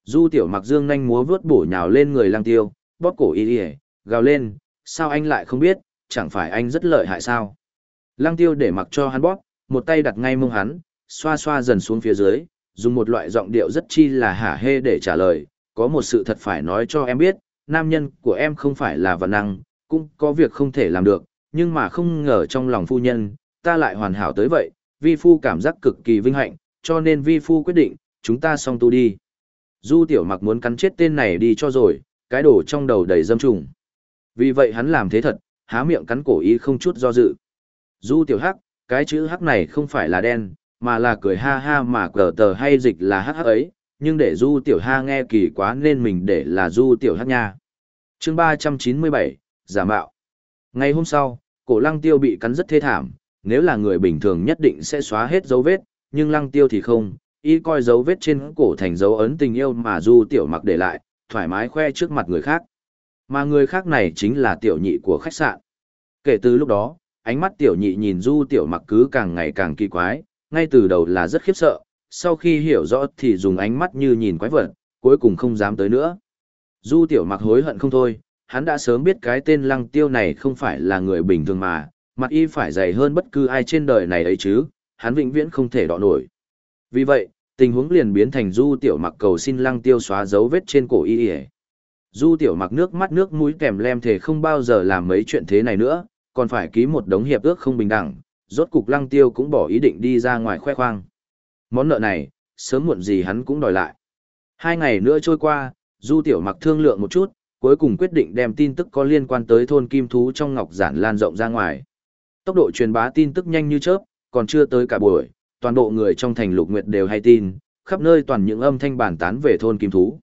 Du tiểu mặc dương nhanh múa vướt bổ nhào lên người lang tiêu, bóp cổ y y, gào lên, sao anh lại không biết, chẳng phải anh rất lợi hại sao. lang tiêu để mặc cho hắn bóp, một tay đặt ngay mông hắn, xoa xoa dần xuống phía dưới, dùng một loại giọng điệu rất chi là hả hê để trả lời, có một sự thật phải nói cho em biết, nam nhân của em không phải là vật năng, cũng có việc không thể làm được, nhưng mà không ngờ trong lòng phu nhân, ta lại hoàn hảo tới vậy, vi phu cảm giác cực kỳ vinh hạnh, cho nên vi phu quyết định, chúng ta song tu đi. Du tiểu mặc muốn cắn chết tên này đi cho rồi, cái đổ trong đầu đầy dâm trùng. Vì vậy hắn làm thế thật, há miệng cắn cổ ý không chút do dự. Du tiểu hắc, cái chữ hắc này không phải là đen, mà là cười ha ha mà cờ tờ hay dịch là hắc hắc ấy, nhưng để du tiểu ha nghe kỳ quá nên mình để là du tiểu hắc nha. chương 397, giả mạo. Ngày hôm sau, cổ lăng tiêu bị cắn rất thê thảm, nếu là người bình thường nhất định sẽ xóa hết dấu vết, nhưng lăng tiêu thì không, y coi dấu vết trên cổ thành dấu ấn tình yêu mà du tiểu mặc để lại, thoải mái khoe trước mặt người khác. Mà người khác này chính là tiểu nhị của khách sạn. Kể từ lúc đó, ánh mắt tiểu nhị nhìn du tiểu mặc cứ càng ngày càng kỳ quái, ngay từ đầu là rất khiếp sợ, sau khi hiểu rõ thì dùng ánh mắt như nhìn quái vật, cuối cùng không dám tới nữa. Du tiểu mặc hối hận không thôi, hắn đã sớm biết cái tên lăng tiêu này không phải là người bình thường mà, mặt y phải dày hơn bất cứ ai trên đời này ấy chứ, hắn vĩnh viễn không thể đọ nổi. Vì vậy, tình huống liền biến thành du tiểu mặc cầu xin lăng tiêu xóa dấu vết trên cổ y y. Du tiểu mặc nước mắt nước mũi kèm lem thể không bao giờ làm mấy chuyện thế này nữa, còn phải ký một đống hiệp ước không bình đẳng, rốt cục lăng tiêu cũng bỏ ý định đi ra ngoài khoe khoang. Món nợ này, sớm muộn gì hắn cũng đòi lại. Hai ngày nữa trôi qua, du tiểu mặc thương lượng một chút, cuối cùng quyết định đem tin tức có liên quan tới thôn kim thú trong ngọc giản lan rộng ra ngoài. Tốc độ truyền bá tin tức nhanh như chớp, còn chưa tới cả buổi, toàn bộ người trong thành lục nguyệt đều hay tin, khắp nơi toàn những âm thanh bàn tán về thôn kim thú.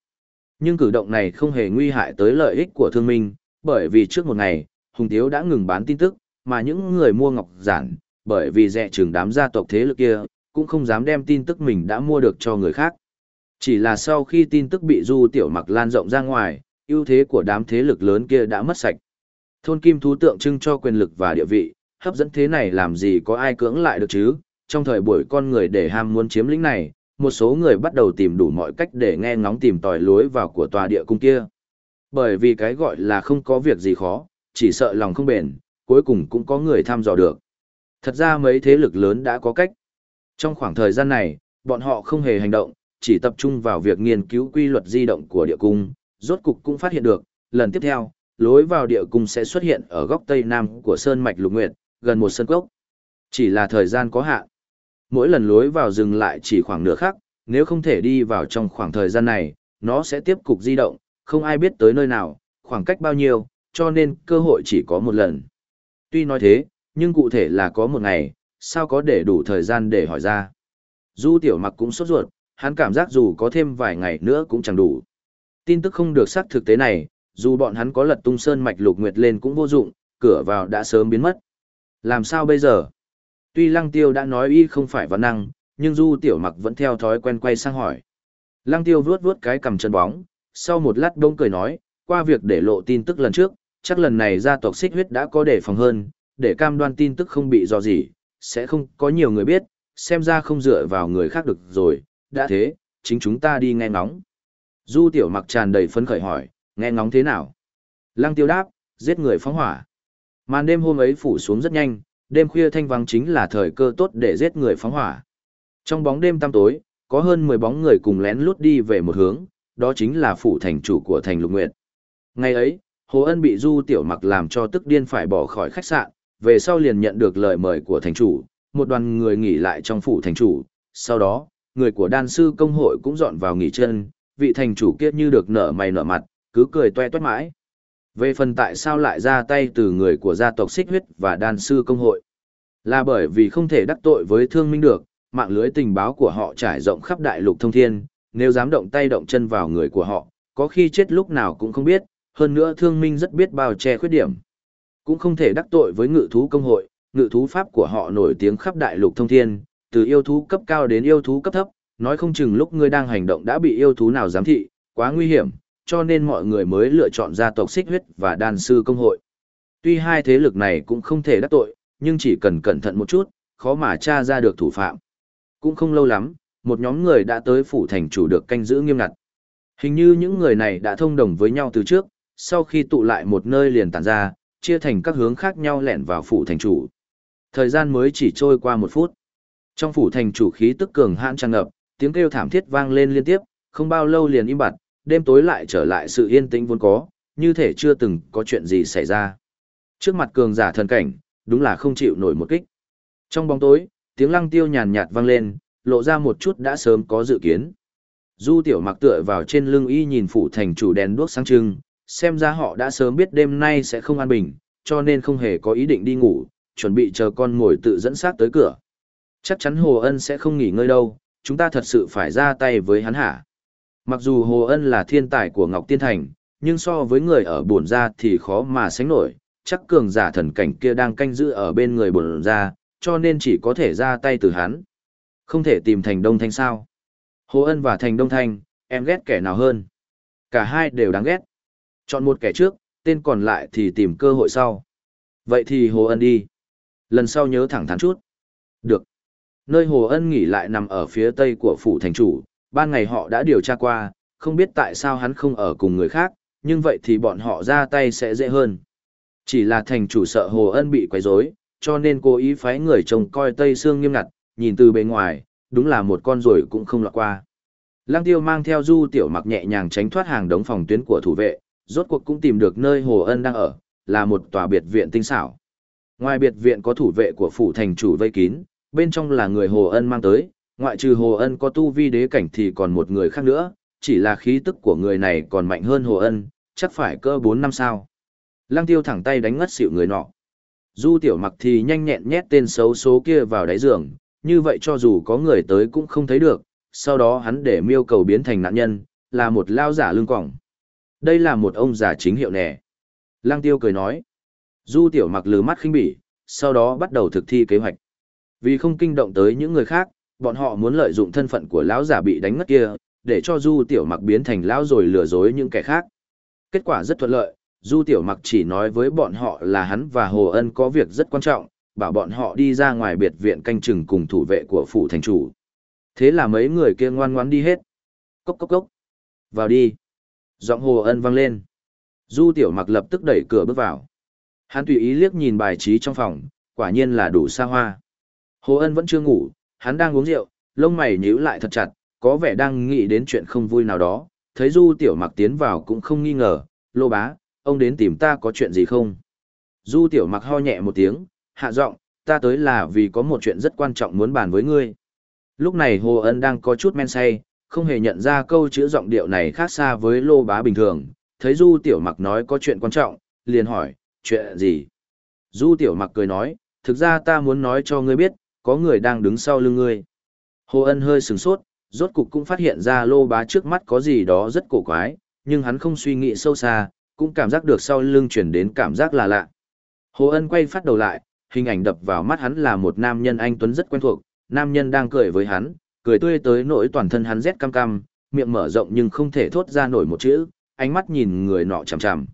Nhưng cử động này không hề nguy hại tới lợi ích của thương minh, bởi vì trước một ngày, Hùng Tiếu đã ngừng bán tin tức, mà những người mua ngọc giản, bởi vì dẹ trường đám gia tộc thế lực kia, cũng không dám đem tin tức mình đã mua được cho người khác. Chỉ là sau khi tin tức bị Du Tiểu Mặc lan rộng ra ngoài, ưu thế của đám thế lực lớn kia đã mất sạch. Thôn kim thú tượng trưng cho quyền lực và địa vị, hấp dẫn thế này làm gì có ai cưỡng lại được chứ, trong thời buổi con người để ham muốn chiếm lĩnh này, một số người bắt đầu tìm đủ mọi cách để nghe ngóng tìm tòi lối vào của tòa địa cung kia. Bởi vì cái gọi là không có việc gì khó, chỉ sợ lòng không bền, cuối cùng cũng có người thăm dò được. Thật ra mấy thế lực lớn đã có cách. Trong khoảng thời gian này, bọn họ không hề hành động, chỉ tập trung vào việc nghiên cứu quy luật di động của địa cung, rốt cục cũng phát hiện được, lần tiếp theo, lối vào địa cung sẽ xuất hiện ở góc tây nam của sơn mạch lục nguyệt, gần một sân cốc. Chỉ là thời gian có hạn. Mỗi lần lối vào dừng lại chỉ khoảng nửa khắc, nếu không thể đi vào trong khoảng thời gian này, nó sẽ tiếp tục di động, không ai biết tới nơi nào, khoảng cách bao nhiêu, cho nên cơ hội chỉ có một lần. Tuy nói thế, nhưng cụ thể là có một ngày, sao có để đủ thời gian để hỏi ra. Du tiểu mặc cũng sốt ruột, hắn cảm giác dù có thêm vài ngày nữa cũng chẳng đủ. Tin tức không được xác thực tế này, dù bọn hắn có lật tung sơn mạch lục nguyệt lên cũng vô dụng, cửa vào đã sớm biến mất. Làm sao bây giờ? Tuy lăng tiêu đã nói y không phải văn năng, nhưng du tiểu mặc vẫn theo thói quen quay sang hỏi. Lăng tiêu vuốt vuốt cái cầm chân bóng, sau một lát đông cười nói, qua việc để lộ tin tức lần trước, chắc lần này gia tộc xích huyết đã có đề phòng hơn, để cam đoan tin tức không bị dò gì, sẽ không có nhiều người biết, xem ra không dựa vào người khác được rồi, đã thế, chính chúng ta đi nghe ngóng. Du tiểu mặc tràn đầy phấn khởi hỏi, nghe ngóng thế nào? Lăng tiêu đáp, giết người phóng hỏa. Màn đêm hôm ấy phủ xuống rất nhanh, đêm khuya thanh vắng chính là thời cơ tốt để giết người phóng hỏa. Trong bóng đêm tăm tối, có hơn 10 bóng người cùng lén lút đi về một hướng, đó chính là phủ thành chủ của thành lục nguyệt. Ngày ấy, Hồ Ân bị Du Tiểu Mặc làm cho tức điên phải bỏ khỏi khách sạn, về sau liền nhận được lời mời của thành chủ, một đoàn người nghỉ lại trong phủ thành chủ, sau đó, người của đan sư công hội cũng dọn vào nghỉ chân, vị thành chủ kia như được nở mày nở mặt, cứ cười toe toét mãi. Về phần tại sao lại ra tay từ người của gia tộc xích huyết và đan sư công hội, là bởi vì không thể đắc tội với thương minh được, mạng lưới tình báo của họ trải rộng khắp đại lục thông thiên, nếu dám động tay động chân vào người của họ, có khi chết lúc nào cũng không biết, hơn nữa thương minh rất biết bao che khuyết điểm. Cũng không thể đắc tội với ngự thú công hội, ngự thú pháp của họ nổi tiếng khắp đại lục thông thiên, từ yêu thú cấp cao đến yêu thú cấp thấp, nói không chừng lúc ngươi đang hành động đã bị yêu thú nào giám thị, quá nguy hiểm, cho nên mọi người mới lựa chọn gia tộc xích huyết và đan sư công hội. Tuy hai thế lực này cũng không thể đắc tội, nhưng chỉ cần cẩn thận một chút, khó mà tra ra được thủ phạm. Cũng không lâu lắm, một nhóm người đã tới phủ thành chủ được canh giữ nghiêm ngặt. Hình như những người này đã thông đồng với nhau từ trước, sau khi tụ lại một nơi liền tản ra, chia thành các hướng khác nhau lẻn vào phủ thành chủ. Thời gian mới chỉ trôi qua một phút. Trong phủ thành chủ khí tức cường hãn tràn ngập, tiếng kêu thảm thiết vang lên liên tiếp, không bao lâu liền im bặt, đêm tối lại trở lại sự yên tĩnh vốn có, như thể chưa từng có chuyện gì xảy ra. Trước mặt cường giả thần cảnh, đúng là không chịu nổi một kích. Trong bóng tối, tiếng lăng tiêu nhàn nhạt vang lên, lộ ra một chút đã sớm có dự kiến. Du tiểu mặc tựa vào trên lưng y nhìn phủ thành chủ đèn đuốc sáng trưng, xem ra họ đã sớm biết đêm nay sẽ không an bình, cho nên không hề có ý định đi ngủ, chuẩn bị chờ con ngồi tự dẫn sát tới cửa. Chắc chắn Hồ Ân sẽ không nghỉ ngơi đâu, chúng ta thật sự phải ra tay với hắn hả. Mặc dù Hồ Ân là thiên tài của Ngọc Tiên Thành, nhưng so với người ở bổn gia thì khó mà sánh nổi, chắc cường giả thần cảnh kia đang canh giữ ở bên người bổn gia cho nên chỉ có thể ra tay từ hắn. Không thể tìm Thành Đông Thanh sao. Hồ Ân và Thành Đông Thanh, em ghét kẻ nào hơn? Cả hai đều đáng ghét. Chọn một kẻ trước, tên còn lại thì tìm cơ hội sau. Vậy thì Hồ Ân đi. Lần sau nhớ thẳng thắn chút. Được. Nơi Hồ Ân nghỉ lại nằm ở phía tây của phủ thành chủ, ban ngày họ đã điều tra qua, không biết tại sao hắn không ở cùng người khác, nhưng vậy thì bọn họ ra tay sẽ dễ hơn. Chỉ là thành chủ sợ Hồ Ân bị quấy rối, cho nên cố ý phái người trông coi Tây Sương nghiêm ngặt, nhìn từ bề ngoài, đúng là một con rồi cũng không lọt qua. Lăng tiêu mang theo du tiểu mặc nhẹ nhàng tránh thoát hàng đống phòng tuyến của thủ vệ, rốt cuộc cũng tìm được nơi Hồ Ân đang ở, là một tòa biệt viện tinh xảo. Ngoài biệt viện có thủ vệ của phủ thành chủ vây kín, bên trong là người Hồ Ân mang tới, ngoại trừ Hồ Ân có tu vi đế cảnh thì còn một người khác nữa, chỉ là khí tức của người này còn mạnh hơn Hồ Ân, chắc phải cơ 4 năm sao. Lăng tiêu thẳng tay đánh ngất xỉu người nọ. Du tiểu mặc thì nhanh nhẹn nhét tên xấu số kia vào đáy giường, như vậy cho dù có người tới cũng không thấy được, sau đó hắn để miêu cầu biến thành nạn nhân, là một lao giả lưng quỏng, Đây là một ông già chính hiệu nè. Lăng tiêu cười nói. Du tiểu mặc lừ mắt khinh bỉ, sau đó bắt đầu thực thi kế hoạch. Vì không kinh động tới những người khác, bọn họ muốn lợi dụng thân phận của lão giả bị đánh ngất kia, để cho Du tiểu mặc biến thành lão rồi lừa dối những kẻ khác. Kết quả rất thuận lợi, Du tiểu mặc chỉ nói với bọn họ là hắn và Hồ Ân có việc rất quan trọng, bảo bọn họ đi ra ngoài biệt viện canh chừng cùng thủ vệ của phủ thành chủ. Thế là mấy người kia ngoan ngoãn đi hết. Cốc cốc cốc. Vào đi. Giọng Hồ Ân vang lên. Du tiểu mặc lập tức đẩy cửa bước vào. Hắn tùy ý liếc nhìn bài trí trong phòng, quả nhiên là đủ xa hoa. Hồ Ân vẫn chưa ngủ, hắn đang uống rượu, lông mày nhíu lại thật chặt, có vẻ đang nghĩ đến chuyện không vui nào đó. Thấy Du Tiểu Mặc tiến vào cũng không nghi ngờ, lô bá, ông đến tìm ta có chuyện gì không? Du Tiểu Mặc ho nhẹ một tiếng, hạ giọng, ta tới là vì có một chuyện rất quan trọng muốn bàn với ngươi. Lúc này Hồ Ân đang có chút men say, không hề nhận ra câu chữ giọng điệu này khác xa với lô bá bình thường. Thấy Du Tiểu Mặc nói có chuyện quan trọng, liền hỏi, chuyện gì? Du Tiểu Mặc cười nói, thực ra ta muốn nói cho ngươi biết, có người đang đứng sau lưng ngươi. Hồ Ân hơi sừng sốt, rốt cục cũng phát hiện ra lô bá trước mắt có gì đó rất cổ quái, nhưng hắn không suy nghĩ sâu xa, cũng cảm giác được sau lưng chuyển đến cảm giác là lạ. Hồ Ân quay phát đầu lại, hình ảnh đập vào mắt hắn là một nam nhân anh Tuấn rất quen thuộc, nam nhân đang cười với hắn, cười tươi tới nỗi toàn thân hắn rét cam cam, miệng mở rộng nhưng không thể thốt ra nổi một chữ, ánh mắt nhìn người nọ chằm chằm.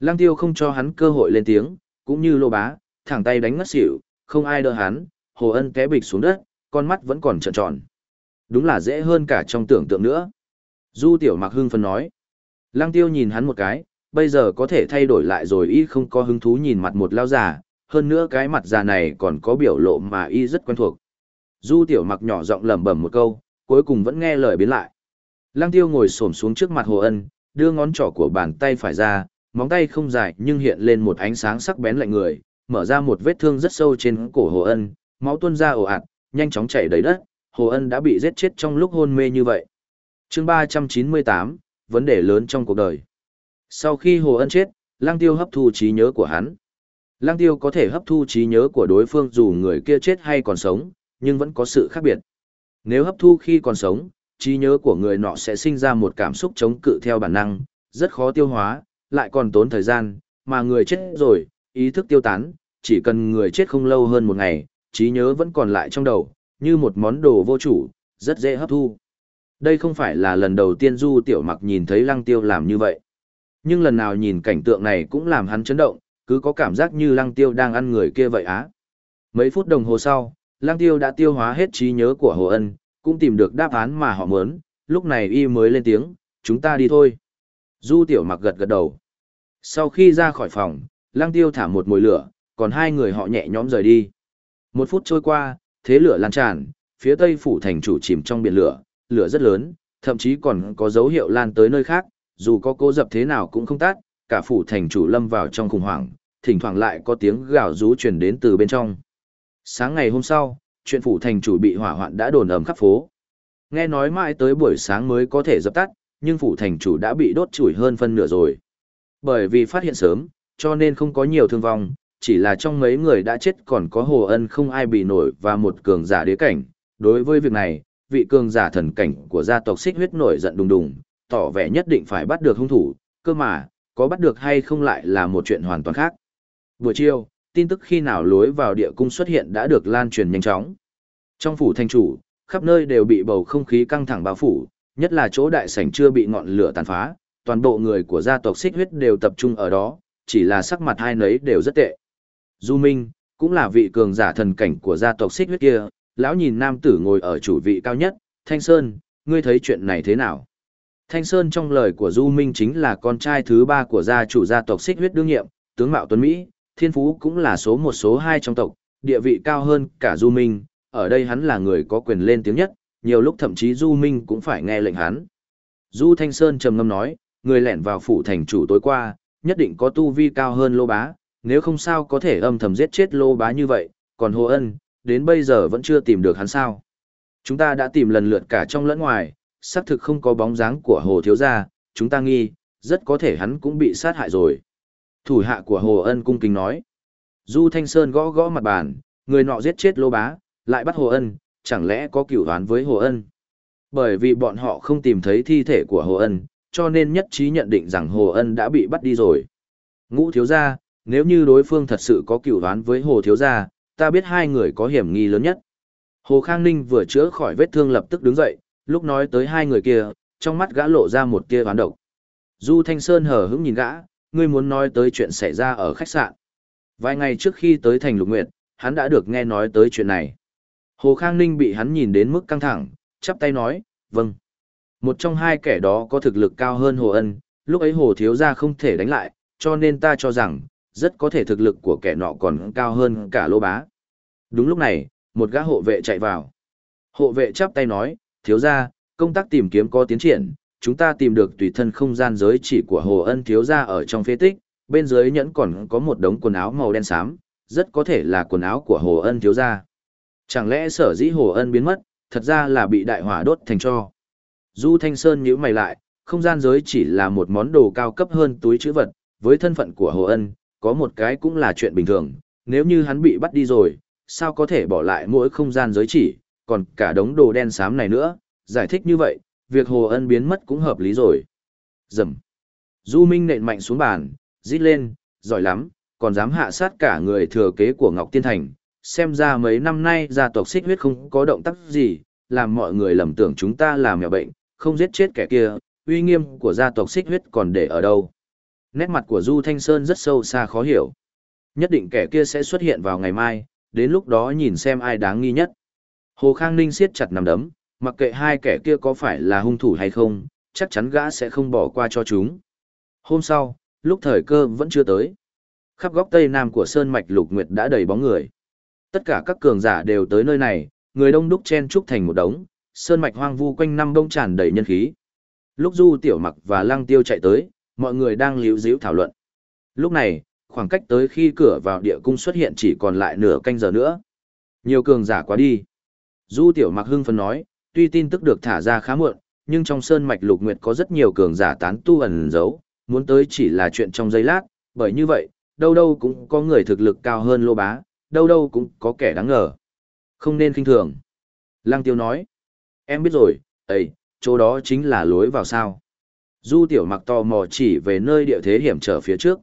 Lăng tiêu không cho hắn cơ hội lên tiếng, cũng như lô bá, thẳng tay đánh ngất xỉu, không ai đỡ hắn, hồ ân té bịch xuống đất, con mắt vẫn còn trợn tròn. Đúng là dễ hơn cả trong tưởng tượng nữa. Du tiểu mặc hưng phân nói. Lăng tiêu nhìn hắn một cái, bây giờ có thể thay đổi lại rồi y không có hứng thú nhìn mặt một lao già, hơn nữa cái mặt già này còn có biểu lộ mà y rất quen thuộc. Du tiểu mặc nhỏ giọng lẩm bẩm một câu, cuối cùng vẫn nghe lời biến lại. Lăng tiêu ngồi xổm xuống trước mặt hồ ân, đưa ngón trỏ của bàn tay phải ra, móng tay không dài nhưng hiện lên một ánh sáng sắc bén lạnh người, mở ra một vết thương rất sâu trên cổ Hồ Ân, máu tuôn ra ồ ạt, nhanh chóng chảy đầy đất, Hồ Ân đã bị giết chết trong lúc hôn mê như vậy. Chương 398, vấn đề lớn trong cuộc đời. Sau khi Hồ Ân chết, Lăng Tiêu hấp thu trí nhớ của hắn. Lăng Tiêu có thể hấp thu trí nhớ của đối phương dù người kia chết hay còn sống, nhưng vẫn có sự khác biệt. Nếu hấp thu khi còn sống, trí nhớ của người nọ sẽ sinh ra một cảm xúc chống cự theo bản năng, rất khó tiêu hóa, lại còn tốn thời gian, mà người chết rồi, ý thức tiêu tán, chỉ cần người chết không lâu hơn một ngày, trí nhớ vẫn còn lại trong đầu, như một món đồ vô chủ, rất dễ hấp thu. Đây không phải là lần đầu tiên Du Tiểu Mặc nhìn thấy Lăng Tiêu làm như vậy. Nhưng lần nào nhìn cảnh tượng này cũng làm hắn chấn động, cứ có cảm giác như Lăng Tiêu đang ăn người kia vậy á. Mấy phút đồng hồ sau, lang tiêu đã tiêu hóa hết trí nhớ của Hồ Ân, cũng tìm được đáp án mà họ muốn, lúc này y mới lên tiếng, chúng ta đi thôi. Du tiểu mặc gật gật đầu. Sau khi ra khỏi phòng, lang tiêu thả một mồi lửa, còn hai người họ nhẹ nhõm rời đi. Một phút trôi qua, thế lửa lan tràn, phía tây phủ thành chủ chìm trong biển lửa, lửa rất lớn, thậm chí còn có dấu hiệu lan tới nơi khác, dù có cố dập thế nào cũng không tắt, cả phủ thành chủ lâm vào trong khủng hoảng, thỉnh thoảng lại có tiếng gào rú truyền đến từ bên trong. Sáng ngày hôm sau, chuyện phủ thành chủ bị hỏa hoạn đã đồn ầm khắp phố. Nghe nói mãi tới buổi sáng mới có thể dập tắt, nhưng phủ thành chủ đã bị đốt chủi hơn phân nửa rồi. Bởi vì phát hiện sớm, cho nên không có nhiều thương vong, chỉ là trong mấy người đã chết còn có hồ ân không ai bị nổi và một cường giả đế cảnh. Đối với việc này, vị cường giả thần cảnh của gia tộc xích huyết nổi giận đùng đùng, tỏ vẻ nhất định phải bắt được hung thủ, cơ mà, có bắt được hay không lại là một chuyện hoàn toàn khác. Buổi chiều, tin tức khi nào lối vào địa cung xuất hiện đã được lan truyền nhanh chóng. Trong phủ thanh chủ, khắp nơi đều bị bầu không khí căng thẳng bao phủ, nhất là chỗ đại sảnh chưa bị ngọn lửa tàn phá, toàn bộ người của gia tộc xích huyết đều tập trung ở đó, chỉ là sắc mặt hai nấy đều rất tệ. Du Minh, cũng là vị cường giả thần cảnh của gia tộc xích huyết kia, lão nhìn nam tử ngồi ở chủ vị cao nhất, Thanh Sơn, ngươi thấy chuyện này thế nào? Thanh Sơn trong lời của Du Minh chính là con trai thứ ba của gia chủ gia tộc xích huyết đương nhiệm, tướng Mạo Tuấn Mỹ, thiên phú cũng là số một số hai trong tộc, địa vị cao hơn cả Du Minh, ở đây hắn là người có quyền lên tiếng nhất, nhiều lúc thậm chí Du Minh cũng phải nghe lệnh hắn. Du Thanh Sơn trầm ngâm nói, người lẻn vào phủ thành chủ tối qua, nhất định có tu vi cao hơn lô bá, nếu không sao có thể âm thầm giết chết lô bá như vậy, còn Hồ Ân, đến bây giờ vẫn chưa tìm được hắn sao. Chúng ta đã tìm lần lượt cả trong lẫn ngoài, xác thực không có bóng dáng của Hồ Thiếu Gia, chúng ta nghi, rất có thể hắn cũng bị sát hại rồi. Thủ hạ của Hồ Ân cung kính nói. Du Thanh Sơn gõ gõ mặt bàn, người nọ giết chết lô bá, lại bắt Hồ Ân, chẳng lẽ có cửu đoán với Hồ Ân? Bởi vì bọn họ không tìm thấy thi thể của Hồ Ân, cho nên nhất trí nhận định rằng Hồ Ân đã bị bắt đi rồi. Ngũ thiếu gia, nếu như đối phương thật sự có cựu đoán với Hồ thiếu gia, ta biết hai người có hiểm nghi lớn nhất. Hồ Khang Ninh vừa chữa khỏi vết thương lập tức đứng dậy, lúc nói tới hai người kia, trong mắt gã lộ ra một tia đoán độc. Du Thanh Sơn hờ hững nhìn gã, ngươi muốn nói tới chuyện xảy ra ở khách sạn. Vài ngày trước khi tới thành Lục Nguyệt, hắn đã được nghe nói tới chuyện này. Hồ Khang Ninh bị hắn nhìn đến mức căng thẳng, chắp tay nói, vâng. Một trong hai kẻ đó có thực lực cao hơn Hồ Ân, lúc ấy Hồ Thiếu Gia không thể đánh lại, cho nên ta cho rằng, rất có thể thực lực của kẻ nọ còn cao hơn cả lô bá. Đúng lúc này, một gã hộ vệ chạy vào. Hộ vệ chắp tay nói, thiếu gia, công tác tìm kiếm có tiến triển, chúng ta tìm được tùy thân không gian giới chỉ của Hồ Ân thiếu gia ở trong phế tích, bên dưới nhẫn còn có một đống quần áo màu đen xám, rất có thể là quần áo của Hồ Ân thiếu gia. Chẳng lẽ sở dĩ Hồ Ân biến mất, thật ra là bị đại hỏa đốt thành cho. Du Thanh Sơn nhíu mày lại, không gian giới chỉ là một món đồ cao cấp hơn túi chữ vật, với thân phận của Hồ Ân, có một cái cũng là chuyện bình thường, nếu như hắn bị bắt đi rồi, sao có thể bỏ lại mỗi không gian giới chỉ, còn cả đống đồ đen xám này nữa, giải thích như vậy, việc Hồ Ân biến mất cũng hợp lý rồi. Dầm. Du Minh nện mạnh xuống bàn, rít lên, giỏi lắm, còn dám hạ sát cả người thừa kế của Ngọc Tiên Thành, xem ra mấy năm nay gia tộc xích huyết không có động tác gì, làm mọi người lầm tưởng chúng ta là mèo bệnh, không giết chết kẻ kia, uy nghiêm của gia tộc xích huyết còn để ở đâu. Nét mặt của Du Thanh Sơn rất sâu xa khó hiểu. Nhất định kẻ kia sẽ xuất hiện vào ngày mai, đến lúc đó nhìn xem ai đáng nghi nhất. Hồ Khang Ninh siết chặt nằm đấm, mặc kệ hai kẻ kia có phải là hung thủ hay không, chắc chắn gã sẽ không bỏ qua cho chúng. Hôm sau, lúc thời cơ vẫn chưa tới. Khắp góc tây nam của Sơn Mạch Lục Nguyệt đã đầy bóng người. Tất cả các cường giả đều tới nơi này, người đông đúc chen trúc thành một đống, Sơn Mạch hoang vu quanh năm đông tràn đầy nhân khí. Lúc Du Tiểu Mặc và Lăng Tiêu chạy tới, mọi người đang líu díu thảo luận. Lúc này, khoảng cách tới khi cửa vào địa cung xuất hiện chỉ còn lại nửa canh giờ nữa. Nhiều cường giả quá đi. Du Tiểu Mặc hưng phấn nói, tuy tin tức được thả ra khá muộn, nhưng trong sơn mạch lục nguyệt có rất nhiều cường giả tán tu ẩn giấu, muốn tới chỉ là chuyện trong giây lát, bởi như vậy, đâu đâu cũng có người thực lực cao hơn lô bá, đâu đâu cũng có kẻ đáng ngờ. Không nên khinh thường. Lăng Tiêu nói, em biết rồi, ấy, chỗ đó chính là lối vào sao. Du Tiểu Mặc tò mò chỉ về nơi địa thế hiểm trở phía trước.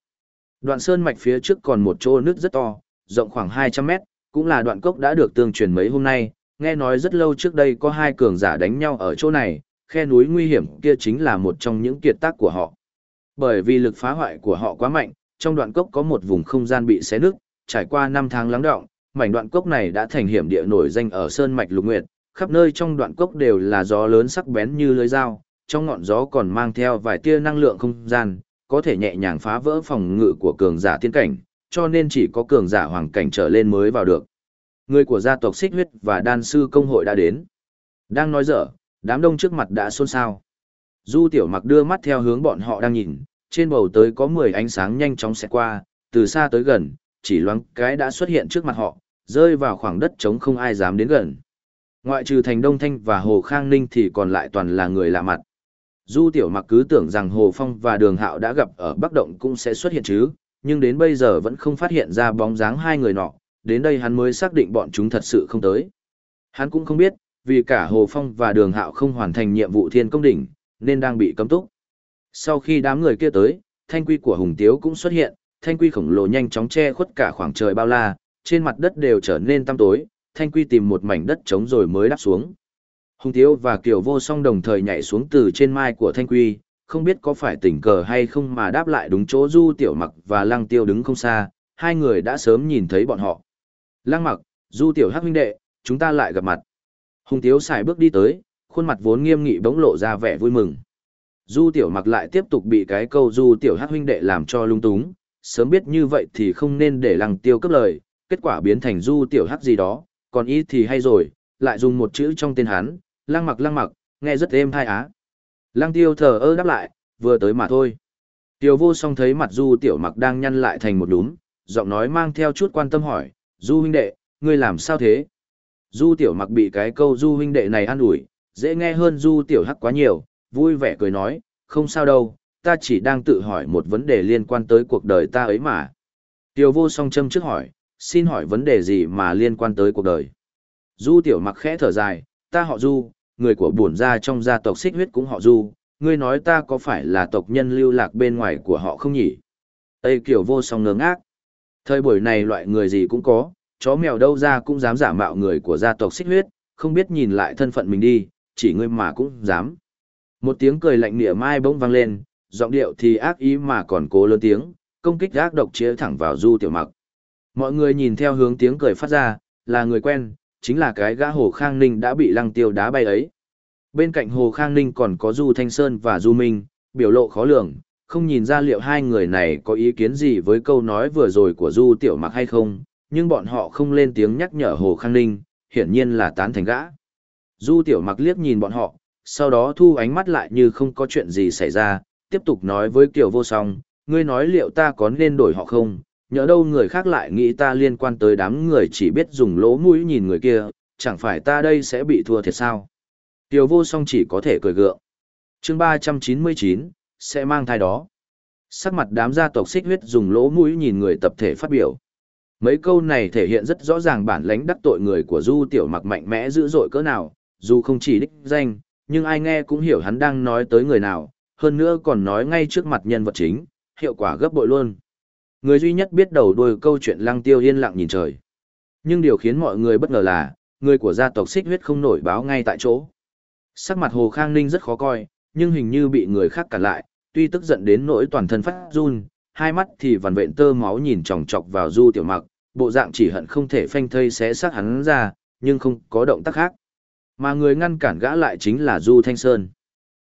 Đoạn sơn mạch phía trước còn một chỗ nước rất to, rộng khoảng 200 mét, cũng là đoạn cốc đã được tương truyền mấy hôm nay, nghe nói rất lâu trước đây có hai cường giả đánh nhau ở chỗ này, khe núi nguy hiểm kia chính là một trong những kiệt tác của họ. Bởi vì lực phá hoại của họ quá mạnh, trong đoạn cốc có một vùng không gian bị xé nứt, trải qua năm tháng lắng đọng, mảnh đoạn cốc này đã thành hiểm địa nổi danh ở Sơn Mạch Lục Nguyệt, khắp nơi trong đoạn cốc đều là gió lớn sắc bén như lưới dao, trong ngọn gió còn mang theo vài tia năng lượng không gian, có thể nhẹ nhàng phá vỡ phòng ngự của cường giả tiên cảnh, cho nên chỉ có cường giả hoàng cảnh trở lên mới vào được. Người của gia tộc Xích Huyết và Đan sư công hội đã đến. Đang nói dở, đám đông trước mặt đã xôn xao. Du Tiểu Mặc đưa mắt theo hướng bọn họ đang nhìn, trên bầu tới có 10 ánh sáng nhanh chóng xẹt qua, từ xa tới gần, chỉ loáng cái đã xuất hiện trước mặt họ, rơi vào khoảng đất trống không ai dám đến gần. Ngoại trừ Thành Đông Thanh và Hồ Khang Ninh thì còn lại toàn là người lạ mặt. Du Tiểu Mặc cứ tưởng rằng Hồ Phong và Đường Hạo đã gặp ở Bắc Động cũng sẽ xuất hiện chứ, nhưng đến bây giờ vẫn không phát hiện ra bóng dáng hai người nọ, đến đây hắn mới xác định bọn chúng thật sự không tới. Hắn cũng không biết, vì cả Hồ Phong và Đường Hạo không hoàn thành nhiệm vụ thiên công đỉnh, nên đang bị cấm túc. Sau khi đám người kia tới, thanh quy của Hùng Tiếu cũng xuất hiện, thanh quy khổng lồ nhanh chóng che khuất cả khoảng trời bao la, trên mặt đất đều trở nên tăm tối, thanh quy tìm một mảnh đất trống rồi mới đáp xuống. Hùng Tiếu và Kiều Vô Song đồng thời nhảy xuống từ trên mai của thanh quy, không biết có phải tình cờ hay không mà đáp lại đúng chỗ Du Tiểu Mặc và Lăng Tiêu đứng không xa, hai người đã sớm nhìn thấy bọn họ. Lăng Mặc, Du Tiểu Hắc huynh đệ, chúng ta lại gặp mặt. Hùng Tiếu xài bước đi tới, khuôn mặt vốn nghiêm nghị bỗng lộ ra vẻ vui mừng. Du Tiểu Mặc lại tiếp tục bị cái câu Du Tiểu Hắc huynh đệ làm cho lung túng, sớm biết như vậy thì không nên để Lăng Tiêu cấp lời, kết quả biến thành Du Tiểu Hắc gì đó, còn ý thì hay rồi, lại dùng một chữ trong tên hắn, Lăng Mặc Lăng Mặc, nghe rất êm thai á. Lăng Tiêu thờ ơ đáp lại, vừa tới mà thôi. Tiêu vô song thấy mặt Du Tiểu Mặc đang nhăn lại thành một đúm, giọng nói mang theo chút quan tâm hỏi, Du huynh đệ, ngươi làm sao thế? Du Tiểu Mặc bị cái câu Du huynh đệ này an ủi, dễ nghe hơn Du Tiểu Hắc quá nhiều, vui vẻ cười nói, không sao đâu, ta chỉ đang tự hỏi một vấn đề liên quan tới cuộc đời ta ấy mà. Tiêu vô song châm trước hỏi, xin hỏi vấn đề gì mà liên quan tới cuộc đời. Du Tiểu Mặc khẽ thở dài, ta họ Du, người của bổn gia trong gia tộc xích huyết cũng họ Du, ngươi nói ta có phải là tộc nhân lưu lạc bên ngoài của họ không nhỉ? Tây Kiều vô song ngớ ngác. Thời buổi này loại người gì cũng có, chó mèo đâu ra cũng dám giả mạo người của gia tộc xích huyết, không biết nhìn lại thân phận mình đi, chỉ ngươi mà cũng dám. Một tiếng cười lạnh nịa mai bỗng vang lên, giọng điệu thì ác ý mà còn cố lớn tiếng, công kích ác độc chĩa thẳng vào Du Tiểu Mặc. Mọi người nhìn theo hướng tiếng cười phát ra, là người quen, chính là cái gã Hồ Khang Ninh đã bị lăng tiêu đá bay ấy. Bên cạnh Hồ Khang Ninh còn có Du Thanh Sơn và Du Minh, biểu lộ khó lường, không nhìn ra liệu hai người này có ý kiến gì với câu nói vừa rồi của Du Tiểu Mặc hay không, nhưng bọn họ không lên tiếng nhắc nhở Hồ Khang Ninh, hiển nhiên là tán thành gã. Du Tiểu Mặc liếc nhìn bọn họ, sau đó thu ánh mắt lại như không có chuyện gì xảy ra, tiếp tục nói với Kiều Vô Song, ngươi nói liệu ta có nên đổi họ không, nhỡ đâu người khác lại nghĩ ta liên quan tới đám người chỉ biết dùng lỗ mũi nhìn người kia, chẳng phải ta đây sẽ bị thua thiệt sao. Tiểu Vô Song chỉ có thể cười gượng. chương 399, sẽ mang thai đó. Sắc mặt đám gia tộc xích huyết dùng lỗ mũi nhìn người tập thể phát biểu. Mấy câu này thể hiện rất rõ ràng bản lãnh đắc tội người của Du Tiểu Mặc mạnh mẽ dữ dội cỡ nào, dù không chỉ đích danh, nhưng ai nghe cũng hiểu hắn đang nói tới người nào, hơn nữa còn nói ngay trước mặt nhân vật chính, hiệu quả gấp bội luôn. Người duy nhất biết đầu đuôi câu chuyện lăng tiêu yên lặng nhìn trời. Nhưng điều khiến mọi người bất ngờ là, người của gia tộc xích huyết không nổi báo ngay tại chỗ. Sắc mặt Hồ Khang Ninh rất khó coi, nhưng hình như bị người khác cản lại, tuy tức giận đến nỗi toàn thân phát run, hai mắt thì vằn vện tơ máu nhìn chòng chọc vào du tiểu mặc, bộ dạng chỉ hận không thể phanh thây xé xác hắn ra, nhưng không có động tác khác. Mà người ngăn cản gã lại chính là Du Thanh Sơn.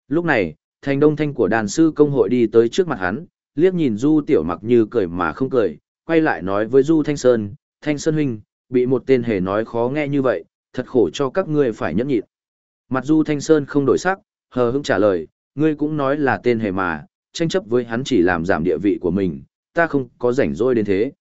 Lúc này, thành đông thanh của đàn sư công hội đi tới trước mặt hắn, liếc nhìn Du Tiểu Mặc như cười mà không cười, quay lại nói với Du Thanh Sơn, Thanh Sơn huynh, bị một tên hề nói khó nghe như vậy, thật khổ cho các ngươi phải nhẫn nhịn. Mặt Du Thanh Sơn không đổi sắc, hờ hững trả lời, ngươi cũng nói là tên hề mà, tranh chấp với hắn chỉ làm giảm địa vị của mình, ta không có rảnh rỗi đến thế.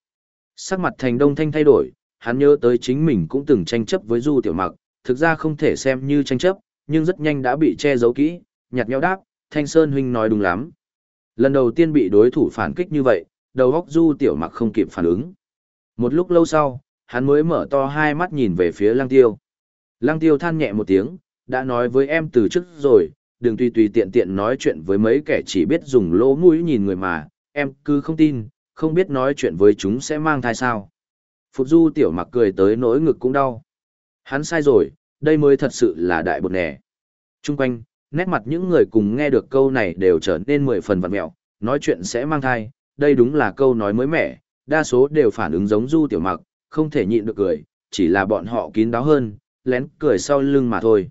Sắc mặt thành đông thanh thay đổi, hắn nhớ tới chính mình cũng từng tranh chấp với Du Tiểu Mặc, thực ra không thể xem như tranh chấp, nhưng rất nhanh đã bị che giấu kỹ, nhạt nhẽo đáp, Thanh Sơn huynh nói đúng lắm. Lần đầu tiên bị đối thủ phản kích như vậy, đầu óc Du Tiểu Mặc không kịp phản ứng. Một lúc lâu sau, hắn mới mở to hai mắt nhìn về phía Lăng Tiêu. Lăng Tiêu than nhẹ một tiếng, đã nói với em từ trước rồi, đừng tùy tùy tiện tiện nói chuyện với mấy kẻ chỉ biết dùng lỗ mũi nhìn người mà, em cứ không tin, không biết nói chuyện với chúng sẽ mang thai sao. Phục Du Tiểu Mặc cười tới nỗi ngực cũng đau. Hắn sai rồi, đây mới thật sự là đại bột nẻ. Trung quanh, nét mặt những người cùng nghe được câu này đều trở nên mười phần vặt mẹo, nói chuyện sẽ mang thai, đây đúng là câu nói mới mẻ, đa số đều phản ứng giống Du Tiểu Mặc, không thể nhịn được cười, chỉ là bọn họ kín đáo hơn, lén cười sau lưng mà thôi.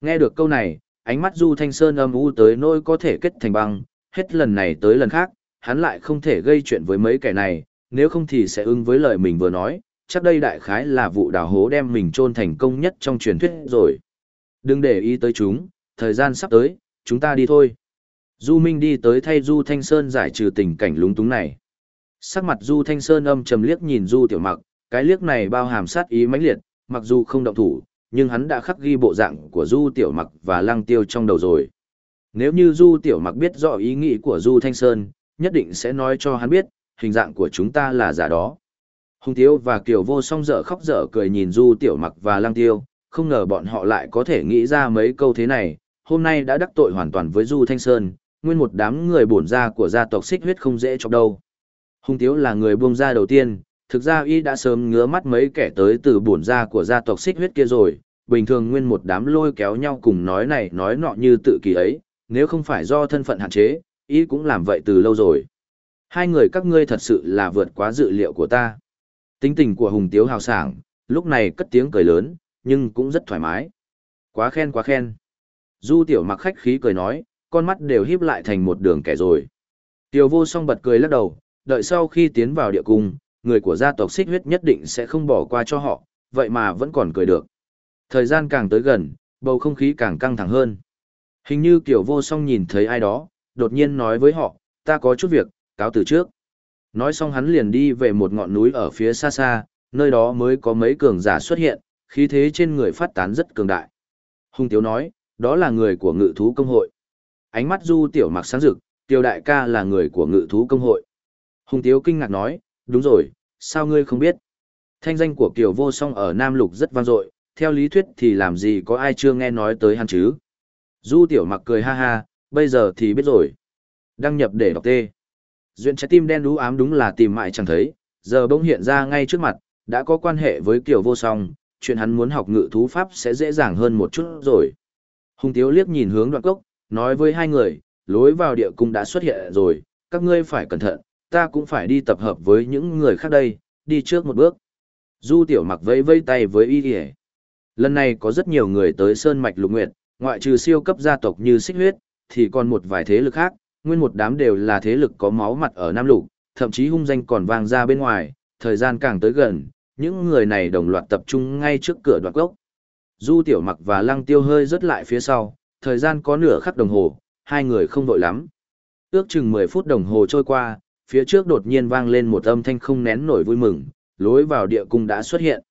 Nghe được câu này, ánh mắt Du Thanh Sơn âm u tới nỗi có thể kết thành băng, hết lần này tới lần khác, hắn lại không thể gây chuyện với mấy kẻ này, nếu không thì sẽ ưng với lời mình vừa nói, chắc đây đại khái là vụ đào hố đem mình chôn thành công nhất trong truyền thuyết rồi. Đừng để ý tới chúng, thời gian sắp tới, chúng ta đi thôi. Du Minh đi tới thay Du Thanh Sơn giải trừ tình cảnh lúng túng này. Sắc mặt Du Thanh Sơn âm trầm liếc nhìn Du Tiểu Mặc, cái liếc này bao hàm sát ý mãnh liệt, mặc dù không động thủ, nhưng hắn đã khắc ghi bộ dạng của Du Tiểu Mặc và Lăng Tiêu trong đầu rồi. Nếu như Du Tiểu Mặc biết rõ ý nghĩ của Du Thanh Sơn, nhất định sẽ nói cho hắn biết, hình dạng của chúng ta là giả đó. Hùng Tiếu và Kiều Vô song dở khóc dở cười nhìn Du Tiểu Mặc và Lăng Tiêu, không ngờ bọn họ lại có thể nghĩ ra mấy câu thế này, hôm nay đã đắc tội hoàn toàn với Du Thanh Sơn, nguyên một đám người bổn ra của gia tộc xích huyết không dễ chọc đâu. Hùng Tiếu là người buông ra đầu tiên, thực ra y đã sớm ngứa mắt mấy kẻ tới từ bổn ra của gia tộc xích huyết kia rồi, bình thường nguyên một đám lôi kéo nhau cùng nói này nói nọ như tự kỳ ấy, nếu không phải do thân phận hạn chế, y cũng làm vậy từ lâu rồi. Hai người các ngươi thật sự là vượt quá dự liệu của ta. Tính tình của Hùng Tiếu hào sảng, lúc này cất tiếng cười lớn, nhưng cũng rất thoải mái. Quá khen quá khen. Du tiểu mặc khách khí cười nói, con mắt đều híp lại thành một đường kẻ rồi. Tiểu vô song bật cười lắc đầu, đợi sau khi tiến vào địa cung, người của gia tộc xích huyết nhất định sẽ không bỏ qua cho họ, vậy mà vẫn còn cười được. Thời gian càng tới gần, bầu không khí càng căng thẳng hơn. Hình như kiểu vô song nhìn thấy ai đó, đột nhiên nói với họ, ta có chút việc, cáo từ trước. Nói xong hắn liền đi về một ngọn núi ở phía xa xa, nơi đó mới có mấy cường giả xuất hiện, khí thế trên người phát tán rất cường đại. Hùng Tiếu nói, đó là người của ngự thú công hội. Ánh mắt du tiểu mặc sáng rực, tiêu đại ca là người của ngự thú công hội. Hùng Tiếu kinh ngạc nói, đúng rồi, sao ngươi không biết? Thanh danh của Kiều Vô Song ở Nam Lục rất vang dội, theo lý thuyết thì làm gì có ai chưa nghe nói tới hắn chứ? Du tiểu mặc cười ha ha, bây giờ thì biết rồi. Đăng nhập để đọc tê. Duyện trái tim đen đú ám đúng là tìm mãi chẳng thấy, giờ bỗng hiện ra ngay trước mặt, đã có quan hệ với Kiều Vô Song, chuyện hắn muốn học ngự thú pháp sẽ dễ dàng hơn một chút rồi. Hùng Tiếu liếc nhìn hướng đoạn cốc, nói với hai người, lối vào địa cung đã xuất hiện rồi, các ngươi phải cẩn thận, ta cũng phải đi tập hợp với những người khác đây, đi trước một bước. Du tiểu mặc vẫy vây tay với y kìa. Lần này có rất nhiều người tới Sơn Mạch Lục Nguyệt, ngoại trừ siêu cấp gia tộc như Xích Huyết, thì còn một vài thế lực khác, nguyên một đám đều là thế lực có máu mặt ở Nam Lục, thậm chí hung danh còn vang ra bên ngoài, thời gian càng tới gần, những người này đồng loạt tập trung ngay trước cửa đoạn gốc. Du tiểu mặc và lăng tiêu hơi rớt lại phía sau, thời gian có nửa khắc đồng hồ, hai người không vội lắm. Ước chừng 10 phút đồng hồ trôi qua, phía trước đột nhiên vang lên một âm thanh không nén nổi vui mừng, lối vào địa cung đã xuất hiện.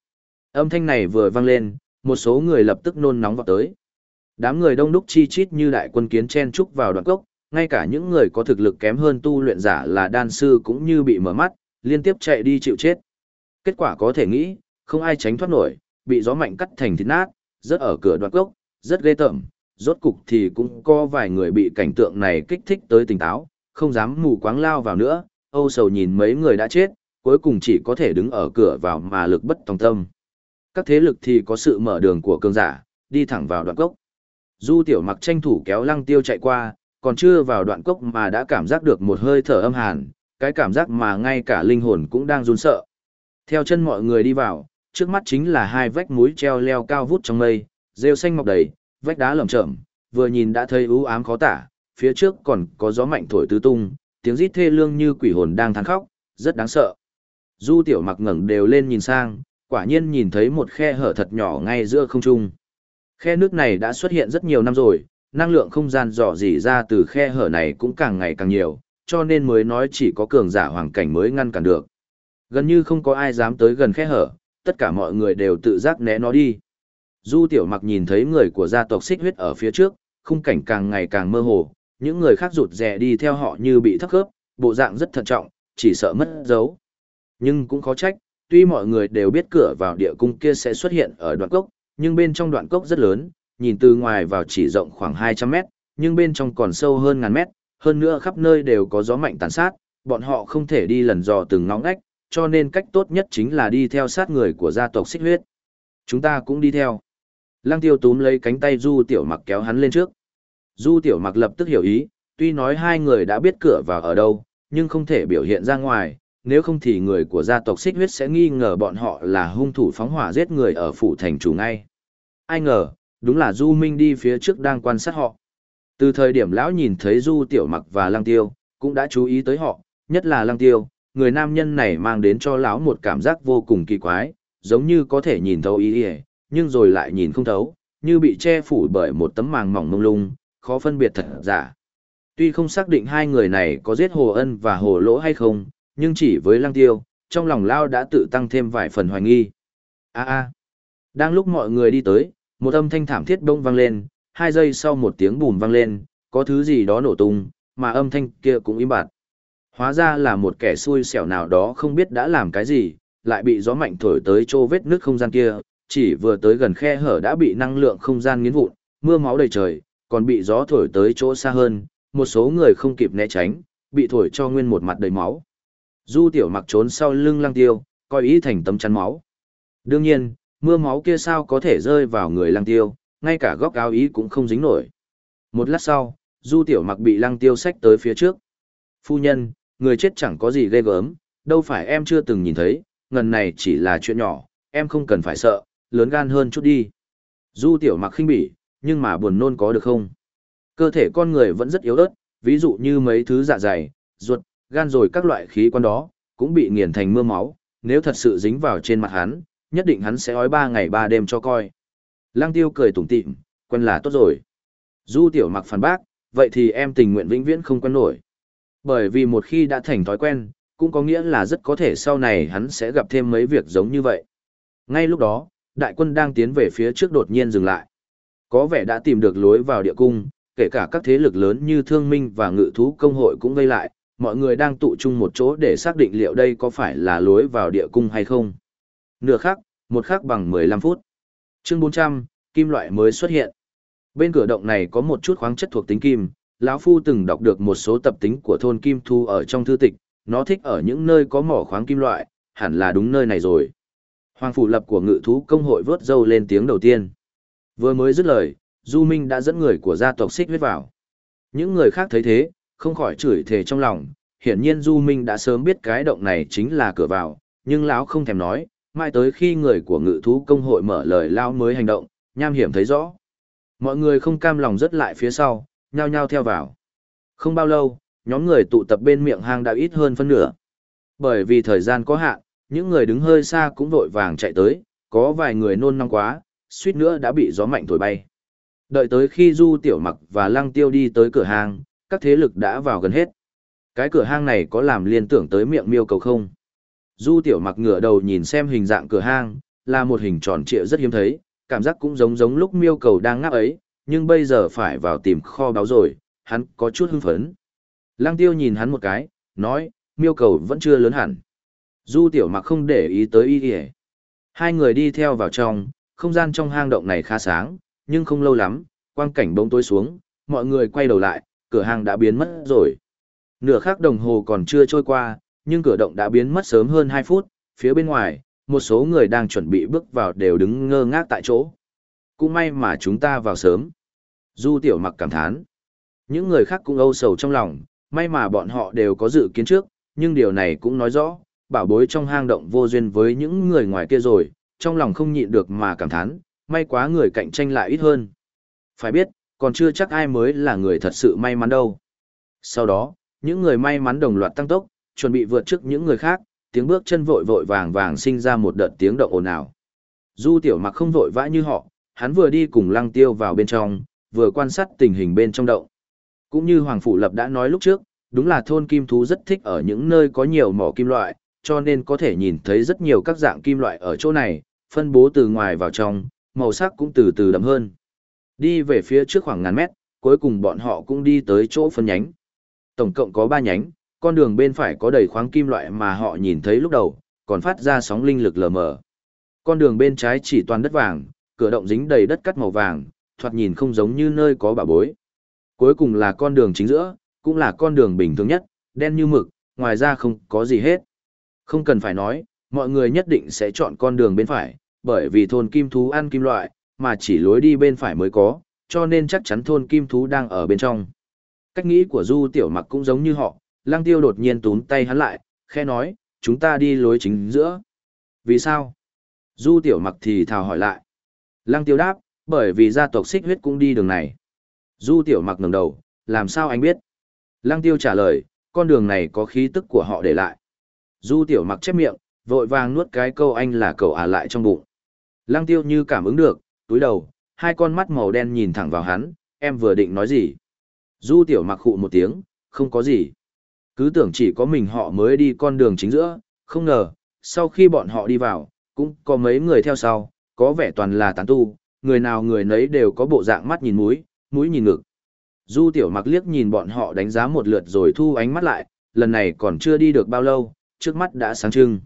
Âm thanh này vừa vang lên, một số người lập tức nôn nóng vào tới. Đám người đông đúc chi chít như đại quân kiến chen trúc vào đoạn gốc, ngay cả những người có thực lực kém hơn tu luyện giả là đan sư cũng như bị mở mắt, liên tiếp chạy đi chịu chết. Kết quả có thể nghĩ, không ai tránh thoát nổi, bị gió mạnh cắt thành thịt nát, rớt ở cửa đoạn gốc, rất ghê tởm. Rốt cục thì cũng có vài người bị cảnh tượng này kích thích tới tỉnh táo, không dám mù quáng lao vào nữa, âu sầu nhìn mấy người đã chết, cuối cùng chỉ có thể đứng ở cửa vào mà lực bất tòng tâm. Các thế lực thì có sự mở đường của cường giả, đi thẳng vào đoạn cốc. Du tiểu mặc tranh thủ kéo lăng tiêu chạy qua, còn chưa vào đoạn cốc mà đã cảm giác được một hơi thở âm hàn, cái cảm giác mà ngay cả linh hồn cũng đang run sợ. Theo chân mọi người đi vào, trước mắt chính là hai vách núi treo leo cao vút trong mây, rêu xanh mọc đầy, vách đá lởm chởm, vừa nhìn đã thấy u ám khó tả, phía trước còn có gió mạnh thổi tứ tung, tiếng rít thê lương như quỷ hồn đang than khóc, rất đáng sợ. Du tiểu mặc ngẩng đều lên nhìn sang, quả nhiên nhìn thấy một khe hở thật nhỏ ngay giữa không trung. Khe nước này đã xuất hiện rất nhiều năm rồi, năng lượng không gian dò dỉ ra từ khe hở này cũng càng ngày càng nhiều, cho nên mới nói chỉ có cường giả hoàng cảnh mới ngăn cản được. Gần như không có ai dám tới gần khe hở, tất cả mọi người đều tự giác né nó đi. Du tiểu mặc nhìn thấy người của gia tộc xích huyết ở phía trước, khung cảnh càng ngày càng mơ hồ, những người khác rụt rè đi theo họ như bị thấp khớp, bộ dạng rất thận trọng, chỉ sợ mất dấu. Nhưng cũng khó trách, tuy mọi người đều biết cửa vào địa cung kia sẽ xuất hiện ở đoạn cốc, nhưng bên trong đoạn cốc rất lớn, nhìn từ ngoài vào chỉ rộng khoảng 200 mét, nhưng bên trong còn sâu hơn ngàn mét, hơn nữa khắp nơi đều có gió mạnh tàn sát, bọn họ không thể đi lần dò từng ngõ ngách, cho nên cách tốt nhất chính là đi theo sát người của gia tộc xích huyết. Chúng ta cũng đi theo. Lăng tiêu túm lấy cánh tay Du Tiểu Mặc kéo hắn lên trước. Du Tiểu Mặc lập tức hiểu ý, tuy nói hai người đã biết cửa vào ở đâu, nhưng không thể biểu hiện ra ngoài, nếu không thì người của gia tộc xích huyết sẽ nghi ngờ bọn họ là hung thủ phóng hỏa giết người ở phủ thành chủ ngay. Ai ngờ, đúng là Du Minh đi phía trước đang quan sát họ. Từ thời điểm lão nhìn thấy Du Tiểu Mặc và Lăng Tiêu, cũng đã chú ý tới họ, nhất là Lăng Tiêu, người nam nhân này mang đến cho lão một cảm giác vô cùng kỳ quái, giống như có thể nhìn thấu ý ỉa, nhưng rồi lại nhìn không thấu, như bị che phủ bởi một tấm màng mỏng mông lung, khó phân biệt thật giả. Tuy không xác định hai người này có giết Hồ Ân và Hồ Lỗ hay không, nhưng chỉ với Lăng Tiêu, trong lòng Lao đã tự tăng thêm vài phần hoài nghi. A a. Đang lúc mọi người đi tới, một âm thanh thảm thiết bỗng vang lên, hai giây sau một tiếng bùm vang lên, có thứ gì đó nổ tung, mà âm thanh kia cũng im bặt. Hóa ra là một kẻ xui xẻo nào đó không biết đã làm cái gì, lại bị gió mạnh thổi tới chỗ vết nước không gian kia, chỉ vừa tới gần khe hở đã bị năng lượng không gian nghiến vụn, mưa máu đầy trời, còn bị gió thổi tới chỗ xa hơn, một số người không kịp né tránh, bị thổi cho nguyên một mặt đầy máu. Du tiểu mặc trốn sau lưng lăng tiêu, coi ý thành tấm chắn máu. Đương nhiên, mưa máu kia sao có thể rơi vào người lăng tiêu, ngay cả góc áo ý cũng không dính nổi. Một lát sau, du tiểu mặc bị lăng tiêu xách tới phía trước. Phu nhân, người chết chẳng có gì ghê gớm, đâu phải em chưa từng nhìn thấy, ngần này chỉ là chuyện nhỏ, em không cần phải sợ, lớn gan hơn chút đi. Du tiểu mặc khinh bỉ, nhưng mà buồn nôn có được không? Cơ thể con người vẫn rất yếu ớt, ví dụ như mấy thứ dạ dày, ruột, gan rồi các loại khí quan đó, cũng bị nghiền thành mưa máu, nếu thật sự dính vào trên mặt hắn, nhất định hắn sẽ ói ba ngày ba đêm cho coi. Lăng tiêu cười tủm tỉm, quen là tốt rồi. Du tiểu mặc phản bác, vậy thì em tình nguyện vĩnh viễn không quen nổi. Bởi vì một khi đã thành thói quen, cũng có nghĩa là rất có thể sau này hắn sẽ gặp thêm mấy việc giống như vậy. Ngay lúc đó, đại quân đang tiến về phía trước đột nhiên dừng lại. Có vẻ đã tìm được lối vào địa cung, kể cả các thế lực lớn như thương minh và ngự thú công hội cũng gây lại, mọi người đang tụ chung một chỗ để xác định liệu đây có phải là lối vào địa cung hay không. Nửa khắc, một khắc bằng 15 phút. Chương 400, kim loại mới xuất hiện. Bên cửa động này có một chút khoáng chất thuộc tính kim, lão phu từng đọc được một số tập tính của thôn kim thu ở trong thư tịch, nó thích ở những nơi có mỏ khoáng kim loại, hẳn là đúng nơi này rồi. Hoàng phủ lập của ngự thú công hội vớt dâu lên tiếng đầu tiên. Vừa mới dứt lời, Du Minh đã dẫn người của gia tộc xích huyết vào. Những người khác thấy thế, không khỏi chửi thề trong lòng, hiển nhiên Du Minh đã sớm biết cái động này chính là cửa vào, nhưng lão không thèm nói, mãi tới khi người của ngự thú công hội mở lời lão mới hành động, nham hiểm thấy rõ. Mọi người không cam lòng rất lại phía sau, nhao nhao theo vào. Không bao lâu, nhóm người tụ tập bên miệng hang đã ít hơn phân nửa. Bởi vì thời gian có hạn, những người đứng hơi xa cũng vội vàng chạy tới, có vài người nôn nóng quá, suýt nữa đã bị gió mạnh thổi bay. Đợi tới khi Du Tiểu Mặc và Lăng Tiêu đi tới cửa hàng, các thế lực đã vào gần hết. Cái cửa hang này có làm liên tưởng tới miệng miêu cầu không? Du Tiểu Mặc ngửa đầu nhìn xem hình dạng cửa hang, là một hình tròn trịa rất hiếm thấy, cảm giác cũng giống giống lúc miêu cầu đang ngáp ấy, nhưng bây giờ phải vào tìm kho báu rồi, hắn có chút hưng phấn. Lăng Tiêu nhìn hắn một cái, nói, miêu cầu vẫn chưa lớn hẳn. Du Tiểu Mặc không để ý tới y kìa. Hai người đi theo vào trong, không gian trong hang động này khá sáng, nhưng không lâu lắm, quang cảnh bỗng tối xuống, mọi người quay đầu lại, cửa hàng đã biến mất rồi. Nửa khắc đồng hồ còn chưa trôi qua, nhưng cửa động đã biến mất sớm hơn 2 phút, phía bên ngoài, một số người đang chuẩn bị bước vào đều đứng ngơ ngác tại chỗ. Cũng may mà chúng ta vào sớm. Du tiểu mặc cảm thán. Những người khác cũng âu sầu trong lòng, may mà bọn họ đều có dự kiến trước, nhưng điều này cũng nói rõ, bảo bối trong hang động vô duyên với những người ngoài kia rồi, trong lòng không nhịn được mà cảm thán, may quá người cạnh tranh lại ít hơn. Phải biết, còn chưa chắc ai mới là người thật sự may mắn đâu. Sau đó, những người may mắn đồng loạt tăng tốc, chuẩn bị vượt trước những người khác, tiếng bước chân vội vội vàng vàng sinh ra một đợt tiếng động ồn ào. Du tiểu mặc không vội vã như họ, hắn vừa đi cùng lăng tiêu vào bên trong, vừa quan sát tình hình bên trong động. Cũng như Hoàng Phủ Lập đã nói lúc trước, đúng là thôn kim thú rất thích ở những nơi có nhiều mỏ kim loại, cho nên có thể nhìn thấy rất nhiều các dạng kim loại ở chỗ này, phân bố từ ngoài vào trong, màu sắc cũng từ từ đậm hơn. Đi về phía trước khoảng ngàn mét, cuối cùng bọn họ cũng đi tới chỗ phân nhánh. Tổng cộng có 3 nhánh, con đường bên phải có đầy khoáng kim loại mà họ nhìn thấy lúc đầu, còn phát ra sóng linh lực lờ mờ. Con đường bên trái chỉ toàn đất vàng, cửa động dính đầy đất cắt màu vàng, thoạt nhìn không giống như nơi có bà bối. Cuối cùng là con đường chính giữa, cũng là con đường bình thường nhất, đen như mực, ngoài ra không có gì hết. Không cần phải nói, mọi người nhất định sẽ chọn con đường bên phải, bởi vì thôn kim thú ăn kim loại, mà chỉ lối đi bên phải mới có, cho nên chắc chắn thôn kim thú đang ở bên trong. Cách nghĩ của Du Tiểu Mặc cũng giống như họ, Lăng Tiêu đột nhiên túm tay hắn lại, khe nói, chúng ta đi lối chính giữa. Vì sao? Du tiểu mặc thì thào hỏi lại. Lăng tiêu đáp, bởi vì gia tộc xích huyết cũng đi đường này. Du tiểu mặc ngẩng đầu, làm sao anh biết? Lăng tiêu trả lời, con đường này có khí tức của họ để lại. Du tiểu mặc chép miệng, vội vàng nuốt cái câu anh là cậu à lại trong bụng. Lăng tiêu như cảm ứng được, túi đầu, hai con mắt màu đen nhìn thẳng vào hắn, em vừa định nói gì? Du tiểu mặc khụ một tiếng, không có gì. Cứ tưởng chỉ có mình họ mới đi con đường chính giữa, không ngờ, sau khi bọn họ đi vào, cũng có mấy người theo sau, có vẻ toàn là tán tu, người nào người nấy đều có bộ dạng mắt nhìn mũi, mũi nhìn ngực. Du tiểu mặc liếc nhìn bọn họ đánh giá một lượt rồi thu ánh mắt lại, lần này còn chưa đi được bao lâu, trước mắt đã sáng trưng.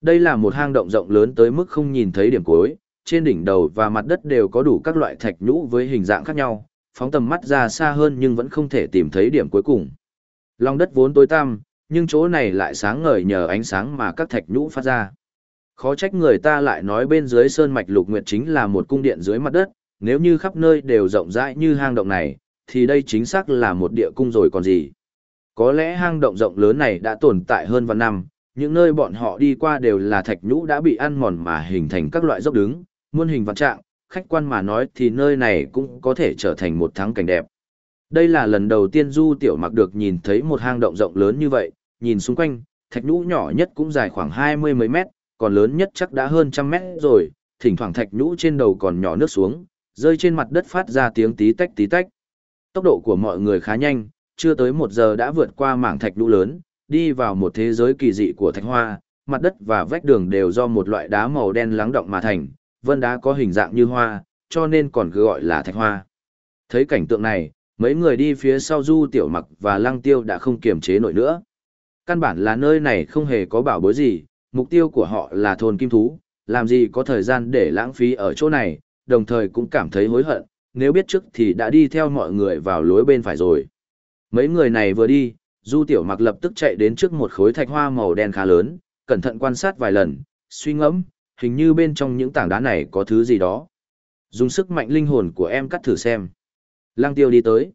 Đây là một hang động rộng lớn tới mức không nhìn thấy điểm cuối, trên đỉnh đầu và mặt đất đều có đủ các loại thạch nhũ với hình dạng khác nhau, phóng tầm mắt ra xa hơn nhưng vẫn không thể tìm thấy điểm cuối cùng. Lòng đất vốn tối tăm, nhưng chỗ này lại sáng ngời nhờ ánh sáng mà các thạch nhũ phát ra. Khó trách người ta lại nói bên dưới sơn mạch lục nguyệt chính là một cung điện dưới mặt đất, nếu như khắp nơi đều rộng rãi như hang động này, thì đây chính xác là một địa cung rồi còn gì. Có lẽ hang động rộng lớn này đã tồn tại hơn vạn năm, những nơi bọn họ đi qua đều là thạch nhũ đã bị ăn mòn mà hình thành các loại dốc đứng, muôn hình vạn trạng, khách quan mà nói thì nơi này cũng có thể trở thành một thắng cảnh đẹp. Đây là lần đầu tiên Du Tiểu Mặc được nhìn thấy một hang động rộng lớn như vậy, nhìn xung quanh, thạch nhũ nhỏ nhất cũng dài khoảng hai mươi mấy mét, còn lớn nhất chắc đã hơn trăm mét rồi, thỉnh thoảng thạch nhũ trên đầu còn nhỏ nước xuống, rơi trên mặt đất phát ra tiếng tí tách tí tách. Tốc độ của mọi người khá nhanh, chưa tới một giờ đã vượt qua mảng thạch nhũ lớn, đi vào một thế giới kỳ dị của thạch hoa, mặt đất và vách đường đều do một loại đá màu đen lắng động mà thành, vân đá có hình dạng như hoa, cho nên còn cứ gọi là thạch hoa. Thấy cảnh tượng này, mấy người đi phía sau du tiểu mặc và lăng tiêu đã không kiềm chế nổi nữa. Căn bản là nơi này không hề có bảo bối gì, mục tiêu của họ là thôn kim thú, làm gì có thời gian để lãng phí ở chỗ này, đồng thời cũng cảm thấy hối hận, nếu biết trước thì đã đi theo mọi người vào lối bên phải rồi. Mấy người này vừa đi, Du Tiểu Mặc lập tức chạy đến trước một khối thạch hoa màu đen khá lớn, cẩn thận quan sát vài lần, suy ngẫm, hình như bên trong những tảng đá này có thứ gì đó. Dùng sức mạnh linh hồn của em cắt thử xem. Lăng tiêu đi tới.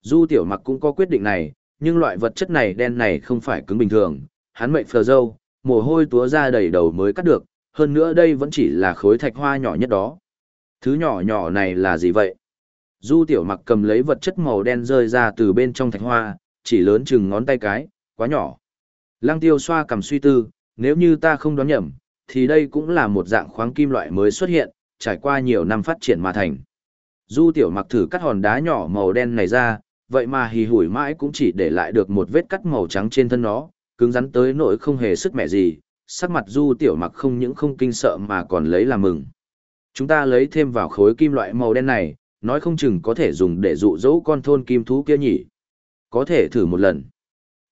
Du Tiểu Mặc cũng có quyết định này, nhưng loại vật chất này đen này không phải cứng bình thường, hắn mệnh phờ dâu, mồ hôi túa ra đầy đầu mới cắt được, hơn nữa đây vẫn chỉ là khối thạch hoa nhỏ nhất đó. Thứ nhỏ nhỏ này là gì vậy? Du tiểu mặc cầm lấy vật chất màu đen rơi ra từ bên trong thạch hoa, chỉ lớn chừng ngón tay cái, quá nhỏ. Lăng tiêu xoa cầm suy tư, nếu như ta không đoán nhầm, thì đây cũng là một dạng khoáng kim loại mới xuất hiện, trải qua nhiều năm phát triển mà thành. Du tiểu mặc thử cắt hòn đá nhỏ màu đen này ra, vậy mà hì hủi mãi cũng chỉ để lại được một vết cắt màu trắng trên thân nó, cứng rắn tới nỗi không hề sức mẹ gì, sắc mặt du tiểu mặc không những không kinh sợ mà còn lấy làm mừng. Chúng ta lấy thêm vào khối kim loại màu đen này, nói không chừng có thể dùng để dụ dỗ con thôn kim thú kia nhỉ. Có thể thử một lần.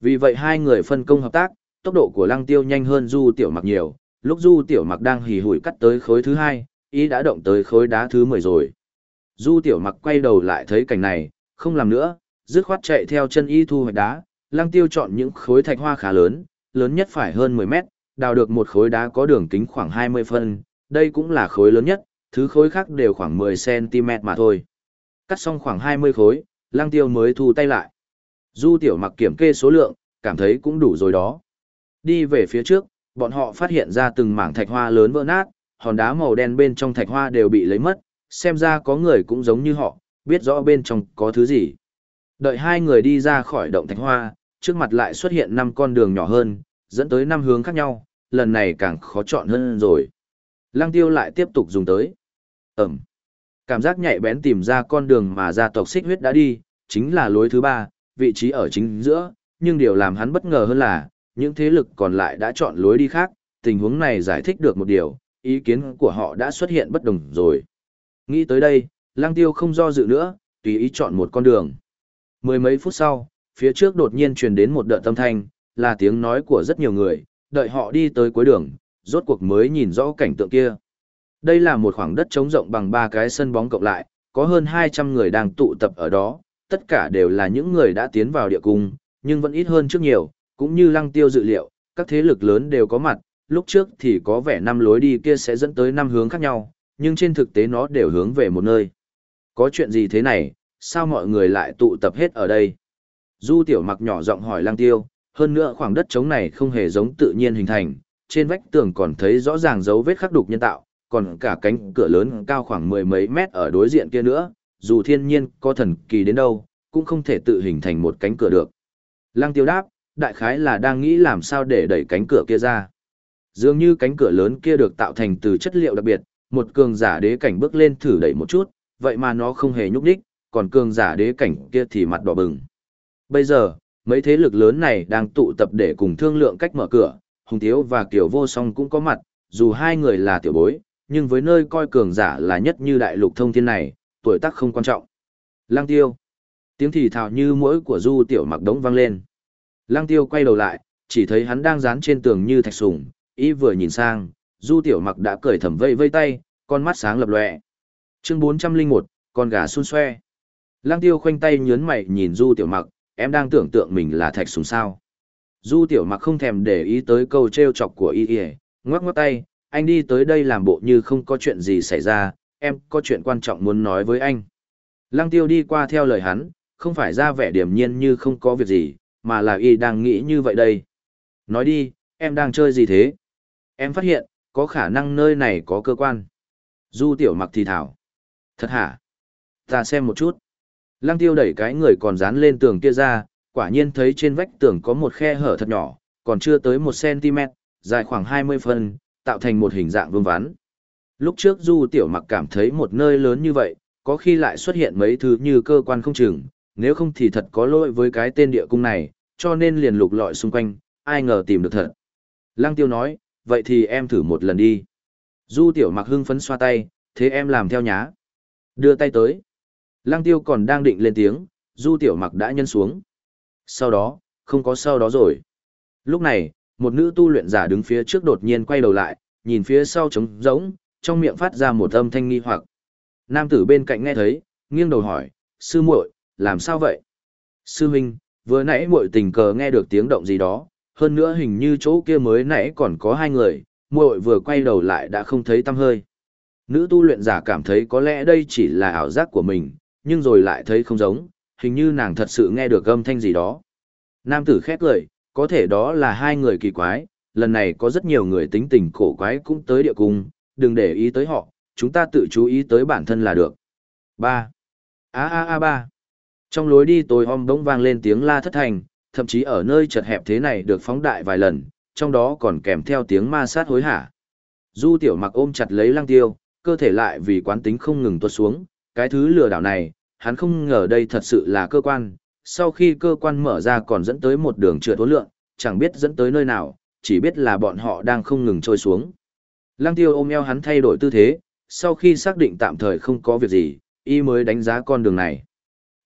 Vì vậy hai người phân công hợp tác, tốc độ của lăng tiêu nhanh hơn du tiểu mặc nhiều, lúc du tiểu mặc đang hì hủi cắt tới khối thứ hai, ý đã động tới khối đá thứ mười rồi. Du tiểu mặc quay đầu lại thấy cảnh này, không làm nữa, dứt khoát chạy theo chân y thu hoạch đá, lăng tiêu chọn những khối thạch hoa khá lớn, lớn nhất phải hơn 10 mét, đào được một khối đá có đường kính khoảng 20 phân, đây cũng là khối lớn nhất, thứ khối khác đều khoảng 10cm mà thôi. Cắt xong khoảng 20 khối, lăng tiêu mới thu tay lại. Du tiểu mặc kiểm kê số lượng, cảm thấy cũng đủ rồi đó. Đi về phía trước, bọn họ phát hiện ra từng mảng thạch hoa lớn vỡ nát, hòn đá màu đen bên trong thạch hoa đều bị lấy mất, xem ra có người cũng giống như họ, biết rõ bên trong có thứ gì. Đợi hai người đi ra khỏi động thạch hoa, trước mặt lại xuất hiện năm con đường nhỏ hơn, dẫn tới năm hướng khác nhau, lần này càng khó chọn hơn rồi. Lăng tiêu lại tiếp tục dùng tới. Ẩm. Cảm giác nhạy bén tìm ra con đường mà gia tộc xích huyết đã đi, chính là lối thứ ba, vị trí ở chính giữa, nhưng điều làm hắn bất ngờ hơn là, những thế lực còn lại đã chọn lối đi khác, tình huống này giải thích được một điều, ý kiến của họ đã xuất hiện bất đồng rồi. Nghĩ tới đây, lang tiêu không do dự nữa, tùy ý chọn một con đường. Mười mấy phút sau, phía trước đột nhiên truyền đến một đợt tâm thanh, là tiếng nói của rất nhiều người, đợi họ đi tới cuối đường, rốt cuộc mới nhìn rõ cảnh tượng kia. Đây là một khoảng đất trống rộng bằng ba cái sân bóng cộng lại, có hơn 200 người đang tụ tập ở đó, tất cả đều là những người đã tiến vào địa cung, nhưng vẫn ít hơn trước nhiều, cũng như lăng tiêu dự liệu, các thế lực lớn đều có mặt, lúc trước thì có vẻ năm lối đi kia sẽ dẫn tới năm hướng khác nhau, nhưng trên thực tế nó đều hướng về một nơi. Có chuyện gì thế này, sao mọi người lại tụ tập hết ở đây? Du tiểu mặc nhỏ giọng hỏi Lang tiêu, hơn nữa khoảng đất trống này không hề giống tự nhiên hình thành, trên vách tường còn thấy rõ ràng dấu vết khắc đục nhân tạo, còn cả cánh cửa lớn cao khoảng mười mấy mét ở đối diện kia nữa, dù thiên nhiên có thần kỳ đến đâu, cũng không thể tự hình thành một cánh cửa được. Lăng tiêu đáp, đại khái là đang nghĩ làm sao để đẩy cánh cửa kia ra. Dường như cánh cửa lớn kia được tạo thành từ chất liệu đặc biệt, một cường giả đế cảnh bước lên thử đẩy một chút, vậy mà nó không hề nhúc đích, còn cường giả đế cảnh kia thì mặt đỏ bừng. Bây giờ, mấy thế lực lớn này đang tụ tập để cùng thương lượng cách mở cửa, Hùng Tiếu và Kiều Vô Song cũng có mặt, dù hai người là tiểu bối, nhưng với nơi coi cường giả là nhất như đại lục thông thiên này, tuổi tác không quan trọng. Lăng Tiêu. Tiếng thì thào như mũi của Du Tiểu Mặc đống vang lên. Lăng Tiêu quay đầu lại, chỉ thấy hắn đang dán trên tường như thạch sùng, y vừa nhìn sang, Du Tiểu Mặc đã cởi thầm vây vây tay, con mắt sáng lập lòe. Chương 401, con gà xun xoe. Lăng Tiêu khoanh tay nhớn mày nhìn Du Tiểu Mặc, em đang tưởng tượng mình là thạch sùng sao. Du Tiểu Mặc không thèm để ý tới câu trêu chọc của y y, ngoắc ngoắc tay, anh đi tới đây làm bộ như không có chuyện gì xảy ra, em có chuyện quan trọng muốn nói với anh. Lăng Tiêu đi qua theo lời hắn, không phải ra vẻ điềm nhiên như không có việc gì, mà là y đang nghĩ như vậy đây. Nói đi, em đang chơi gì thế? Em phát hiện, có khả năng nơi này có cơ quan. Du tiểu mặc thì thảo. Thật hả? Ta xem một chút. Lăng tiêu đẩy cái người còn dán lên tường kia ra, quả nhiên thấy trên vách tường có một khe hở thật nhỏ, còn chưa tới 1cm, dài khoảng 20 phân, tạo thành một hình dạng vương vắn. Lúc trước Du Tiểu Mặc cảm thấy một nơi lớn như vậy, có khi lại xuất hiện mấy thứ như cơ quan không chừng, nếu không thì thật có lỗi với cái tên địa cung này, cho nên liền lục lọi xung quanh, ai ngờ tìm được thật. Lăng Tiêu nói, vậy thì em thử một lần đi. Du Tiểu Mặc hưng phấn xoa tay, thế em làm theo nhá. Đưa tay tới. Lăng Tiêu còn đang định lên tiếng, Du Tiểu Mặc đã nhân xuống. Sau đó, không có sau đó rồi. Lúc này, một nữ tu luyện giả đứng phía trước đột nhiên quay đầu lại, nhìn phía sau trống rỗng, trong miệng phát ra một âm thanh nghi hoặc. Nam tử bên cạnh nghe thấy, nghiêng đầu hỏi, sư muội, làm sao vậy? Sư huynh, vừa nãy muội tình cờ nghe được tiếng động gì đó, hơn nữa hình như chỗ kia mới nãy còn có hai người, muội vừa quay đầu lại đã không thấy tăm hơi. Nữ tu luyện giả cảm thấy có lẽ đây chỉ là ảo giác của mình, nhưng rồi lại thấy không giống, hình như nàng thật sự nghe được âm thanh gì đó. Nam tử khét lời, có thể đó là hai người kỳ quái, lần này có rất nhiều người tính tình cổ quái cũng tới địa cung, đừng để ý tới họ, chúng ta tự chú ý tới bản thân là được. 3. A a a 3. Trong lối đi tối om đống vang lên tiếng la thất thành, thậm chí ở nơi chật hẹp thế này được phóng đại vài lần, trong đó còn kèm theo tiếng ma sát hối hả. Du tiểu mặc ôm chặt lấy lăng tiêu, cơ thể lại vì quán tính không ngừng tuột xuống, cái thứ lừa đảo này, hắn không ngờ đây thật sự là cơ quan, sau khi cơ quan mở ra còn dẫn tới một đường trượt hối lượng, chẳng biết dẫn tới nơi nào, chỉ biết là bọn họ đang không ngừng trôi xuống. Lăng tiêu ôm eo hắn thay đổi tư thế, sau khi xác định tạm thời không có việc gì, y mới đánh giá con đường này.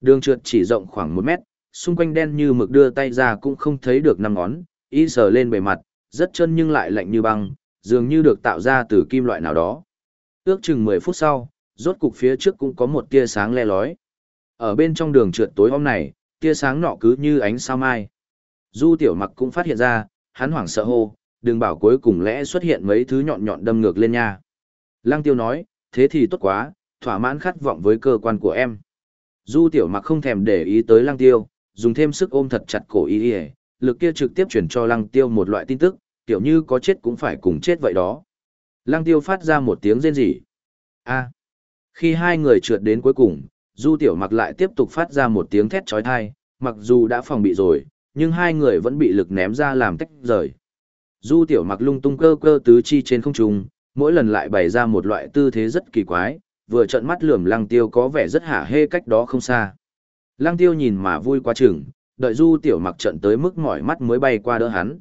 Đường trượt chỉ rộng khoảng một mét, xung quanh đen như mực đưa tay ra cũng không thấy được năm ngón, y sờ lên bề mặt, rất chân nhưng lại lạnh như băng, dường như được tạo ra từ kim loại nào đó. Ước chừng 10 phút sau, rốt cục phía trước cũng có một tia sáng le lói. Ở bên trong đường trượt tối hôm này, tia sáng nọ cứ như ánh sao mai. Du tiểu mặc cũng phát hiện ra, hắn hoảng sợ hô, đừng bảo cuối cùng lẽ xuất hiện mấy thứ nhọn nhọn đâm ngược lên nha. Lăng tiêu nói, thế thì tốt quá, thỏa mãn khát vọng với cơ quan của em. Du tiểu mặc không thèm để ý tới lăng tiêu, dùng thêm sức ôm thật chặt cổ y y, lực kia trực tiếp chuyển cho lăng tiêu một loại tin tức, kiểu như có chết cũng phải cùng chết vậy đó. Lăng tiêu phát ra một tiếng rên rỉ. a khi hai người trượt đến cuối cùng, du tiểu mặc lại tiếp tục phát ra một tiếng thét trói thai, mặc dù đã phòng bị rồi, nhưng hai người vẫn bị lực ném ra làm tách rời. Du tiểu mặc lung tung cơ cơ tứ chi trên không trung, mỗi lần lại bày ra một loại tư thế rất kỳ quái, vừa trợn mắt lườm lăng tiêu có vẻ rất hả hê cách đó không xa. Lăng tiêu nhìn mà vui quá chừng, đợi du tiểu mặc trận tới mức mỏi mắt mới bay qua đỡ hắn.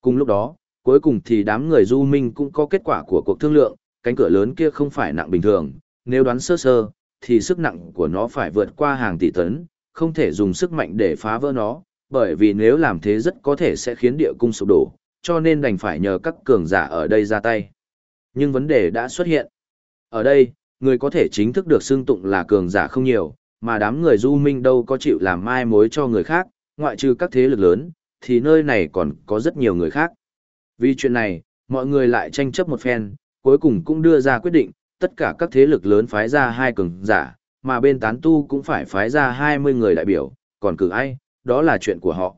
Cùng lúc đó, cuối cùng thì đám người du minh cũng có kết quả của cuộc thương lượng, cánh cửa lớn kia không phải nặng bình thường, nếu đoán sơ sơ, thì sức nặng của nó phải vượt qua hàng tỷ tấn, không thể dùng sức mạnh để phá vỡ nó, bởi vì nếu làm thế rất có thể sẽ khiến địa cung sụp đổ, cho nên đành phải nhờ các cường giả ở đây ra tay. Nhưng vấn đề đã xuất hiện. Ở đây, người có thể chính thức được xưng tụng là cường giả không nhiều, mà đám người du minh đâu có chịu làm mai mối cho người khác, ngoại trừ các thế lực lớn, thì nơi này còn có rất nhiều người khác. Vì chuyện này, mọi người lại tranh chấp một phen, cuối cùng cũng đưa ra quyết định, tất cả các thế lực lớn phái ra hai cường giả, mà bên tán tu cũng phải phái ra 20 người đại biểu, còn cử ai, đó là chuyện của họ.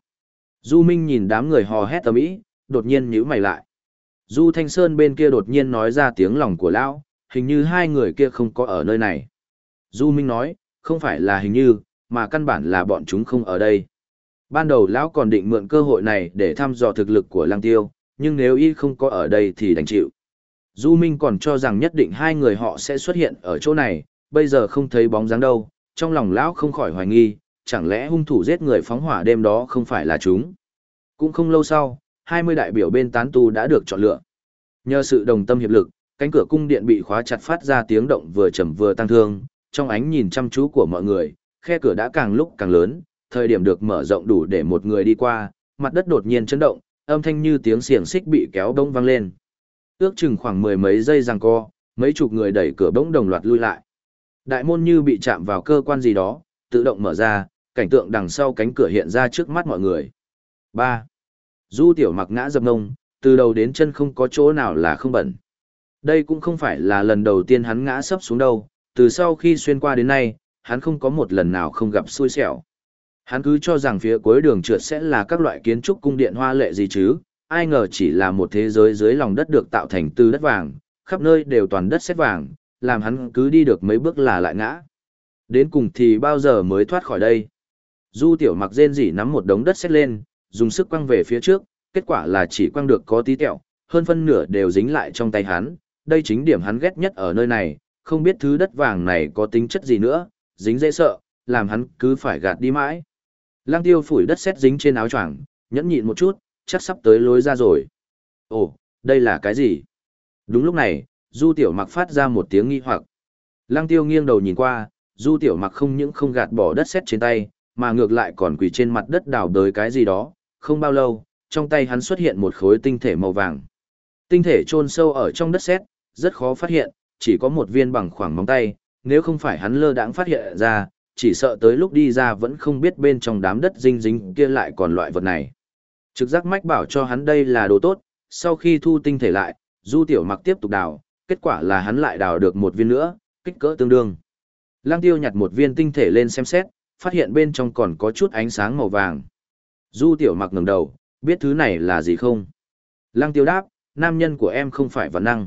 Du Minh nhìn đám người hò hét tầm ý, đột nhiên nhíu mày lại. Du Thanh Sơn bên kia đột nhiên nói ra tiếng lòng của lão, hình như hai người kia không có ở nơi này. Du Minh nói, không phải là hình như, mà căn bản là bọn chúng không ở đây. Ban đầu lão còn định mượn cơ hội này để thăm dò thực lực của Lăng Tiêu, nhưng nếu y không có ở đây thì đành chịu. Du Minh còn cho rằng nhất định hai người họ sẽ xuất hiện ở chỗ này, bây giờ không thấy bóng dáng đâu, trong lòng lão không khỏi hoài nghi, chẳng lẽ hung thủ giết người phóng hỏa đêm đó không phải là chúng. Cũng không lâu sau, 20 đại biểu bên tán tu đã được chọn lựa. Nhờ sự đồng tâm hiệp lực, cánh cửa cung điện bị khóa chặt phát ra tiếng động vừa trầm vừa tăng thương, trong ánh nhìn chăm chú của mọi người, khe cửa đã càng lúc càng lớn, thời điểm được mở rộng đủ để một người đi qua, mặt đất đột nhiên chấn động, âm thanh như tiếng xiềng xích bị kéo đông vang lên. Ước chừng khoảng mười mấy giây rằng co, mấy chục người đẩy cửa bỗng đồng loạt lui lại. Đại môn như bị chạm vào cơ quan gì đó, tự động mở ra, cảnh tượng đằng sau cánh cửa hiện ra trước mắt mọi người. 3. Du tiểu mặc ngã dập ngông, từ đầu đến chân không có chỗ nào là không bẩn. Đây cũng không phải là lần đầu tiên hắn ngã sấp xuống đâu, từ sau khi xuyên qua đến nay, hắn không có một lần nào không gặp xui xẻo. Hắn cứ cho rằng phía cuối đường trượt sẽ là các loại kiến trúc cung điện hoa lệ gì chứ, ai ngờ chỉ là một thế giới dưới lòng đất được tạo thành từ đất vàng, khắp nơi đều toàn đất sét vàng, làm hắn cứ đi được mấy bước là lại ngã. Đến cùng thì bao giờ mới thoát khỏi đây? Du tiểu mặc rên rỉ nắm một đống đất sét lên, dùng sức quăng về phía trước, kết quả là chỉ quăng được có tí tẹo, hơn phân nửa đều dính lại trong tay hắn, đây chính điểm hắn ghét nhất ở nơi này, không biết thứ đất vàng này có tính chất gì nữa, dính dễ sợ, làm hắn cứ phải gạt đi mãi. Lăng tiêu phủi đất sét dính trên áo choàng, nhẫn nhịn một chút, chắc sắp tới lối ra rồi. Ồ, đây là cái gì? Đúng lúc này, Du Tiểu Mặc phát ra một tiếng nghi hoặc. Lăng tiêu nghiêng đầu nhìn qua, Du Tiểu Mặc không những không gạt bỏ đất sét trên tay, mà ngược lại còn quỳ trên mặt đất đào đới cái gì đó, không bao lâu, trong tay hắn xuất hiện một khối tinh thể màu vàng. Tinh thể chôn sâu ở trong đất sét, rất khó phát hiện, chỉ có một viên bằng khoảng móng tay, nếu không phải hắn lơ đãng phát hiện ra, chỉ sợ tới lúc đi ra vẫn không biết bên trong đám đất dinh dính kia lại còn loại vật này. Trực giác mách bảo cho hắn đây là đồ tốt, sau khi thu tinh thể lại, Du Tiểu Mặc tiếp tục đào, kết quả là hắn lại đào được một viên nữa, kích cỡ tương đương. Lăng Tiêu nhặt một viên tinh thể lên xem xét, phát hiện bên trong còn có chút ánh sáng màu vàng. Du Tiểu Mặc ngẩng đầu, biết thứ này là gì không? Lăng Tiêu đáp, nam nhân của em không phải vật năng.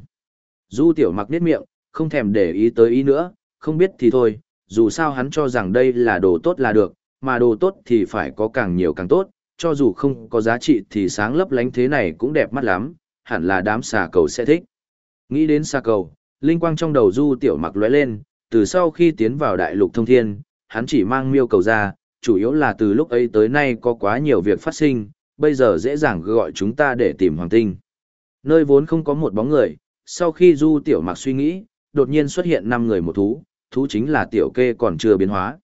Du Tiểu Mặc niết miệng, không thèm để ý tới ý nữa, không biết thì thôi, dù sao hắn cho rằng đây là đồ tốt là được, mà đồ tốt thì phải có càng nhiều càng tốt, cho dù không có giá trị thì sáng lấp lánh thế này cũng đẹp mắt lắm, hẳn là đám xà cầu sẽ thích. Nghĩ đến xà cầu, linh quang trong đầu Du Tiểu Mặc lóe lên, từ sau khi tiến vào đại lục thông thiên, hắn chỉ mang miêu cầu ra, chủ yếu là từ lúc ấy tới nay có quá nhiều việc phát sinh, bây giờ dễ dàng gọi chúng ta để tìm hoàng tinh. Nơi vốn không có một bóng người, sau khi Du Tiểu Mặc suy nghĩ, đột nhiên xuất hiện năm người một thú, thú chính là Tiểu Kê còn chưa biến hóa.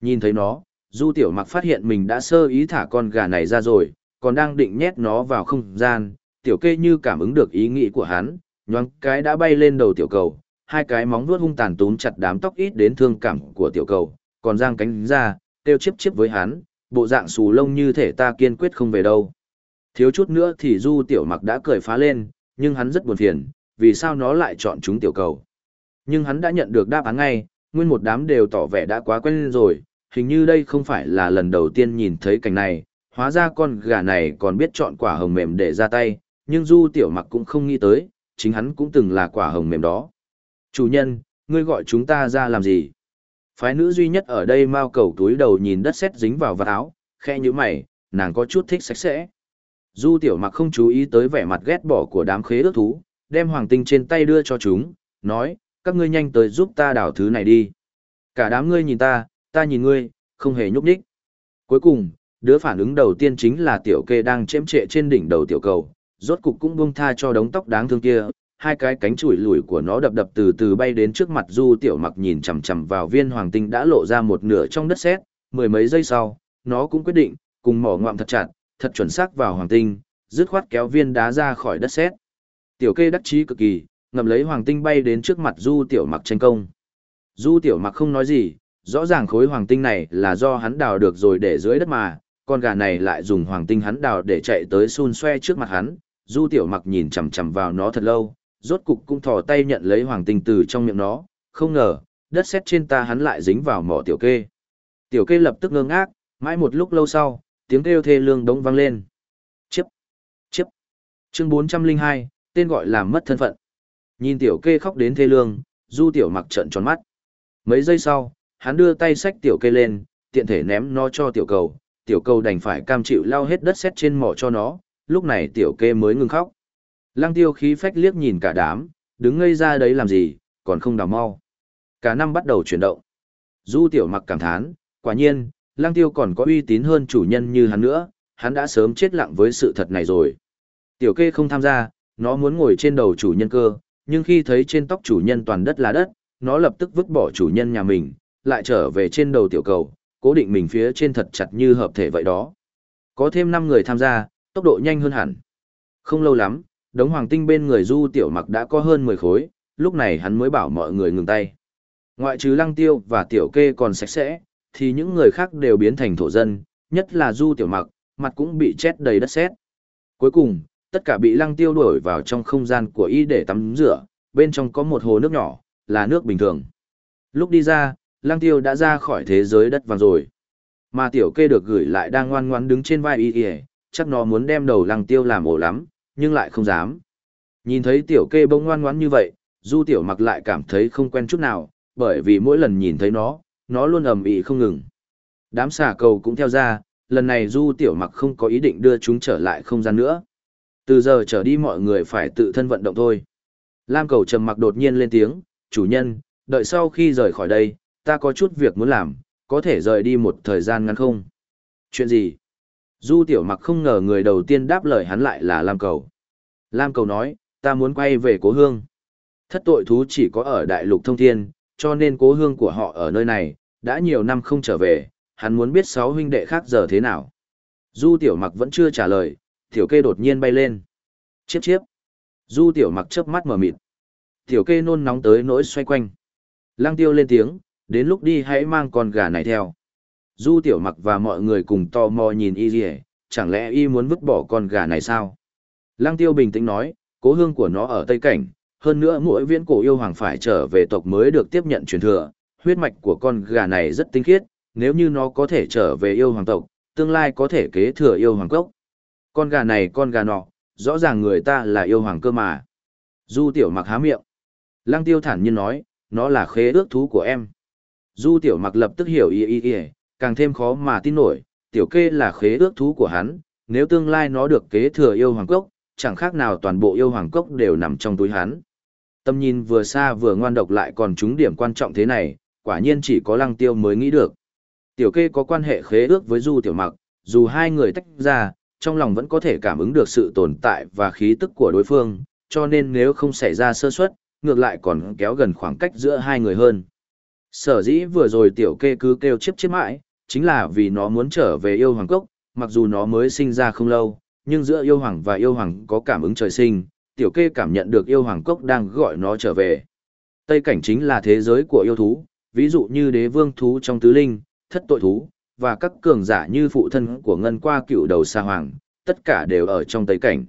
Nhìn thấy nó, Du Tiểu Mặc phát hiện mình đã sơ ý thả con gà này ra rồi, còn đang định nhét nó vào không gian, Tiểu Kê như cảm ứng được ý nghĩ của hắn, nhoáng cái đã bay lên đầu Tiểu Cầu, hai cái móng vuốt hung tàn túm chặt đám tóc ít đến thương cảm của Tiểu Cầu, còn giang cánh ra, tiêu chiếp chiếp với hắn, bộ dạng xù lông như thể ta kiên quyết không về đâu. Thiếu chút nữa thì Du Tiểu Mặc đã cười phá lên, nhưng hắn rất buồn phiền, vì sao nó lại chọn chúng Tiểu Cầu. Nhưng hắn đã nhận được đáp án ngay, nguyên một đám đều tỏ vẻ đã quá quen rồi, hình như đây không phải là lần đầu tiên nhìn thấy cảnh này, hóa ra con gà này còn biết chọn quả hồng mềm để ra tay, nhưng Du Tiểu Mặc cũng không nghĩ tới, chính hắn cũng từng là quả hồng mềm đó. Chủ nhân, ngươi gọi chúng ta ra làm gì? Phái nữ duy nhất ở đây mau cầu túi đầu nhìn đất sét dính vào vạt áo, khe như mày, nàng có chút thích sạch sẽ. Du Tiểu Mặc không chú ý tới vẻ mặt ghét bỏ của đám khế ước thú, đem hoàng tinh trên tay đưa cho chúng, nói, các ngươi nhanh tới giúp ta đảo thứ này đi. Cả đám ngươi nhìn ta, ta nhìn ngươi, không hề nhúc nhích. Cuối cùng, đứa phản ứng đầu tiên chính là tiểu kê đang chém trệ trên đỉnh đầu tiểu cầu, rốt cục cũng buông tha cho đống tóc đáng thương kia, hai cái cánh chùi lùi của nó đập đập từ từ bay đến trước mặt Du Tiểu Mặc nhìn chằm chằm vào viên hoàng tinh đã lộ ra một nửa trong đất sét, mười mấy giây sau, nó cũng quyết định, cùng mỏ ngoạm thật chặt, thật chuẩn xác vào hoàng tinh, dứt khoát kéo viên đá ra khỏi đất sét. Tiểu kê đắc chí cực kỳ, ngầm lấy hoàng tinh bay đến trước mặt Du Tiểu Mặc tranh công. Du Tiểu Mặc không nói gì, rõ ràng khối hoàng tinh này là do hắn đào được rồi để dưới đất mà, con gà này lại dùng hoàng tinh hắn đào để chạy tới xun xoe trước mặt hắn. Du Tiểu Mặc nhìn chằm chằm vào nó thật lâu, rốt cục cũng thò tay nhận lấy hoàng tinh từ trong miệng nó, không ngờ, đất sét trên ta hắn lại dính vào mỏ tiểu kê. Tiểu kê lập tức ngơ ngác, mãi một lúc lâu sau, tiếng kêu thê lương đống vang lên. Chiếp, chiếp. Chương 402, tên gọi là mất thân phận. Nhìn tiểu kê khóc đến thê lương, du tiểu mặc trợn tròn mắt. Mấy giây sau, hắn đưa tay xách tiểu kê lên, tiện thể ném nó cho tiểu cầu, tiểu cầu đành phải cam chịu lao hết đất sét trên mỏ cho nó, lúc này tiểu kê mới ngừng khóc. Lăng tiêu khí phách liếc nhìn cả đám, đứng ngây ra đấy làm gì, còn không đào mau. Cả năm bắt đầu chuyển động. Du tiểu mặc cảm thán, quả nhiên, lăng tiêu còn có uy tín hơn chủ nhân như hắn nữa, hắn đã sớm chết lặng với sự thật này rồi. Tiểu kê không tham gia, nó muốn ngồi trên đầu chủ nhân cơ, nhưng khi thấy trên tóc chủ nhân toàn đất là đất, nó lập tức vứt bỏ chủ nhân nhà mình, lại trở về trên đầu tiểu cầu, cố định mình phía trên thật chặt như hợp thể vậy đó. Có thêm 5 người tham gia, tốc độ nhanh hơn hẳn. Không lâu lắm, đống hoàng tinh bên người du tiểu mặc đã có hơn 10 khối, lúc này hắn mới bảo mọi người ngừng tay. Ngoại trừ lăng tiêu và tiểu kê còn sạch sẽ, thì những người khác đều biến thành thổ dân, nhất là du tiểu mặc, mặt cũng bị chết đầy đất sét. Cuối cùng, tất cả bị lăng tiêu đuổi vào trong không gian của y để tắm rửa, bên trong có một hồ nước nhỏ, là nước bình thường. Lúc đi ra, lăng tiêu đã ra khỏi thế giới đất vàng rồi. Mà tiểu kê được gửi lại đang ngoan ngoãn đứng trên vai y y, chắc nó muốn đem đầu lăng tiêu làm ổ lắm, nhưng lại không dám. Nhìn thấy tiểu kê bông ngoan ngoãn như vậy, du tiểu mặc lại cảm thấy không quen chút nào, bởi vì mỗi lần nhìn thấy nó, nó luôn ầm ĩ không ngừng. Đám xà cầu cũng theo ra, lần này du tiểu mặc không có ý định đưa chúng trở lại không gian nữa. Từ giờ trở đi mọi người phải tự thân vận động thôi. Lam cầu trầm mặc đột nhiên lên tiếng, chủ nhân, đợi sau khi rời khỏi đây, ta có chút việc muốn làm, có thể rời đi một thời gian ngắn không? Chuyện gì? Du tiểu mặc không ngờ người đầu tiên đáp lời hắn lại là Lam cầu. Lam cầu nói, ta muốn quay về cố hương. Thất tội thú chỉ có ở đại lục thông thiên, cho nên cố hương của họ ở nơi này, đã nhiều năm không trở về, hắn muốn biết sáu huynh đệ khác giờ thế nào. Du tiểu mặc vẫn chưa trả lời, tiểu kê đột nhiên bay lên. Chiếp chiếp. Du tiểu mặc chớp mắt mở mịt. Tiểu kê nôn nóng tới nỗi xoay quanh. Lăng tiêu lên tiếng, đến lúc đi hãy mang con gà này theo. Du tiểu mặc và mọi người cùng tò mò nhìn y gì chẳng lẽ y muốn vứt bỏ con gà này sao? Lăng tiêu bình tĩnh nói, cố hương của nó ở Tây Cảnh, hơn nữa mỗi viễn cổ yêu hoàng phải trở về tộc mới được tiếp nhận truyền thừa, huyết mạch của con gà này rất tinh khiết, nếu như nó có thể trở về yêu hoàng tộc, tương lai có thể kế thừa yêu hoàng cốc. Con gà này con gà nọ, rõ ràng người ta là yêu hoàng cơ mà. Du tiểu mặc há miệng. Lăng tiêu thản nhiên nói, nó là khế ước thú của em. Du tiểu mặc lập tức hiểu ý ý ý, càng thêm khó mà tin nổi, tiểu kê là khế ước thú của hắn, nếu tương lai nó được kế thừa yêu hoàng cốc, chẳng khác nào toàn bộ yêu hoàng cốc đều nằm trong túi hắn. Tâm nhìn vừa xa vừa ngoan độc lại còn trúng điểm quan trọng thế này, quả nhiên chỉ có lăng tiêu mới nghĩ được. Tiểu kê có quan hệ khế ước với du tiểu mặc, dù hai người tách ra, trong lòng vẫn có thể cảm ứng được sự tồn tại và khí tức của đối phương, cho nên nếu không xảy ra sơ suất, ngược lại còn kéo gần khoảng cách giữa hai người hơn. Sở dĩ vừa rồi tiểu kê cứ kêu chiếp chiếp mãi, chính là vì nó muốn trở về yêu hoàng cốc, mặc dù nó mới sinh ra không lâu, nhưng giữa yêu hoàng và yêu hoàng có cảm ứng trời sinh, tiểu kê cảm nhận được yêu hoàng cốc đang gọi nó trở về. Tây cảnh chính là thế giới của yêu thú, ví dụ như đế vương thú trong tứ linh, thất tội thú, và các cường giả như phụ thân của ngân qua cựu đầu sa hoàng, tất cả đều ở trong Tây cảnh.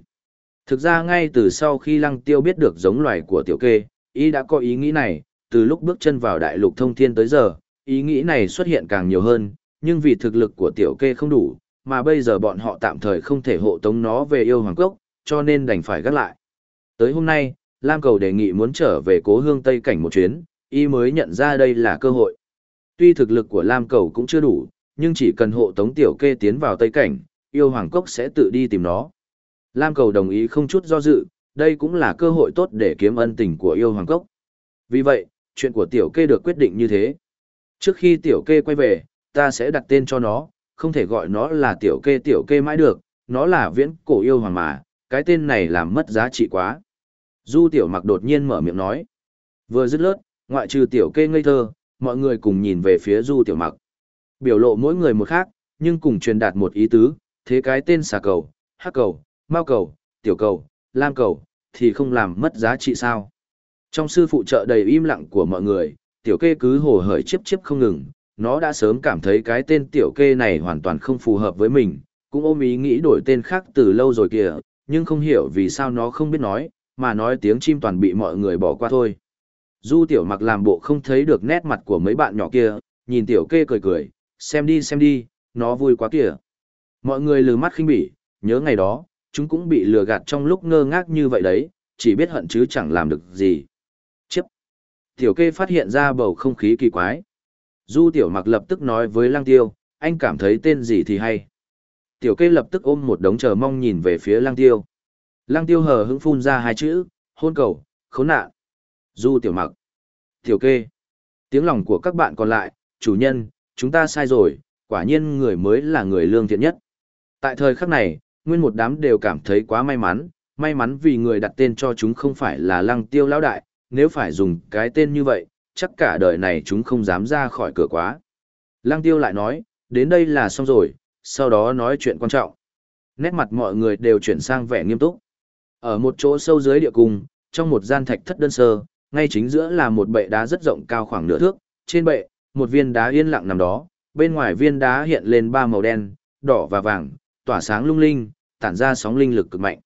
Thực ra ngay từ sau khi lăng tiêu biết được giống loài của tiểu kê, ý đã có ý nghĩ này, từ lúc bước chân vào đại lục thông thiên tới giờ, ý nghĩ này xuất hiện càng nhiều hơn, nhưng vì thực lực của tiểu kê không đủ, mà bây giờ bọn họ tạm thời không thể hộ tống nó về yêu hoàng cốc, cho nên đành phải gác lại. Tới hôm nay, Lam Cầu đề nghị muốn trở về cố hương Tây Cảnh một chuyến, y mới nhận ra đây là cơ hội. Tuy thực lực của Lam Cầu cũng chưa đủ, nhưng chỉ cần hộ tống tiểu kê tiến vào Tây Cảnh, yêu hoàng cốc sẽ tự đi tìm nó. Lam Cầu đồng ý không chút do dự, đây cũng là cơ hội tốt để kiếm ân tình của yêu hoàng cốc. Vì vậy, chuyện của tiểu kê được quyết định như thế. Trước khi tiểu kê quay về, ta sẽ đặt tên cho nó, không thể gọi nó là tiểu kê tiểu kê mãi được, nó là viễn cổ yêu hoàng mà, cái tên này làm mất giá trị quá. Du tiểu mặc đột nhiên mở miệng nói. Vừa dứt lớt, ngoại trừ tiểu kê ngây thơ, mọi người cùng nhìn về phía du tiểu mặc. Biểu lộ mỗi người một khác, nhưng cùng truyền đạt một ý tứ, thế cái tên xà cầu, hắc cầu, mao cầu, tiểu cầu, lam cầu, thì không làm mất giá trị sao. Trong sư phụ trợ đầy im lặng của mọi người, tiểu kê cứ hồ hởi chiếp chiếp không ngừng, nó đã sớm cảm thấy cái tên tiểu kê này hoàn toàn không phù hợp với mình, cũng ôm ý nghĩ đổi tên khác từ lâu rồi kìa, nhưng không hiểu vì sao nó không biết nói, mà nói tiếng chim toàn bị mọi người bỏ qua thôi. Du tiểu mặc làm bộ không thấy được nét mặt của mấy bạn nhỏ kia, nhìn tiểu kê cười cười, xem đi xem đi, nó vui quá kìa. Mọi người lừ mắt khinh bỉ, nhớ ngày đó, chúng cũng bị lừa gạt trong lúc ngơ ngác như vậy đấy, chỉ biết hận chứ chẳng làm được gì. Tiểu kê phát hiện ra bầu không khí kỳ quái. Du tiểu mặc lập tức nói với lăng tiêu, anh cảm thấy tên gì thì hay. Tiểu kê lập tức ôm một đống chờ mong nhìn về phía lăng tiêu. Lăng tiêu hờ hững phun ra hai chữ, hôn cầu, khốn nạn. Du tiểu mặc. Tiểu kê. Tiếng lòng của các bạn còn lại, chủ nhân, chúng ta sai rồi, quả nhiên người mới là người lương thiện nhất. Tại thời khắc này, nguyên một đám đều cảm thấy quá may mắn, may mắn vì người đặt tên cho chúng không phải là lăng tiêu lão đại, nếu phải dùng cái tên như vậy, chắc cả đời này chúng không dám ra khỏi cửa quá. Lăng tiêu lại nói, đến đây là xong rồi, sau đó nói chuyện quan trọng. Nét mặt mọi người đều chuyển sang vẻ nghiêm túc. Ở một chỗ sâu dưới địa cung, trong một gian thạch thất đơn sơ, ngay chính giữa là một bệ đá rất rộng cao khoảng nửa thước, trên bệ, một viên đá yên lặng nằm đó, bên ngoài viên đá hiện lên ba màu đen, đỏ và vàng, tỏa sáng lung linh, tản ra sóng linh lực cực mạnh.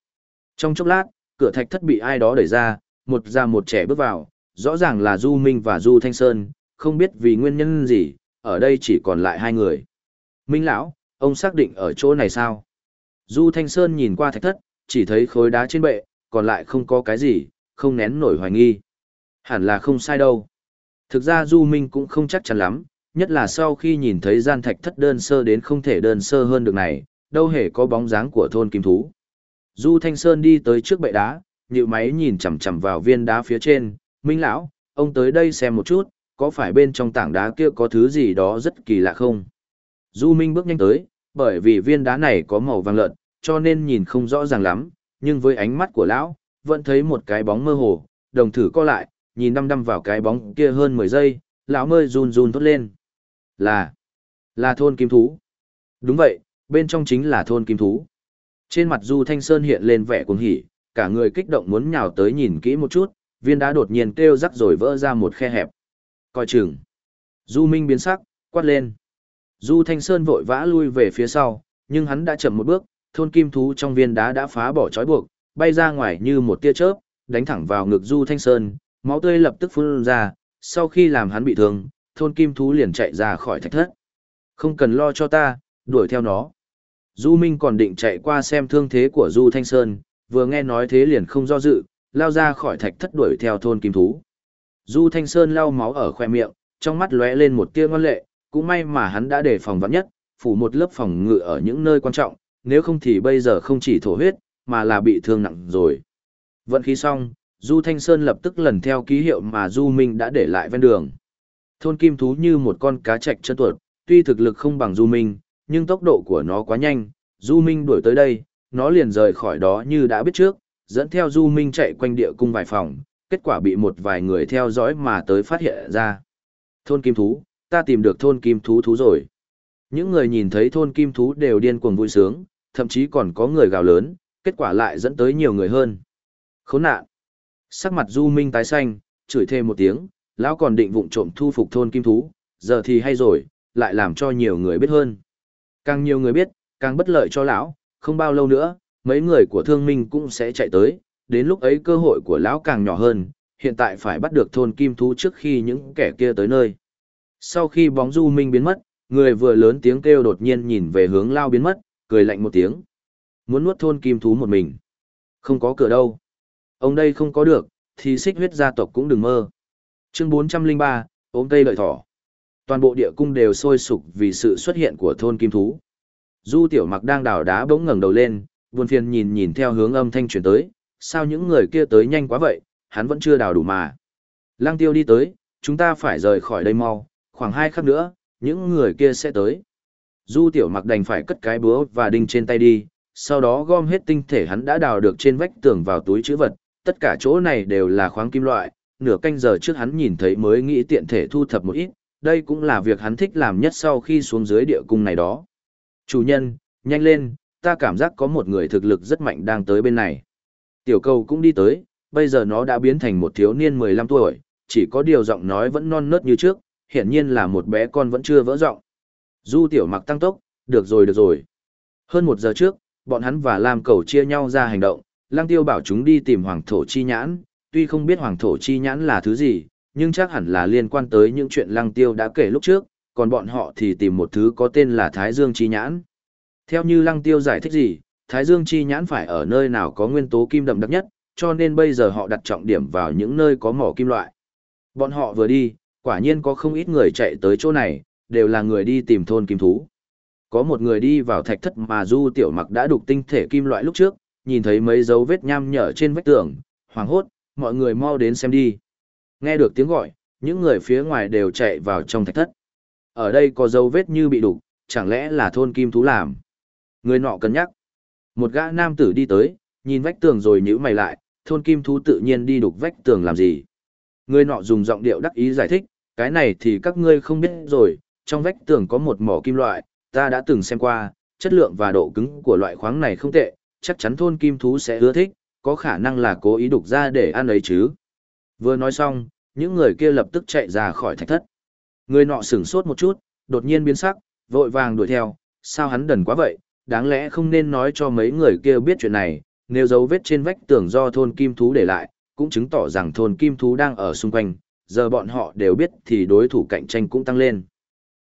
Trong chốc lát, cửa thạch thất bị ai đó đẩy ra, một già một trẻ bước vào, rõ ràng là Du Minh và Du Thanh Sơn, không biết vì nguyên nhân gì, ở đây chỉ còn lại hai người. Minh lão, ông xác định ở chỗ này sao? Du Thanh Sơn nhìn qua thạch thất, chỉ thấy khối đá trên bệ, còn lại không có cái gì, không nén nổi hoài nghi. Hẳn là không sai đâu. Thực ra Du Minh cũng không chắc chắn lắm, nhất là sau khi nhìn thấy gian thạch thất đơn sơ đến không thể đơn sơ hơn được này, đâu hề có bóng dáng của thôn kim thú. Du Thanh Sơn đi tới trước bệ đá, nhịu máy nhìn chằm chằm vào viên đá phía trên, Minh lão, ông tới đây xem một chút, có phải bên trong tảng đá kia có thứ gì đó rất kỳ lạ không? Du Minh bước nhanh tới, bởi vì viên đá này có màu vàng lợn, cho nên nhìn không rõ ràng lắm, nhưng với ánh mắt của lão, vẫn thấy một cái bóng mơ hồ, đồng thử co lại, nhìn đăm đăm vào cái bóng kia hơn 10 giây, lão mơi run run thốt lên. Là, là thôn kim thú. Đúng vậy, bên trong chính là thôn kim thú. Trên mặt Du Thanh Sơn hiện lên vẻ cuồng hỉ, cả người kích động muốn nhào tới nhìn kỹ một chút, viên đá đột nhiên kêu rắc rồi vỡ ra một khe hẹp. Coi chừng. Du Minh biến sắc, quát lên. Du Thanh Sơn vội vã lui về phía sau, nhưng hắn đã chậm một bước, thôn kim thú trong viên đá đã phá bỏ trói buộc, bay ra ngoài như một tia chớp, đánh thẳng vào ngực Du Thanh Sơn, máu tươi lập tức phun ra, sau khi làm hắn bị thương, thôn kim thú liền chạy ra khỏi thạch thất. Không cần lo cho ta, đuổi theo nó. Du Minh còn định chạy qua xem thương thế của Du Thanh Sơn, vừa nghe nói thế liền không do dự, lao ra khỏi thạch thất đuổi theo thôn kim thú. Du Thanh Sơn lau máu ở khoe miệng, trong mắt lóe lên một tia ngoan lệ, cũng may mà hắn đã đề phòng vắng nhất, phủ một lớp phòng ngự ở những nơi quan trọng, nếu không thì bây giờ không chỉ thổ huyết, mà là bị thương nặng rồi. Vận khí xong, Du Thanh Sơn lập tức lần theo ký hiệu mà Du Minh đã để lại ven đường. Thôn kim thú như một con cá trạch chân tuột, tuy thực lực không bằng Du Minh, nhưng tốc độ của nó quá nhanh, Du Minh đuổi tới đây, nó liền rời khỏi đó như đã biết trước, dẫn theo Du Minh chạy quanh địa cung vài phòng, kết quả bị một vài người theo dõi mà tới phát hiện ra. Thôn kim thú, ta tìm được thôn kim thú thú rồi. Những người nhìn thấy thôn kim thú đều điên cuồng vui sướng, thậm chí còn có người gào lớn, kết quả lại dẫn tới nhiều người hơn. Khốn nạn. Sắc mặt Du Minh tái xanh, chửi thêm một tiếng, lão còn định vụng trộm thu phục thôn kim thú, giờ thì hay rồi, lại làm cho nhiều người biết hơn. Càng nhiều người biết, càng bất lợi cho lão, không bao lâu nữa, mấy người của thương minh cũng sẽ chạy tới, đến lúc ấy cơ hội của lão càng nhỏ hơn, hiện tại phải bắt được thôn kim thú trước khi những kẻ kia tới nơi. Sau khi bóng du minh biến mất, người vừa lớn tiếng kêu đột nhiên nhìn về hướng lao biến mất, cười lạnh một tiếng. Muốn nuốt thôn kim thú một mình. Không có cửa đâu. Ông đây không có được, thì xích huyết gia tộc cũng đừng mơ. Chương 403, ốm cây lợi thỏ. Toàn bộ địa cung đều sôi sục vì sự xuất hiện của thôn kim thú. Du tiểu mặc đang đào đá bỗng ngẩng đầu lên, buồn phiền nhìn nhìn theo hướng âm thanh truyền tới, sao những người kia tới nhanh quá vậy, hắn vẫn chưa đào đủ mà. Lăng tiêu đi tới, chúng ta phải rời khỏi đây mau, khoảng hai khắc nữa, những người kia sẽ tới. Du tiểu mặc đành phải cất cái búa và đinh trên tay đi, sau đó gom hết tinh thể hắn đã đào được trên vách tường vào túi chữ vật, tất cả chỗ này đều là khoáng kim loại, nửa canh giờ trước hắn nhìn thấy mới nghĩ tiện thể thu thập một ít, đây cũng là việc hắn thích làm nhất sau khi xuống dưới địa cung này đó. Chủ nhân, nhanh lên, ta cảm giác có một người thực lực rất mạnh đang tới bên này. Tiểu cầu cũng đi tới, bây giờ nó đã biến thành một thiếu niên 15 tuổi, chỉ có điều giọng nói vẫn non nớt như trước, hiển nhiên là một bé con vẫn chưa vỡ giọng. Du tiểu mặc tăng tốc, được rồi được rồi. Hơn một giờ trước, bọn hắn và Lam cầu chia nhau ra hành động, lang tiêu bảo chúng đi tìm hoàng thổ chi nhãn, tuy không biết hoàng thổ chi nhãn là thứ gì, nhưng chắc hẳn là liên quan tới những chuyện Lang tiêu đã kể lúc trước, còn bọn họ thì tìm một thứ có tên là Thái Dương chi nhãn. Theo như Lăng Tiêu giải thích gì, Thái Dương chi nhãn phải ở nơi nào có nguyên tố kim đậm đặc nhất, cho nên bây giờ họ đặt trọng điểm vào những nơi có mỏ kim loại. Bọn họ vừa đi, quả nhiên có không ít người chạy tới chỗ này, đều là người đi tìm thôn kim thú. Có một người đi vào thạch thất mà Du Tiểu Mặc đã đục tinh thể kim loại lúc trước, nhìn thấy mấy dấu vết nham nhở trên vách tường, hoảng hốt, mọi người mau đến xem đi. Nghe được tiếng gọi, những người phía ngoài đều chạy vào trong thạch thất. Ở đây có dấu vết như bị đục, chẳng lẽ là thôn kim thú làm? Người nọ cân nhắc. Một gã nam tử đi tới, nhìn vách tường rồi nhíu mày lại, thôn kim thú tự nhiên đi đục vách tường làm gì? Người nọ dùng giọng điệu đắc ý giải thích, cái này thì các ngươi không biết rồi, trong vách tường có một mỏ kim loại, ta đã từng xem qua, chất lượng và độ cứng của loại khoáng này không tệ, chắc chắn thôn kim thú sẽ ưa thích, có khả năng là cố ý đục ra để ăn ấy chứ. Vừa nói xong, những người kia lập tức chạy ra khỏi thạch thất. Người nọ sửng sốt một chút, đột nhiên biến sắc, vội vàng đuổi theo, sao hắn đần quá vậy, đáng lẽ không nên nói cho mấy người kia biết chuyện này, nếu dấu vết trên vách tường do thôn kim thú để lại, cũng chứng tỏ rằng thôn kim thú đang ở xung quanh, giờ bọn họ đều biết thì đối thủ cạnh tranh cũng tăng lên.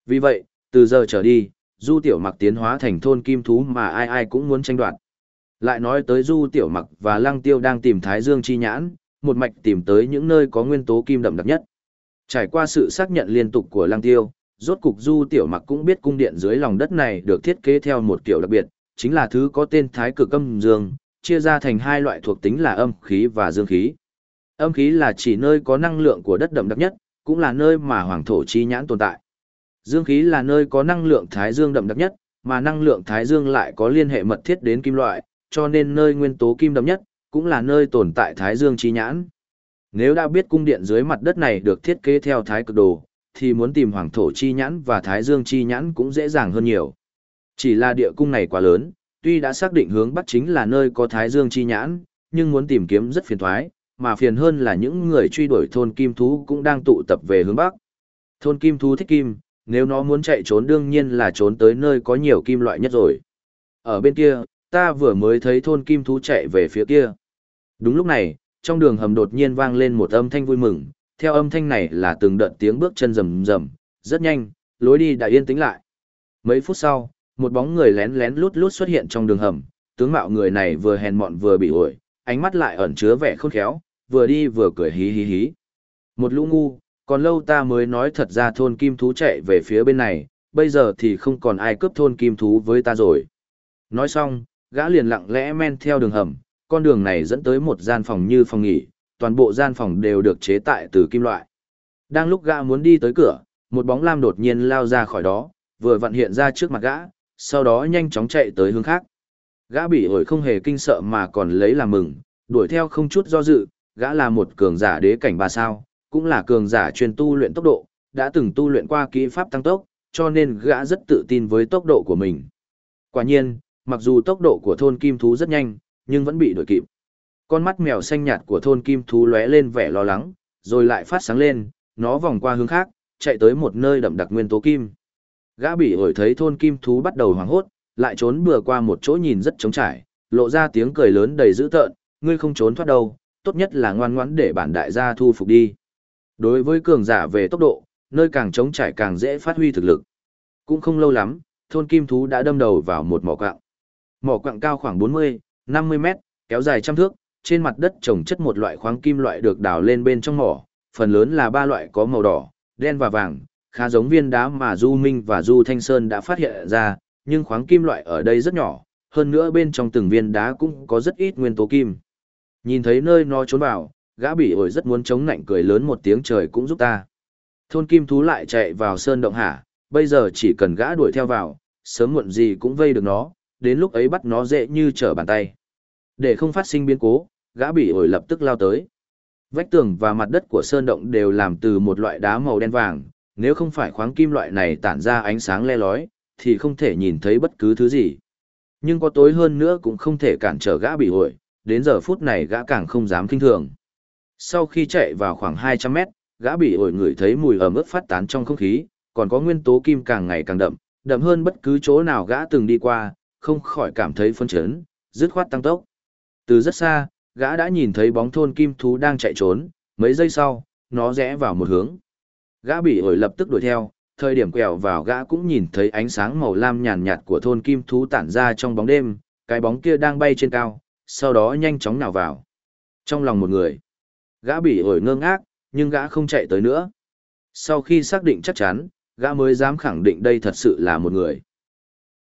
Vì vậy, từ giờ trở đi, Du Tiểu Mặc tiến hóa thành thôn kim thú mà ai ai cũng muốn tranh đoạt. Lại nói tới Du Tiểu Mặc và Lăng Tiêu đang tìm Thái Dương chi nhãn, một mạch tìm tới những nơi có nguyên tố kim đậm đặc nhất. Trải qua sự xác nhận liên tục của Lăng Tiêu, rốt cục Du Tiểu Mặc cũng biết cung điện dưới lòng đất này được thiết kế theo một kiểu đặc biệt, chính là thứ có tên Thái Cực Âm Dương, chia ra thành hai loại thuộc tính là âm khí và dương khí. Âm khí là chỉ nơi có năng lượng của đất đậm đặc nhất, cũng là nơi mà hoàng thổ chi nhãn tồn tại. Dương khí là nơi có năng lượng thái dương đậm đặc nhất, mà năng lượng thái dương lại có liên hệ mật thiết đến kim loại, cho nên nơi nguyên tố kim đậm nhất, cũng là nơi tồn tại thái dương chi nhãn. Nếu đã biết cung điện dưới mặt đất này được thiết kế theo thái cực đồ, thì muốn tìm hoàng thổ chi nhãn và thái dương chi nhãn cũng dễ dàng hơn nhiều. Chỉ là địa cung này quá lớn, tuy đã xác định hướng bắc chính là nơi có thái dương chi nhãn, nhưng muốn tìm kiếm rất phiền thoái, mà phiền hơn là những người truy đuổi thôn kim thú cũng đang tụ tập về hướng bắc. Thôn kim thú thích kim, nếu nó muốn chạy trốn đương nhiên là trốn tới nơi có nhiều kim loại nhất rồi. Ở bên kia, ta vừa mới thấy thôn kim thú chạy về phía kia. Đúng lúc này, trong đường hầm đột nhiên vang lên một âm thanh vui mừng, theo âm thanh này là từng đợt tiếng bước chân rầm rầm, rất nhanh, lối đi đã yên tĩnh lại. Mấy phút sau, một bóng người lén lén lút lút xuất hiện trong đường hầm, tướng mạo người này vừa hèn mọn vừa bị ổi, ánh mắt lại ẩn chứa vẻ khôn khéo, vừa đi vừa cười hí hí hí. Một lũ ngu, còn lâu ta mới nói thật ra thôn kim thú chạy về phía bên này, bây giờ thì không còn ai cướp thôn kim thú với ta rồi. Nói xong, gã liền lặng lẽ men theo đường hầm, con đường này dẫn tới một gian phòng như phòng nghỉ, toàn bộ gian phòng đều được chế tại từ kim loại. Đang lúc gã muốn đi tới cửa, một bóng lam đột nhiên lao ra khỏi đó, vừa vặn hiện ra trước mặt gã, sau đó nhanh chóng chạy tới hướng khác. Gã bị ổi không hề kinh sợ mà còn lấy làm mừng, đuổi theo không chút do dự, gã là một cường giả đế cảnh ba sao, cũng là cường giả chuyên tu luyện tốc độ, đã từng tu luyện qua kỹ pháp tăng tốc, cho nên gã rất tự tin với tốc độ của mình. Quả nhiên, mặc dù tốc độ của thôn kim thú rất nhanh, nhưng vẫn bị đuổi kịp. Con mắt mèo xanh nhạt của thôn kim thú lóe lên vẻ lo lắng, rồi lại phát sáng lên, nó vòng qua hướng khác, chạy tới một nơi đậm đặc nguyên tố kim. Gã bị ổi thấy thôn kim thú bắt đầu hoảng hốt, lại trốn bừa qua một chỗ nhìn rất trống trải, lộ ra tiếng cười lớn đầy dữ tợn, ngươi không trốn thoát đâu, tốt nhất là ngoan ngoãn để bản đại gia thu phục đi. Đối với cường giả về tốc độ, nơi càng trống trải càng dễ phát huy thực lực. Cũng không lâu lắm, thôn kim thú đã đâm đầu vào một mỏ quặng. Mỏ quặng cao khoảng 40, 50 mét, kéo dài trăm thước, trên mặt đất trồng chất một loại khoáng kim loại được đào lên bên trong mỏ, phần lớn là ba loại có màu đỏ, đen và vàng, khá giống viên đá mà Du Minh và Du Thanh Sơn đã phát hiện ra, nhưng khoáng kim loại ở đây rất nhỏ, hơn nữa bên trong từng viên đá cũng có rất ít nguyên tố kim. Nhìn thấy nơi nó trốn vào, gã bị ổi rất muốn chống nạnh cười lớn một tiếng trời cũng giúp ta. Thôn kim thú lại chạy vào sơn động hả, bây giờ chỉ cần gã đuổi theo vào, sớm muộn gì cũng vây được nó, đến lúc ấy bắt nó dễ như trở bàn tay. Để không phát sinh biến cố, gã bị ổi lập tức lao tới. Vách tường và mặt đất của sơn động đều làm từ một loại đá màu đen vàng, nếu không phải khoáng kim loại này tản ra ánh sáng le lói, thì không thể nhìn thấy bất cứ thứ gì. Nhưng có tối hơn nữa cũng không thể cản trở gã bị ổi, đến giờ phút này gã càng không dám kinh thường. Sau khi chạy vào khoảng 200 mét, gã bị ổi ngửi thấy mùi ẩm ướt phát tán trong không khí, còn có nguyên tố kim càng ngày càng đậm, đậm hơn bất cứ chỗ nào gã từng đi qua, không khỏi cảm thấy phân chấn, dứt khoát tăng tốc. Từ rất xa, gã đã nhìn thấy bóng thôn kim thú đang chạy trốn, mấy giây sau, nó rẽ vào một hướng. Gã bị ổi lập tức đuổi theo, thời điểm quẹo vào gã cũng nhìn thấy ánh sáng màu lam nhàn nhạt của thôn kim thú tản ra trong bóng đêm, cái bóng kia đang bay trên cao, sau đó nhanh chóng nào vào. Trong lòng một người, gã bị ổi ngơ ngác, nhưng gã không chạy tới nữa. Sau khi xác định chắc chắn, gã mới dám khẳng định đây thật sự là một người.